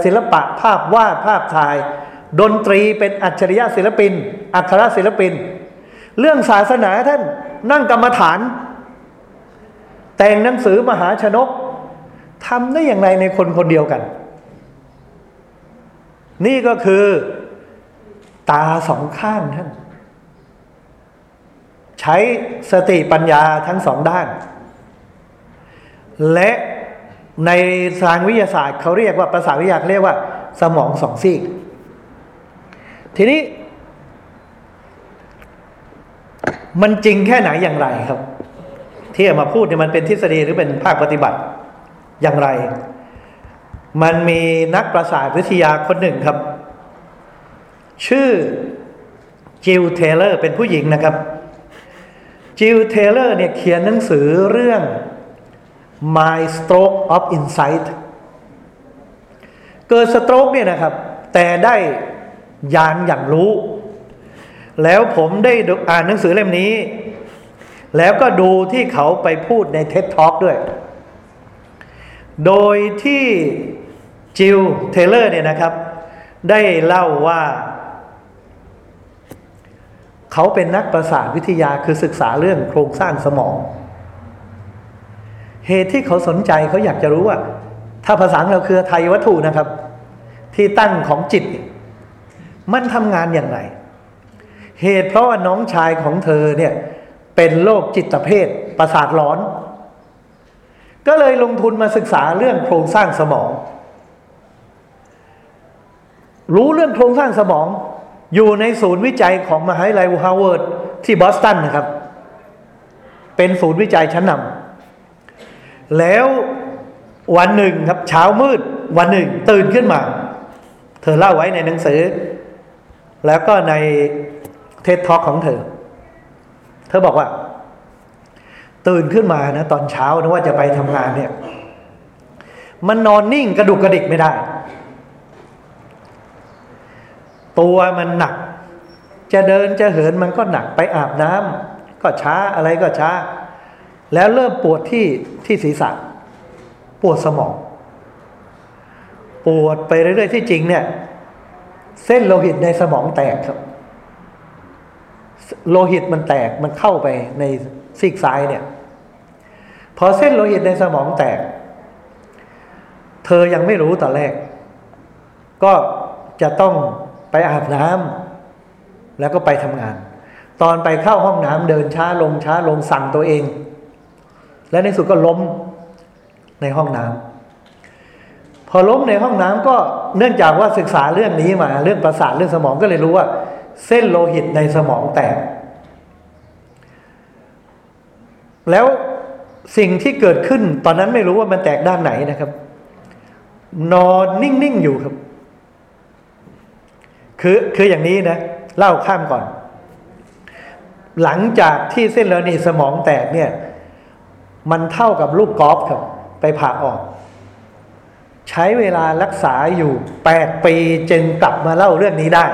ศิลปะภาพวาดภาพถ่าย ดนตรีเป็นอัจฉริยะศิลปิน อัครศิลปิน เรื่องศาสนาท่านนั่งกรรมฐาน แต่งหนังสือมหาชนก ทำได้อย่างไรในคนคนเดียวกัน นี่ก็คือ ตาสองข้างท่าน ใช้สติปัญญาทั้งสองด้าน และในทางวิทยาศาสตร์เขาเรียกว่าภาษาวิทยาเรียกว่า สมองสองซีก ทีนี้ มันจริงแค่ไหนอย่างไรครับ ที่มาพูดเนี่ยมันเป็นทฤษฎีหรือเป็นภาคปฏิบัติ อย่างไร มันมีนักประสาทวิทยาคนหนึ่งครับ ชื่อจิลเทเลอร์เป็นผู้หญิงนะครับจิลเทเลอร์เนี่ยเขียนหนังสือเรื่อง My Stroke of Insight เกิด stroke เนี่ยนะครับ แต่ได้ญาณหยั่งรู้ แล้วผมได้อ่านหนังสือเล่มนี้ แล้วก็ดูที่เขาไปพูดในเท็ d ท็อกด้วย โดยที่จิลเทเลอร์เนี่ยนะครับ ได้เล่าว่า เขาเป็นนักประสาทวิทยาคือศึกษาเรื่องโครงสร้างสมอง เหตุที่เขาสนใจเขาอยากจะรู้ว่า ถ้าภาษาเราคือหทัยวัตถุนะครับ ที่ตั้งของจิต มันทำงานอย่างไร เหตุเพราะว่าน้องชายของเธอเนี่ยเป็นโรคจิตเภทประสาทหลอน ก็เลยลงทุนมาศึกษาเรื่องโครงสร้างสมอง รู้เรื่องโครงสร้างสมอง อยู่ในศูนย์วิจัยของมหาวิทยาลัยฮาร์วาร์ดที่บอสตันนะครับ เป็นศูนย์วิจัยชั้นนำแล้ววันหนึ่งครับเช้ามืดวันหนึ่งตื่นขึ้นมา เธอเล่าไว้ในหนังสือ แล้วก็ในเท็ดท็อกของเธอ เธอบอกว่า ตื่นขึ้นมานะตอนเช้านะว่าจะไปทำงานเนี่ย มันนอนนิ่งกระดุกกระดิกไม่ได้ ตัวมันหนัก จะเดินจะเหินมันก็หนักไปอาบน้ำก็ช้าอะไรก็ช้า แล้วเริ่มปวดที่ที่ศีรษะ ปวดสมอง ปวดไปเรื่อยๆที่จริงเนี่ย เส้นโลหิตในสมองแตกครับ โลหิตมันแตกมันเข้าไปในซีกซ้ายเนี่ย พอเส้นโลหิตในสมองแตก เธอยังไม่รู้ตอนแรก ก็จะต้องไปอาบน้ำแล้วก็ไปทำงาน ตอนไปเข้าห้องน้ำเดินช้าลงช้าลงสั่งตัวเอง และในสุดก็ล้มในห้องน้ำพอล้มในห้องน้ำก็เนื่องจากว่าศึกษาเรื่องนี้มา เรื่องประสาทเรื่องสมองก็เลยรู้ว่า เส้นโลหิตในสมองแตก แล้ว สิ่งที่เกิดขึ้นตอนนั้นไม่รู้ว่ามันแตกด้านไหนนะครับ นอนนิ่ง ๆ อยู่ครับ คือคืออย่างนี้นะ เล่าข้ามก่อน หลังจากที่เส้นเลือดในสมองแตกเนี่ย มันเท่ากับลูกกอล์ฟครับ ไปผ่าออก ใช้เวลารักษาอยู่แปดปีจึงกลับมาเล่าเรื่องนี้ได้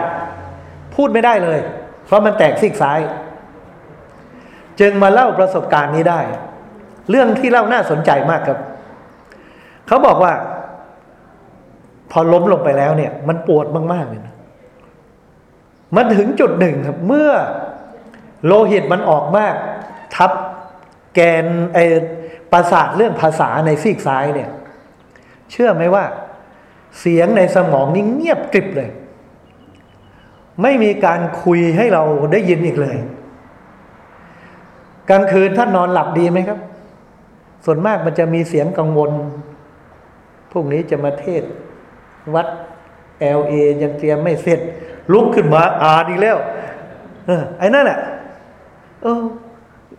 พูดไม่ได้เลย เพราะมันแตกซีกซ้าย จึงมาเล่าประสบการณ์นี้ได้ เรื่องที่เล่าน่าสนใจมากครับ เขาบอกว่า พอล้มลงไปแล้วเนี่ย มันปวดมาก ๆ เลยนะมันถึงจุดหนึ่งครับ เมื่อโลหิตมันออกมาก ทับแกนไอประสาทเรื่องภาษาในซีกซ้ายเนี่ย เชื่อไหมว่า เสียงในสมองนี่เงียบกริบเลย ไม่มีการคุยให้เราได้ยินอีกเลย กลางคืนท่านนอนหลับดีไหมครับ ส่วนมากมันจะมีเสียงกังวล พวกนี้จะมาเทศ วัดเอลเอยังเตรียมไม่เสร็จ ลุกขึ้นมาอ่านอีกแล้วเออไอ้นั่นแหละเออ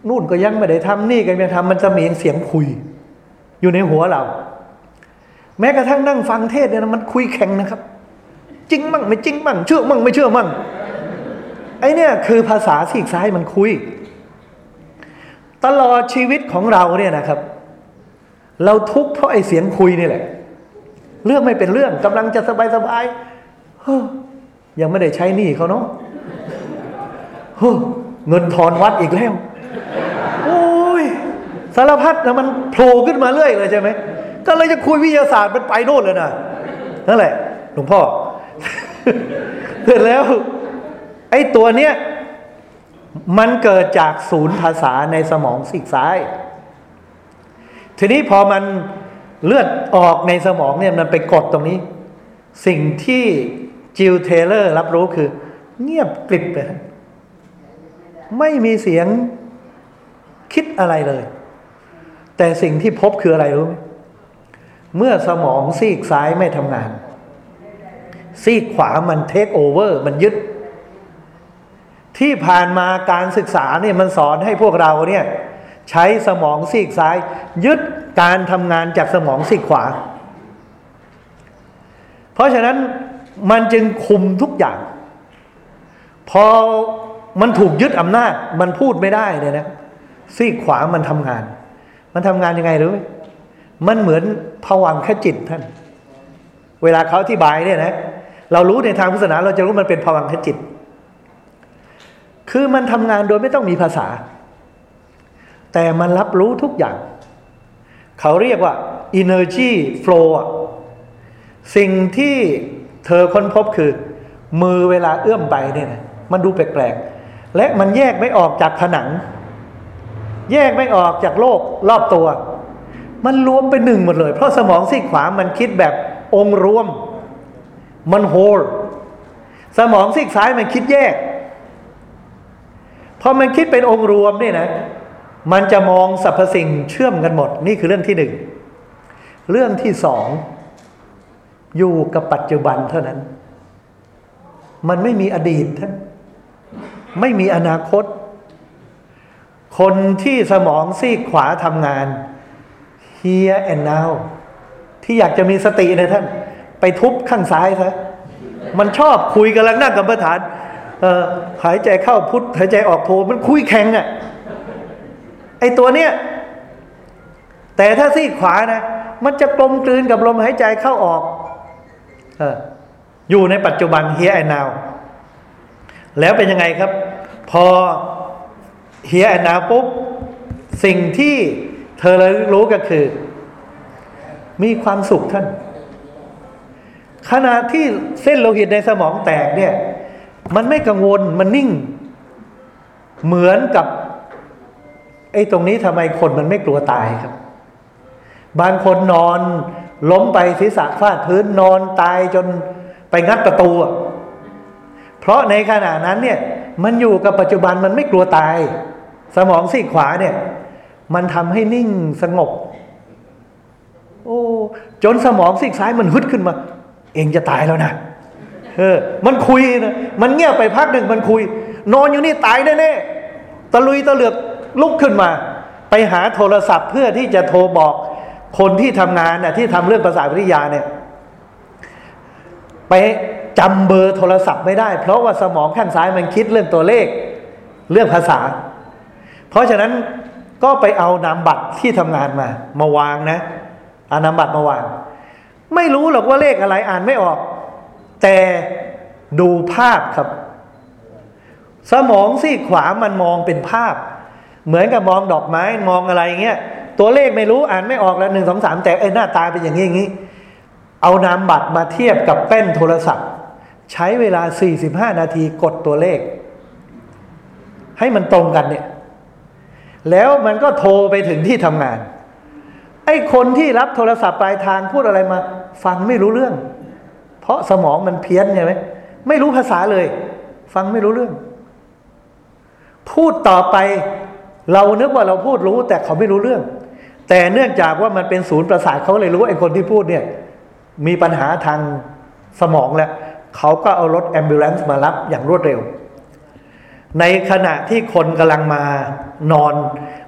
นู่นก็ยังไม่ได้ทำนี่ก็ยังทำมันจะมีเสียงคุย อยู่ในหัวเรา แม้กระทั่งนั่งฟังเทศเนี่ยมันคุยแข่งนะครับ จริงมั่งไม่จริงมั่งเชื่อมั่งไม่เชื่อมั่งไอ้เนี่ยคือภาษาซีกซ้ายมันคุย ตลอดชีวิตของเราเนี่ยนะครับ เราทุกข์เพราะไอ้เสียงคุยนี่แหละ เรื่องไม่เป็นเรื่องกำลังจะสบายสบายยังไม่ได้ใช้หนี้เขาเนาะเงินทอนวัดอีกแล้ว โอ้ยสารพัดนะมันโผล่ขึ้นมาเรื่อยเลยใช่ไหมก็เลยจะคุยวิทยาศาสตร์มันไปโน่นเลยนะนั่นแหละหลวงพ่อเสร็จแล้ว ไอ้ตัวเนี้ย มันเกิดจากศูนย์ภาษาในสมองซีกซ้าย ทีนี้พอมันเลือดออกในสมองเนี่ยมันไปกดตรงนี้ สิ่งที่จิลเทเลอร์รับรู้คือ เงียบกริบเลยไม่มีเสียงคิดอะไรเลย แต่สิ่งที่พบคืออะไรรู้ไหมเมื่อสมองซีกซ้ายไม่ทำงาน ซีกขวามันเทคโอเวอร์ มันยึด ที่ผ่านมาการศึกษาเนี่ยมันสอนให้พวกเราเนี่ยใช้สมองซีกซ้าย ยึดการทำงานจากสมองซีกขวา เพราะฉะนั้นมันจึงคุมทุกอย่าง พอมันถูกยึดอำนาจมันพูดไม่ได้เนี่ยนะซีกขวามันทำงาน มันทำงานยังไงรู้ไหมมันเหมือนผวังขจิตท่าน เวลาเขาอธิบายเนี่ยนะเรารู้ในทางพุทธศาสนาเราจะรู้มันเป็นภวังคจิต คือมันทำงานโดยไม่ต้องมีภาษา แต่มันรับรู้ทุกอย่าง เขาเรียกว่า energy flow สิ่งที่เธอค้นพบคือ มือเวลาเอื้อมไปเนี่ยมันดูแปลกๆ และมันแยกไม่ออกจากผนัง แยกไม่ออกจากโลกรอบตัว มันรวมเป็นหนึ่งหมดเลย เพราะสมองซีกขวามันคิดแบบองค์รวม มันโฮลสมองซีกซ้ายมันคิดแยก พอมันคิดเป็นองค์รวมเนี่ยนะ มันจะมองสรรพสิ่งเชื่อมกันหมด นี่คือเรื่องที่หนึ่ง เรื่องที่สอง อยู่กับปัจจุบันเท่านั้น มันไม่มีอดีตท่านไม่มีอนาคต คนที่สมองซีกขวาทำงาน here and now ที่อยากจะมีสตินะท่าน ไปทุบข้างซ้ายซะมันชอบคุยกันแล้วนั่งกับประธาน หายใจเข้าพุทหายใจออกโทมันคุยแข่งอะ่ะไอตัวเนี้ยแต่ถ้าซีกขวานะ มันจะกลมกลืนกับลมหายใจเข้าออกเอออยู่ในปัจจุบัน here and now แล้วเป็นยังไงครับ พอ here and now ปุ๊บ สิ่งที่เธอเลยรู้ก็คือ มีความสุขท่าน ขณะที่เส้นโลหิตในสมองแตกเนี่ย มันไม่กังวลมันนิ่ง เหมือนกับไอ้ตรงนี้ทำไมคนมันไม่กลัวตายครับ บางคนนอน ล้มไปศีรษะฟาดพื้นนอนตายจนไปงัดประตู เพราะในขณะนั้นเนี่ย มันอยู่กับปัจจุบันมันไม่กลัวตาย สมองซีกขวาเนี่ย มันทำให้นิ่งสงบ โอ้ จนสมองซีกซ้ายมันฮึดขึ้นมา เองจะตายแล้วนะ เออมันคุยนะมันเงียบไปพักหนึ่งมันคุย นอนอยู่นี่ตายแน่ๆตะลุยตะเลือกลุกขึ้นมา ไปหาโทรศัพท์เพื่อที่จะโทรบอกคนที่ทำงานน่ะที่ทำเรื่องภาษาวิทยาเนี่ย ไปจำเบอร์โทรศัพท์ไม่ได้ เพราะว่าสมองข้างซ้ายมันคิดเรื่องตัวเลข เรื่องภาษา เพราะฉะนั้นก็ไปเอานามบัตรที่ทำงานมา มาวางนะเอานามบัตรมาวาง ไม่รู้หรอกว่าเลขอะไรอ่านไม่ออก แต่ดูภาพครับ สมองซีกขวามันมองเป็นภาพ เหมือนกับมองดอกไม้มองอะไรเงี้ยตัวเลขไม่รู้อ่านไม่ออกแล้วหนึ่งสองสามแต่ไอ้หน้าตาเป็นอย่างนี้อย่างนี้ เอานามบัตรมาเทียบกับแป้นโทรศัพท์ ใช้เวลา 45 นาทีกดตัวเลข ให้มันตรงกันเนี่ย แล้วมันก็โทรไปถึงที่ทำงาน ไอ้คนที่รับโทรศัพท์ปลายทางพูดอะไรมา ฟังไม่รู้เรื่อง ราะสมองมันเพี้ยนใช่ไหมไม่รู้ภาษาเลย ฟังไม่รู้เรื่อง พูดต่อไป เรานึกว่าเราพูดรู้ แต่เขาไม่รู้เรื่อง แต่เนื่องจากว่ามันเป็นศูนย์ประสาทเขาเลยรู้ไอ้คนที่พูดเนี่ย มีปัญหาทางสมองแล้วเขาก็เอารถ ambulance มารับอย่างรวดเร็ว ในขณะที่คนกำลังมานอน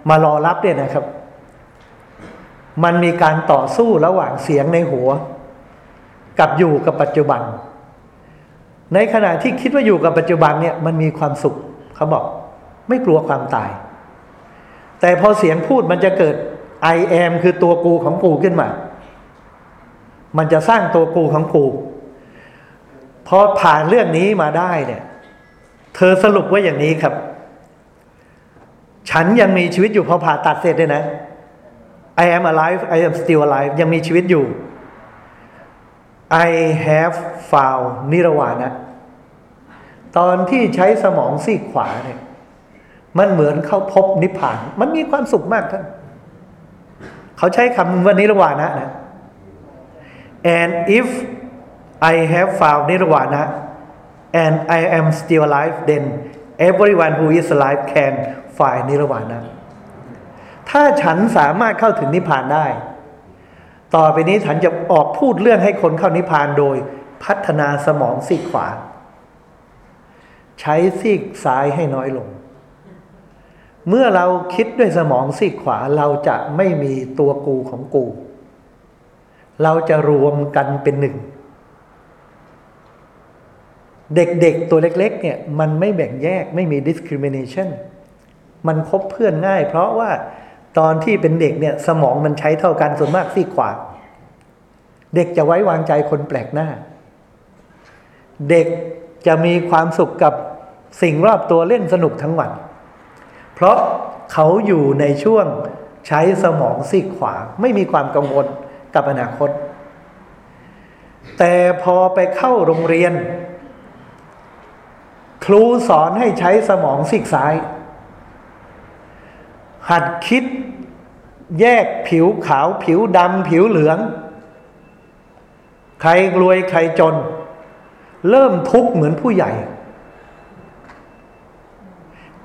มารอรับเนี่ยนะครับ มันมีการต่อสู้ระหว่างเสียงในหัว กับอยู่กับปัจจุบัน ในขณะที่คิดว่าอยู่กับปัจจุบันเนี่ยมันมีความสุขเขาบอก ไม่กลัวความตาย แต่พอเสียงพูดมันจะเกิด I am คือตัวกูของกูขึ้นมา มันจะสร้างตัวกูของกูพอผ่านเรื่องนี้มาได้เนี่ย เธอสรุปว่าอย่างนี้ครับ ฉันยังมีชีวิตอยู่พอผ่าตัดเสร็จเลยนะ I am alive I am still alive ยังมีชีวิตอยู่ I have found นิรวานะ ตอนที่ใช้สมองซีกขวาเนี่ย มันเหมือนเข้าพบนิพพาน มันมีความสุขมากท่าน เขาใช้คำว่านิรวานะนะ and if I have found นิรวานะ and I am still alive then everyone who is alive can find นิรวานะถ้าฉันสามารถเข้าถึงนิพพานได้ ต่อไปนี้ฉันจะออกพูดเรื่องให้คนเข้านิพพานโดยพัฒนาสมองซีกขวา ใช้ซีกซ้ายให้น้อยลง เมื่อเราคิดด้วยสมองซีกขวาเราจะไม่มีตัวกูของกู เราจะรวมกันเป็นหนึ่ง เด็กๆตัวเล็กๆเนี่ยมันไม่แบ่งแยกไม่มี discrimination มันคบเพื่อนง่าย เพราะว่า ตอนที่เป็นเด็กเนี่ย สมองมันใช้เท่ากันส่วนมากซีกขวา เด็กจะไว้วางใจคนแปลกหน้า เด็กจะมีความสุขกับสิ่งรอบตัวเล่นสนุกทั้งวัน เพราะเขาอยู่ในช่วงใช้สมองซีกขวา ไม่มีความกังวลกับอนาคต แต่พอไปเข้าโรงเรียน ครูสอนให้ใช้สมองซีกซ้าย หัดคิดแยกผิวขาวผิวดำผิวเหลือง ใครรวยใครจน เริ่มทุกข์เหมือนผู้ใหญ่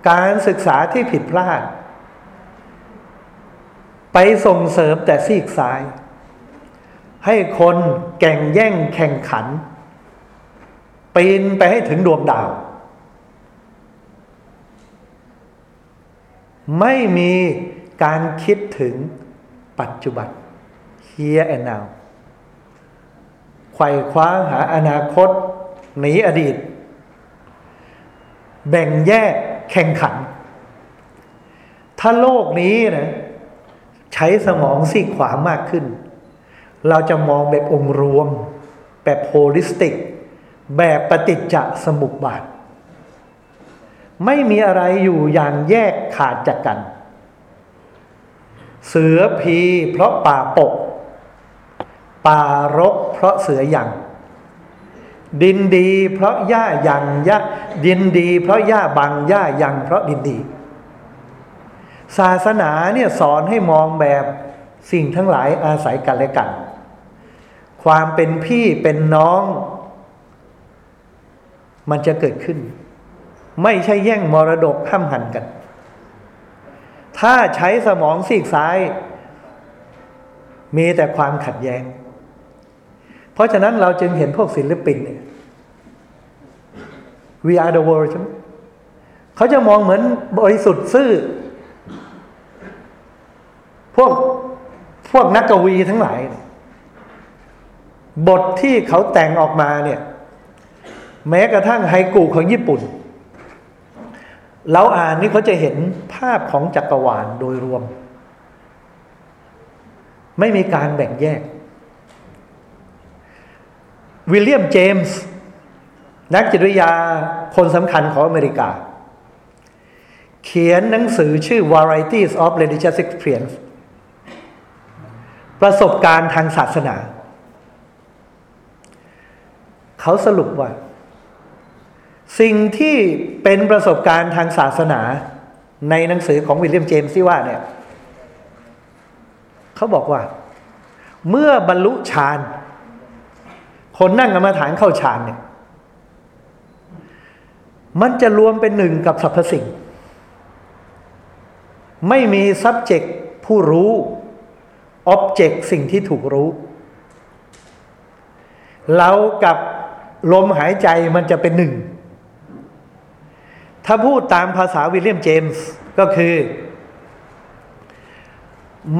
การศึกษาที่ผิดพลาด ไปส่งเสริมแต่ซีกซ้าย ให้คนแก่งแย่งแข่งขันปีนไปให้ถึงดวงดาว ไม่มีการคิดถึงปัจจุบัน here and now ไขว่คว้าหาอนาคต หนีอดีต แบ่งแยกแข่งขัน ถ้าโลกนี้นะใช้สมองซีกขวามากขึ้น เราจะมองแบบองค์รวม แบบโฮลิสติก แบบปฏิจจสมุปบาท ไม่มีอะไรอยู่อย่างแยกขาดจากกัน เสือพีเพราะป่าปก ป่ารกเพราะเสือหยังดินดี เพราะหญ้าหยังหญ้าดินดี เพราะหญ้าบังหญ้าหยังเพราะดินดี ศาสนาเนี่ยสอนให้มองแบบสิ่งทั้งหลายอาศัยกันและกัน ความเป็นพี่เป็นน้อง มันจะเกิดขึ้น ไม่ใช่แย่งมรดกห้ามหันกัน ถ้าใช้สมองซีกซ้าย มีแต่ความขัดแย้ง เพราะฉะนั้นเราจึงเห็นพวกศิลปินเนี่ย we are the world ใช่ไหมเขาจะมองเหมือนบริสุทธิ์ซื่อ พวกพวกนักกวีทั้งหลาย บทที่เขาแต่งออกมาเนี่ย แม้กระทั่งไฮกูของญี่ปุ่น เราอ่านนี่เขาจะเห็นภาพของจักรวาลโดยรวม ไม่มีการแบ่งแยก วิลเลียมเจมส์นักจิตวิทยาคนสำคัญของอเมริกา เขียนหนังสือชื่อ Varieties of Religious Experience ประสบการณ์ทางศาสนา เขาสรุปว่า สิ่งที่เป็นประสบการณ์ทางศาสนาในหนังสือของวิลเลียมเจมส์ที่ว่าเนี่ยเขาบอกว่า เมื่อบรรลุฌานคนนั่งกรรมฐานเข้าฌานเนี่ย มันจะรวมเป็นหนึ่งกับสรรพสิ่ง ไม่มี subject ผู้รู้ object สิ่งที่ถูกรู้ เรากับลมหายใจมันจะเป็นหนึ่ง ถ้าพูดตามภาษาวิลเลียมเจมส์ก็คือ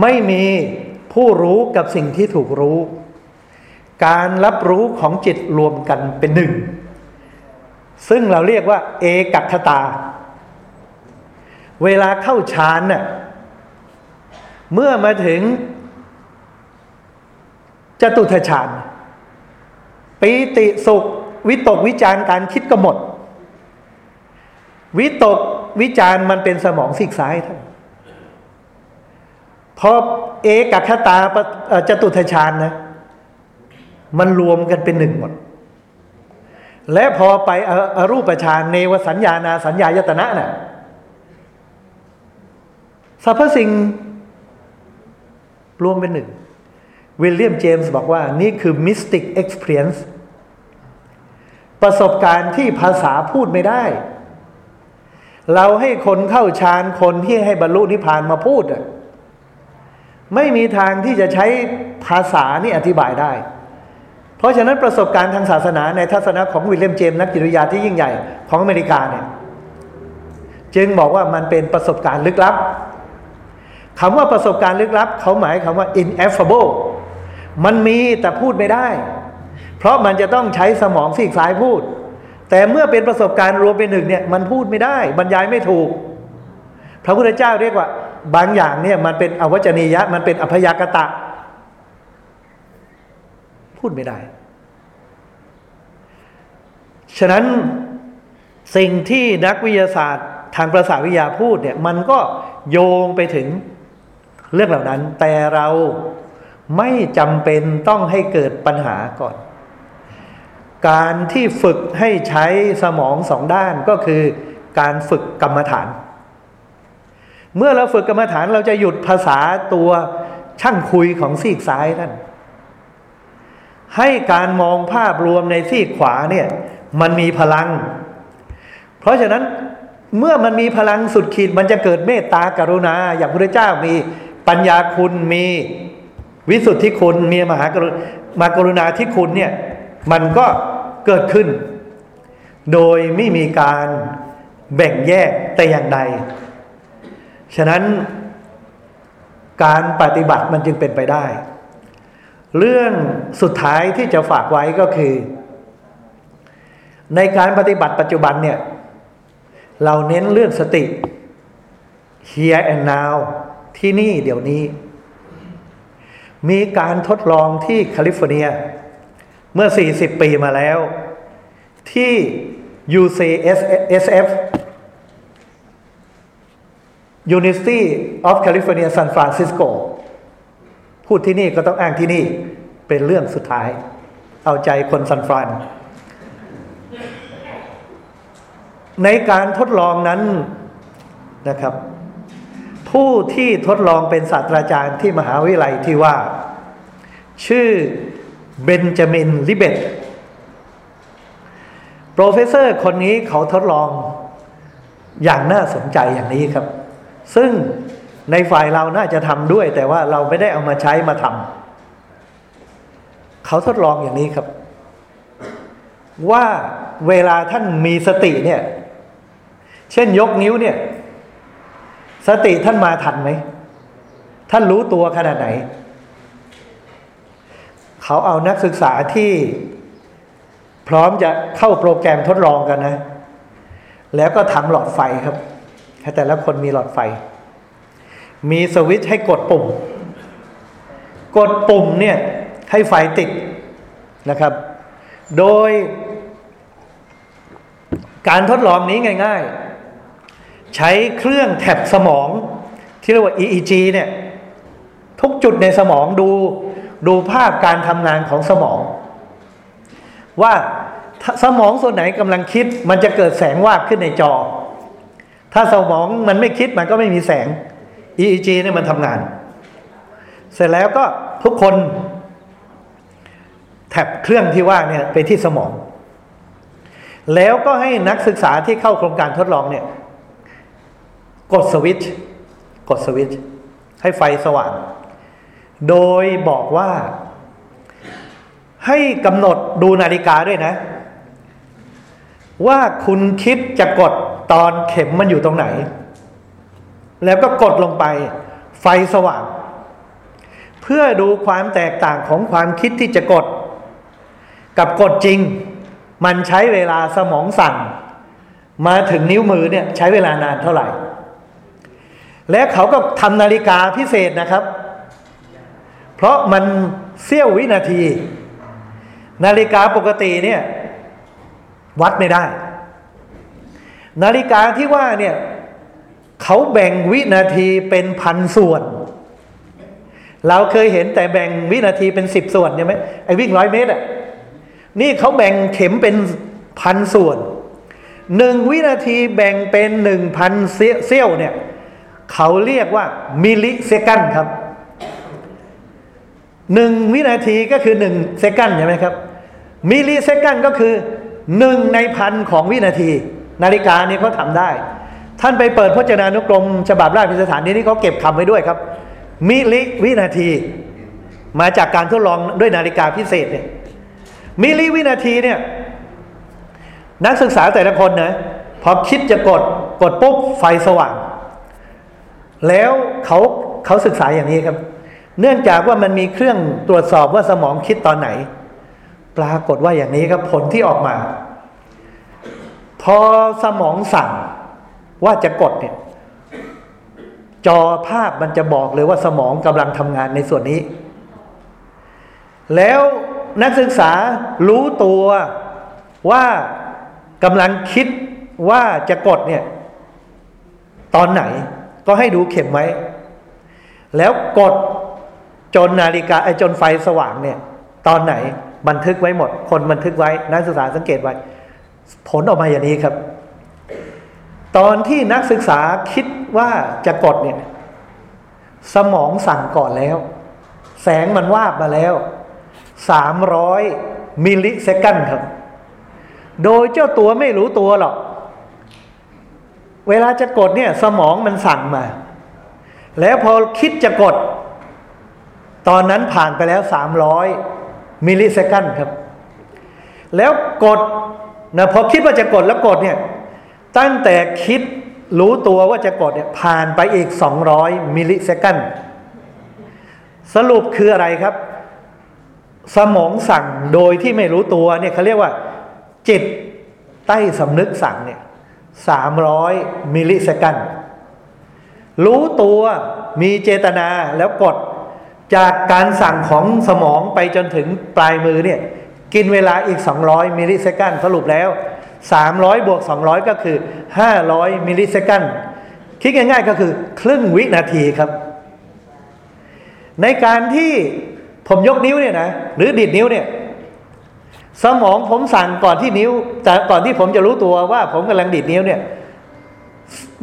ไม่มีผู้รู้กับสิ่งที่ถูกรู้ การรับรู้ของจิตรวมกันเป็นหนึ่ง ซึ่งเราเรียกว่า เอกัคตา เวลาเข้าฌานน่ะเมื่อมาถึงจตุทฌานปีติสุข วิตกวิจารการคิดก็หมด วิตกวิจารมันเป็นสมองซีกซ้ายท่านพอเอกัคตาจตุทฌานนะ มันรวมกันเป็นหนึ่งหมด และพอไปอรูปฌานเนวสัญญานาสัญญายตนะนะ่ะสรรพสิ่งรวมเป็นหนึ่งวิลเลียมเจมส์บอกว่านี่คือ mystic experience ประสบการณ์ที่ภาษาพูดไม่ได้ เราให้คนเข้าฌานคนที่ให้บรรลุนิพพานมาพูดอะไม่มีทางที่จะใช้ภาษานี่อธิบายได้ เพราะฉะนั้นประสบการณ์ทางศาสนาในทัศนะของวิลเลียมเจมส์นักจิตวิทยาที่ยิ่งใหญ่ของอเมริกาเนี่ยจึงบอกว่ามันเป็นประสบการณ์ลึกลับคำว่าประสบการณ์ลึกลับ เขาหมายคำว่า ineffable มันมีแต่พูดไม่ได้ เพราะมันจะต้องใช้สมองซีกซ้ายพูด แต่เมื่อเป็นประสบการณ์รวมเป็นหนึ่งเนี่ยมันพูดไม่ได้ บรรยายไม่ถูก พระพุทธเจ้าเรียกว่า บางอย่างเนี่ยมันเป็นอวจนียะ มันเป็นอพยากตะ พูดไม่ได้ ฉะนั้นสิ่งที่นักวิทยาศาสตร์ ทางประสาทวิทยาพูดเนี่ยมันก็โยงไปถึงเรื่องเหล่านั้น แต่เราไม่จำเป็นต้องให้เกิดปัญหาก่อน การที่ฝึกให้ใช้สมองสองด้านก็คือการฝึกกรรมฐาน เมื่อเราฝึกกรรมฐานเราจะหยุดภาษาตัวช่างคุยของซีกซ้ายท่านให้การมองภาพรวมในซีกขวาเนี่ยมันมีพลัง เพราะฉะนั้นเมื่อมันมีพลังสุดขีดมันจะเกิดเมตตากรุณา อย่างพระเจ้ามีปัญญาคุณมีวิสุทธิคุณมีมหากรุมากรุณาที่คุณเนี่ยมันก็ เกิดขึ้น โดยไม่มีการแบ่งแยกแต่อย่างใด ฉะนั้นการปฏิบัติมันจึงเป็นไปได้ เรื่องสุดท้ายที่จะฝากไว้ก็คือ ในการปฏิบัติปัจจุบันเนี่ย เราเน้นเรื่องสติ here and now ที่นี่เดี๋ยวนี้ มีการทดลองที่แคลิฟอร์เนีย เมื่อ 40 ปีมาแล้ว ที่ UCSF University of California San Francisco พูดที่นี่ก็ต้องอ้างที่นี่เป็นเรื่องสุดท้าย เอาใจคนซันฟรานในการทดลองนั้นนะครับ ผู้ที่ทดลองเป็นศาสตราจารย์ที่มหาวิทยาลัยที่ว่า ชื่อ เบนจามินลิเบต professor คนนี้เขาทดลองอย่างน่าสนใจอย่างนี้ครับ ซึ่งในฝ่ายเราน่าจะทำด้วย แต่ว่าเราไม่ได้เอามาใช้มาทำเขาทดลองอย่างนี้ครับ ว่าเวลาท่านมีสติเนี่ย เช่นยกนิ้วเนี่ย สติท่านมาทันไหม ท่านรู้ตัวขนาดไหน เขาเอานักศึกษาที่พร้อมจะเข้าโปรแกรมทดลองกันนะ แล้วก็ทำหลอดไฟครับแต่ละคนมีหลอดไฟ มีสวิตช์ให้กดปุ่ม กดปุ่มเนี่ยให้ไฟติดนะครับ โดย การทดลองนี้ง่าย ๆ ใช้เครื่องแท็บสมองที่เรียกว่า EEG เนี่ยทุกจุดในสมองดู ดูภาพการทำงานของสมอง ว่าสมองส่วนไหนกำลังคิด มันจะเกิดแสงวาบขึ้นในจอ ถ้าสมองมันไม่คิดมันก็ไม่มีแสง EEG เนี่ยมันทำงาน เสร็จแล้วก็ทุกคนแท็บเครื่องที่ว่าเนี่ยไปที่สมอง แล้วก็ให้นักศึกษาที่เข้าโครงการทดลองเนี่ยกดสวิตช์กดสวิตช์ให้ไฟสว่าง โดยบอกว่า ให้กำหนดดูนาฬิกาด้วยนะ ว่าคุณคิดจะกดตอนเข็มมันอยู่ตรงไหน แล้วก็กดลงไป ไฟสว่าง เพื่อดูความแตกต่างของความคิดที่จะกด กับกดจริง มันใช้เวลาสมองสั่น มาถึงนิ้วมือเนี่ยใช้เวลานานเท่าไหร่ และเขาก็ทำนาฬิกาพิเศษนะครับ เพราะมันเสี้ยววินาที นาฬิกาปกติเนี่ย วัดไม่ได้ นาฬิกาที่ว่าเนี่ยเขาแบ่งวินาทีเป็นพันส่วน เราเคยเห็นแต่แบ่งวินาทีเป็นสิบส่วนใช่ไหมไอ้วิ่งร้อยเมตรอะนี่เขาแบ่งเข็มเป็นพันส่วนหนึ่งวินาทีแบ่งเป็นหนึ่งพันเสี้ยวเนี่ย เขาเรียกว่า millisecond ครับ หนึ่งวินาทีก็คือหนึ่ง second ใช่ไหมครับ millisecond ก็คือหนึ่งในพันของวินาที นาฬิกานี้เขาทำได้ ท่านไปเปิดพจนานุกรม ฉบับราชบัณฑิตยสถานนี้นี่เขาเก็บคำไว้ด้วยครับ มิลลิวินาที มาจากการทดลองด้วยนาฬิกาพิเศษเนี่ยมิลลิวินาทีเนี่ยนักศึกษาแต่ละคนนะพอคิดจะกดกดปุ๊บไฟสว่าง แล้วเขาเขาศึกษาอย่างนี้ครับ เนื่องจากว่ามันมีเครื่องตรวจสอบว่าสมองคิดตอนไหน ปรากฏว่าอย่างนี้ครับผลที่ออกมา พอสมองสั่งว่าจะกดเนี่ยจอภาพมันจะบอกเลยว่าสมองกำลังทำงานในส่วนนี้ แล้วนักศึกษารู้ตัวว่ากำลังคิดว่าจะกดเนี่ย ตอนไหนก็ให้ดูเข็มไว้ แล้วกด จนนาฬิกาไอ้จนไฟสว่างเนี่ย ตอนไหนบันทึกไว้หมด คนบันทึกไว้นักศึกษาสังเกตไว้ ผลออกมาอย่างนี้ครับ ตอนที่นักศึกษาคิดว่าจะกดเนี่ยสมองสั่งก่อนแล้ว แสงมันวาบมาแล้วสามร้อย millisecond ครับ โดยเจ้าตัวไม่รู้ตัวหรอก เวลาจะกดเนี่ย สมองมันสั่งมา แล้วพอคิดจะกด ตอนนั้นผ่านไปแล้วสามร้อยmillisecond ครับ แล้วกดนะพอคิดว่าจะกดแล้วกดเนี่ยตั้งแต่คิดรู้ตัวว่าจะกดเนี่ยผ่านไปอีก 200 millisecond สรุปคืออะไรครับ สมองสั่งโดยที่ไม่รู้ตัวเนี่ยเขาเรียกว่า จิตใต้สำนึกสั่งเนี่ยสามร้อย millisecond รู้ตัวมีเจตนาแล้วกด จากการสั่งของสมองไปจนถึงปลายมือเนี่ยกินเวลาอีก 200 millisecond สรุปแล้ว 300 บวก 200 ก็คือ 500 millisecond คิดง่ายๆก็คือครึ่งวินาทีครับ ในการที่ผมยกนิ้วเนี่ยนะหรือดีดนิ้วเนี่ยสมองผมสั่งก่อนที่นิ้ว แต่ก่อนที่ผมจะรู้ตัวว่าผมกำลังดีดนิ้วเนี่ย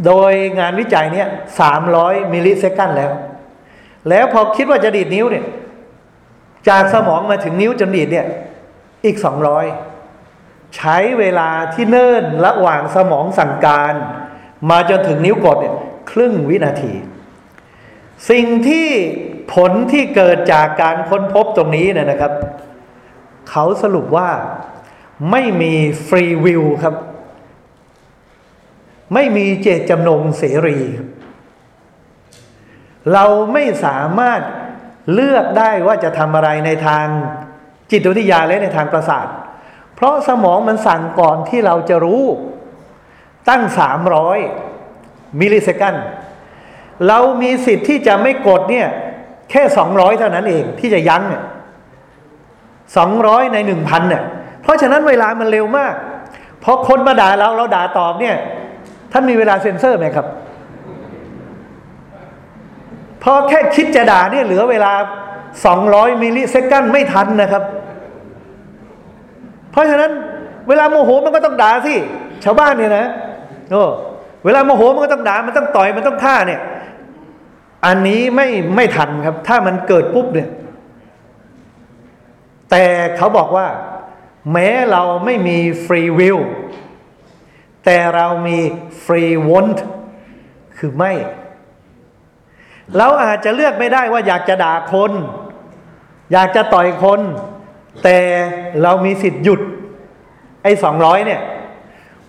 โดยงานวิจัยเนี่ยสามร้อย millisecond แล้ว แล้วพอคิดว่าจะดีดนิ้วเนี่ย จากสมองมาถึงนิ้วจนดีดเนี่ย อีกสองร้อยใช้เวลาที่เนิ่นระหว่างสมองสั่งการ มาจนถึงนิ้วกดเนี่ยครึ่งวินาที สิ่งที่ผลที่เกิดจากการค้นพบตรงนี้เนี่ยนะครับ เขาสรุปว่าไม่มีฟรีวิวครับ ไม่มีเจตจำนงเสรีครับ เราไม่สามารถเลือกได้ว่าจะทำอะไรในทางจิตวิทยาและในทางประสาท เพราะสมองมันสั่งก่อนที่เราจะรู้ ตั้งสามร้อยมิลลิเซกันเรามีสิทธิ์ที่จะไม่กดเนี่ยแค่สองร้อยเท่านั้นเองที่จะยั้งเนี่ยสองร้อยในหนึ่งพันเนี่ยเพราะฉะนั้นเวลามันเร็วมากพอคนมาด่าเราเราด่าตอบเนี่ยท่านมีเวลาเซ็นเซอร์ไหมครับ พอแค่คิดจะด่าเนี่ยเหลือเวลาสองร้อย millisecond ไม่ทันนะครับ เพราะฉะนั้นเวลาโมโหมันก็ต้องด่าสิ ชาวบ้านเนี่ยนะโอ้เวลาโมโหมันก็ต้องด่ามันต้องต่อยมันต้องฆ่าเนี่ย อันนี้ไม่ไม่ทันครับ ถ้ามันเกิดปุ๊บเนี่ย แต่เขาบอกว่า แม้เราไม่มีฟรีวิลแต่เรามีฟรีวอนต์คือไม่ เราอาจจะเลือกไม่ได้ว่าอยากจะด่าคน อยากจะต่อยคน แต่เรามีสิทธิ์หยุด ไอ้สองร้อยเนี่ย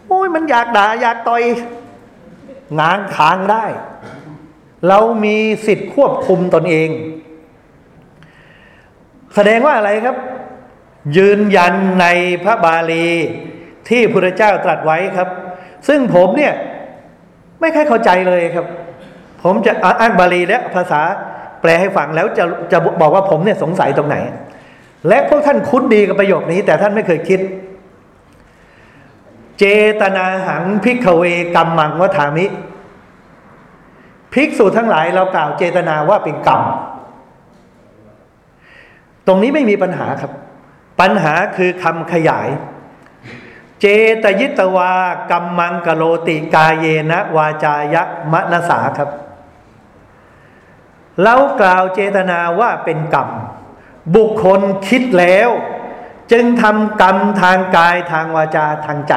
โอ้ยมันอยากด่าอยากต่อยงางทางได้ เรามีสิทธิ์ควบคุมตนเอง แสดงว่าอะไรครับ ยืนยันในพระบาลีที่พระเจ้าตรัสไว้ครับ ซึ่งผมเนี่ย ไม่ค่อยเข้าใจเลยครับ ผมจะอ่านบาลีและภาษาแปลให้ฟังแล้วจะจะบอกว่าผมเนี่ยสงสัยตรงไหน และพวกท่านคุ้นดีกับประโยคนี้ แต่ท่านไม่เคยคิด เจตนาหังพิกเวกรรมมังวัฏามิ ภิกษุทั้งหลายเรากล่าวเจตนาว่าเป็นกรรม ตรงนี้ไม่มีปัญหาครับ ปัญหาคือคำขยาย เจตยิตวากรรมังกโลติกายเยนะ วาจายะมณสาครับ เรากล่าวเจตนาว่าเป็นกรรม บุคคลคิดแล้ว จึงทำกรรมทางกายทางวาจาทางใจ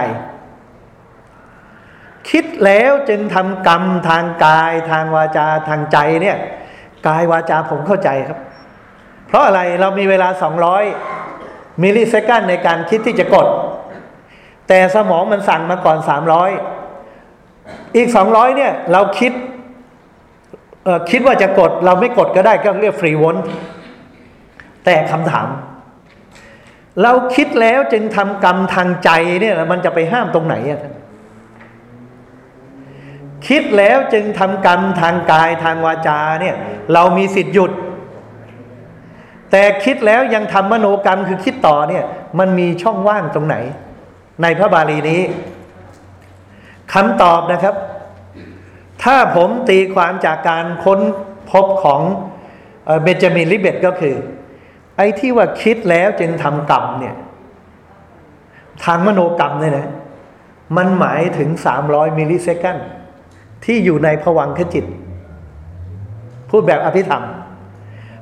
คิดแล้วจึงทำกรรมทางกายทางวาจาทางใจเนี่ยกายวาจาผมเข้าใจครับ เพราะอะไรเรามีเวลา 200 มิลลิเซกันในการคิดที่จะกด แต่สมองมันสั่งมาก่อน 300 อีก 200เนี่ยเราคิด คิดว่าจะกดเราไม่กดก็ได้ก็เรียกฟรีวอนแต่คำถาม เราคิดแล้วจึงทำกรรมทางใจเนี่ยมันจะไปห้ามตรงไหนอะท่านคิดแล้วจึงทำกรรมทางกายทางวาจาเนี่ยเรามีสิทธิ์หยุด แต่คิดแล้วยังทำมโนกรรมคือคิดต่อเนี่ยมันมีช่องว่างตรงไหน ในพระบาลีนี้คำตอบนะครับ ถ้าผมตีความจากการค้นพบของเบนจามินลิเบตก็คือ ไอ้ที่ว่าคิดแล้วจึงทำกรรมเนี่ย ทางมโนกรรมเนี่ยนะ มันหมายถึงสามร้อย millisecond ที่อยู่ในภวังคจิต พูดแบบอภิธรรม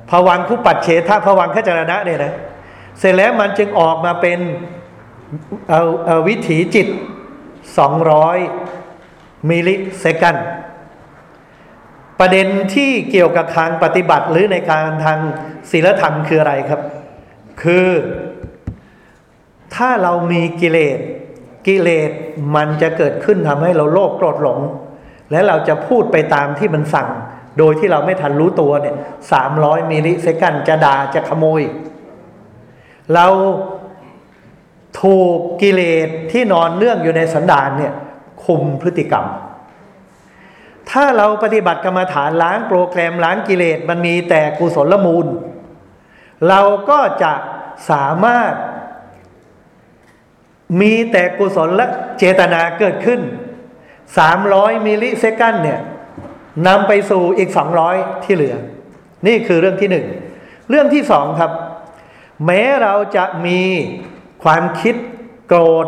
ภวังคุปัจเฉทะภวังคจลนะเนี่ยนะ เสร็จแล้วมันจึงออกมาเป็นวิถีจิตสองร้อย millisecond ประเด็นที่เกี่ยวกับทางปฏิบัติหรือในการทางศีลธรรมคืออะไรครับ คือถ้าเรามีกิเลสกิเลสมันจะเกิดขึ้นทำให้เราโลภโกรธหลง และเราจะพูดไปตามที่มันสั่ง โดยที่เราไม่ทันรู้ตัวเนี่ยสามร้อย millisecond จะด่าจะขโมย เราถูกกิเลสที่นอนเนื่องอยู่ในสันดานเนี่ย คุมพฤติกรรม ถ้าเราปฏิบัติกรรมฐานล้างโปรแกรมล้างกิเลสมันมีแต่กุศลมูล เราก็จะสามารถ มีแต่กุศลและเจตนาเกิดขึ้น 300มิลลิเซกันเนี่ยนำไปสู่อีก 200 ที่เหลือ นี่คือเรื่องที่หนึ่งเรื่องที่สองครับ แม้เราจะมีความคิดโกรธ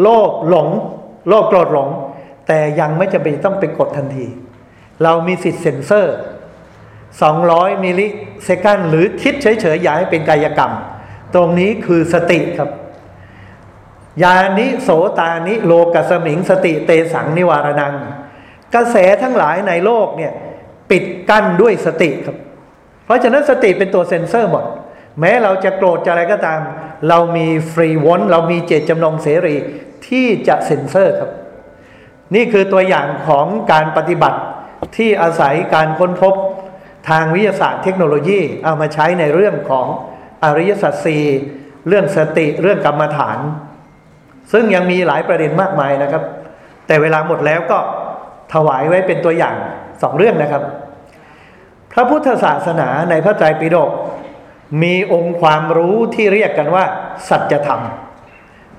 โลภหลง โลภโกรธหลง แต่ยังไม่จำเป็นต้องไปกดทันที เรามีสิทธิ์เซ็นเซอร์ 200 millisecond หรือคิดเฉยๆอย่าให้เป็นกายกรรม ตรงนี้คือสติครับยานิโสตานิโลกัสมิงสติเตสังนิวารณัง กระแสทั้งหลายในโลกเนี่ยปิดกั้นด้วยสติครับ เพราะฉะนั้นสติเป็นตัวเซ็นเซอร์หมด แม้เราจะโกรธจะอะไรก็ตาม เรามี free won't เรามีเจตจำนงเสรี ที่จะเซ็นเซอร์ครับ นี่คือตัวอย่างของการปฏิบัติที่อาศัยการค้นพบทางวิทยาศาสตร์เทคโนโลยีเอามาใช้ในเรื่องของอริยสัจสี่เรื่องสติเรื่องกรรมฐาน ซึ่งยังมีหลายประเด็นมากมายนะครับ แต่เวลาหมดแล้วก็ถวายไว้เป็นตัวอย่างสองเรื่องนะครับ พระพุทธศาสนาในพระไตรปิฎกมีองค์ความรู้ที่เรียกกันว่า สัจธรรม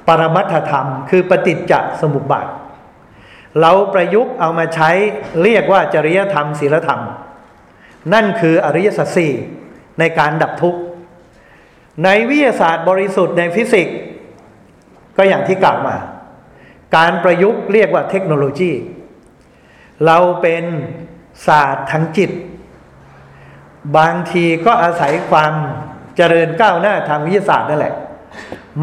ปรมัตถธรรม คือปฏิจจสมุปบาท เราประยุกต์เอามาใช้เรียกว่าจริยธรรมศีลธรรม นั่นคืออริยสัจสี่ในการดับทุกข์ ในวิทยาศาสตร์บริสุทธิ์ในฟิสิกส์ก็อย่างที่กล่าวมา การประยุกต์เรียกว่าเทคโนโลยี เราเป็นศาสตร์ทางจิต บางทีก็อาศัยความเจริญก้าวหน้าทางวิทยาศาสตร์นั่นแหละ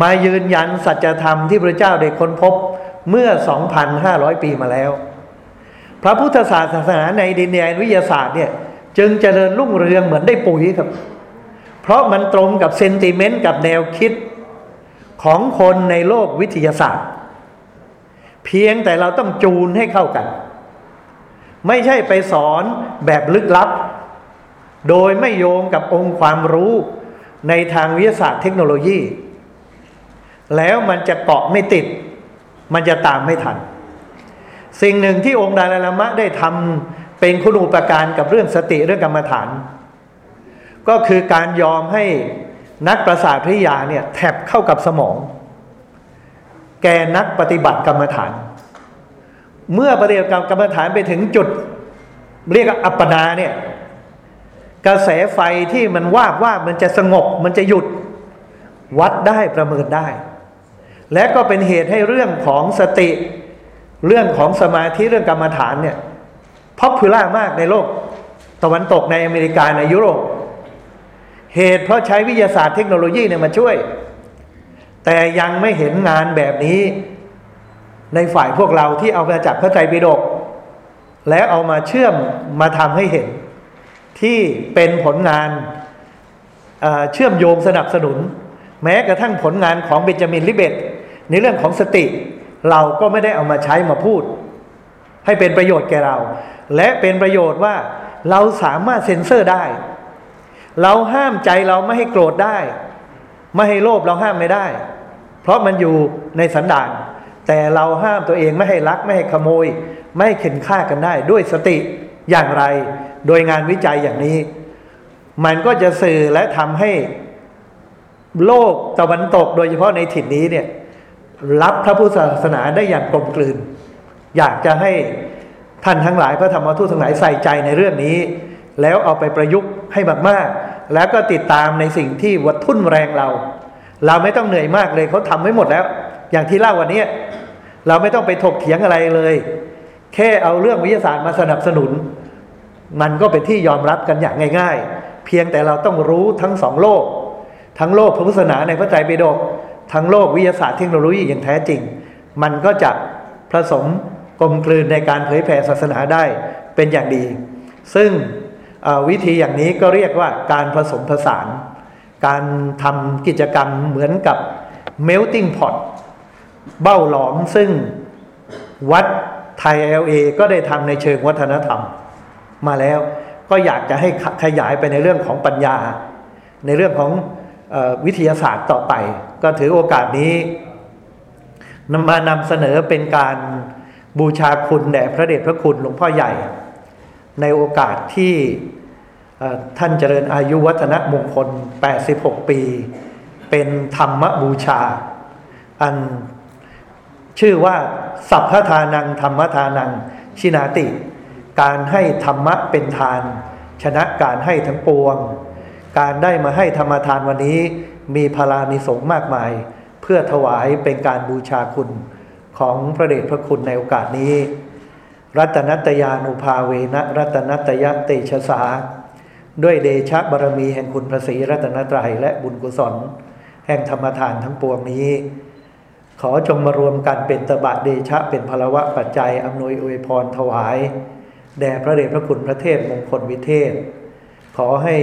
มายืนยันสัจธรรมที่พระเจ้าได้ค้นพบเมื่อ 2,500 ปีมาแล้ว พระพุทธศาสนาในดินแดนวิทยาศาสตร์เนี่ยจึงเจริญรุ่งเรืองเหมือนได้ปุ๋ยครับ เพราะมันตรงกับเซนติเมนต์กับแนวคิดของคนในโลกวิทยาศาสตร์ เพียงแต่เราต้องจูนให้เข้ากัน ไม่ใช่ไปสอนแบบลึกลับ โดยไม่โยงกับองค์ความรู้ในทางวิทยาศาสตร์เทคโนโลยี แล้วมันจะเกาะไม่ติด มันจะตามไม่ทัน สิ่งหนึ่งที่องค์ดาลามะได้ทำเป็นคุณูปการกับเรื่องสติเรื่องกรรมฐาน ก็คือการยอมให้นักประสาทพิยาเนี่ยแทบเข้ากับสมอง แกนักปฏิบัติกรรมฐาน เมื่อปฏิบัติกรรมฐานไปถึงจุด เรียกอัปปนาเนี่ยกระแสไฟที่มันวาบว่ามันจะสงบมันจะหยุด วัดได้ประเมินได้ และก็เป็นเหตุให้เรื่องของสติ เรื่องของสมาธิเรื่องกรรมฐานเนี่ยพอพูล่ามากในโลก ตะวันตกในอเมริกาในยุโรป เหตุเพราะใช้วิทยาศาสตร์เทคโนโลยีเนี่ยมาช่วย แต่ยังไม่เห็นงานแบบนี้ในฝ่ายพวกเราที่เอามาจากพระไตรปิฎกแล้วเอามาเชื่อมมาทำให้เห็น ที่เป็นผลงานเชื่อมโยงสนับสนุน แม้กระทั่งผลงานของเบนจามินลิเบต ในเรื่องของสติ เราก็ไม่ได้เอามาใช้มาพูด ให้เป็นประโยชน์แก่เรา และเป็นประโยชน์ว่าเราสามารถเซ็นเซอร์ได้ เราห้ามใจเราไม่ให้โกรธได้ ไม่ให้โลภเราห้ามไม่ได้ เพราะมันอยู่ในสันดานแต่เราห้ามตัวเองไม่ให้ลักไม่ให้ขโมย ไม่ให้เข็นฆ่ากันได้ ด้วยสติอย่างไร โดยงานวิจัยอย่างนี้ มันก็จะสื่อและทำให้โลกตะวันตกโดยเฉพาะในถิ่นนี้เนี่ย รับพระพุทธศาสนาได้อย่างกลมกลืน อยากจะให้ท่านทั้งหลายพระธรรมทูตทั้งหลายใส่ใจในเรื่องนี้ แล้วเอาไปประยุกต์ให้มากๆ แล้วก็ติดตามในสิ่งที่วัดทุ่นแรงเรา เราไม่ต้องเหนื่อยมากเลยเขาทำไว้หมดแล้ว อย่างที่เล่าวันนี้เราไม่ต้องไปถกเถียงอะไรเลย แค่เอาเรื่องวิทยาศาสตร์มาสนับสนุน มันก็เป็นที่ยอมรับกันอย่างง่าย ๆ เพียงแต่เราต้องรู้ทั้งสองโลก ทั้งโลกพระพุทธศาสนาในพระไตรปิฎก ทั้งโลกวิทยาศาสตร์เทคโนโลยีอย่างแท้จริง มันก็จะผสมกลมกลืนในการเผยแผ่ศาสนาได้เป็นอย่างดี ซึ่งวิธีอย่างนี้ก็เรียกว่าการผสมผสาน การทำกิจกรรมเหมือนกับ melting pot เบ้าหลอมซึ่งวัดไทยเอลเอก็ได้ทำในเชิงวัฒนธรรม มาแล้วก็อยากจะให้ขยายไปในเรื่องของปัญญา ในเรื่องของ วิทยาศาสตร์ต่อไป ก็ถือโอกาสนี้นำมานำเสนอเป็นการบูชาคุณแด่พระเดชพระคุณหลวงพ่อใหญ่ ในโอกาสที่ท่านเจริญอายุวัฒนมงคล 86 ปี เป็นธรรมบูชา อันชื่อว่า สัพพทานัง ธรรมทานัง ชินาติ การให้ธรรมะเป็นทาน ชนะการให้ทั้งปวง การได้มาให้ธรรมทานวันนี้มีพลานิสงมากมาย เพื่อถวายเป็นการบูชาคุณของพระเดชพระคุณในโอกาสนี้ รัตนัตยานุภาเวนะรัตนัตยเตชะสา ด้วยเดชะบารมีแห่งคุณพระศรีรัตนตรัยและบุญกุศล แห่งธรรมทานทั้งปวงนี้ ขอจงมารวมกันเป็นตบะเดชะเป็นพลวะปัจจัยอำนวยอวยพรถวาย แด่พระเดชพระคุณพระเทพมงคลวิเทศ ขอให้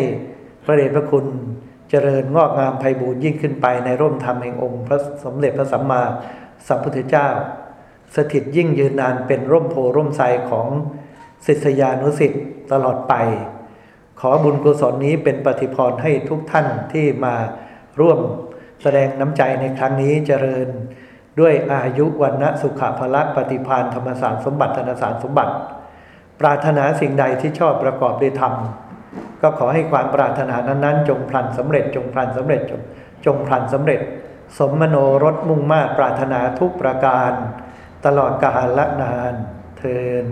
พระเดชพระคุณเจริญงอกงามไพบูรยิ่งขึ้นไปในร่มธรรมแห่งองค์ พระสมเด็จพระสัมมาสัมพุทธเจ้า สถิตยิ่งยืนนานเป็นร่มโพร่มไทรของศิษยานุสิ์ตลอดไป ขอบุญกุศลนี้เป็นปฏิพรให้ทุกท่านที่มาร่วมแสดงน้ำใจในครั้งนี้เจริญ ด้วยอายุวันณะสุขภละปฏิพานธรรมสารสมบัติธนสารสมบัติ ปรารถนาสิ่งใดที่ชอบประกอบด้วยธรรม ก็ขอให้ความปรารถนานั้นๆ จงพลันสำเร็จ จงพลันสำเร็จจงจงพลันสำเร็จ สมมโนรสมุ่งมา่ปรารถนาทุกประการ ตลอดกาลละนานเทิน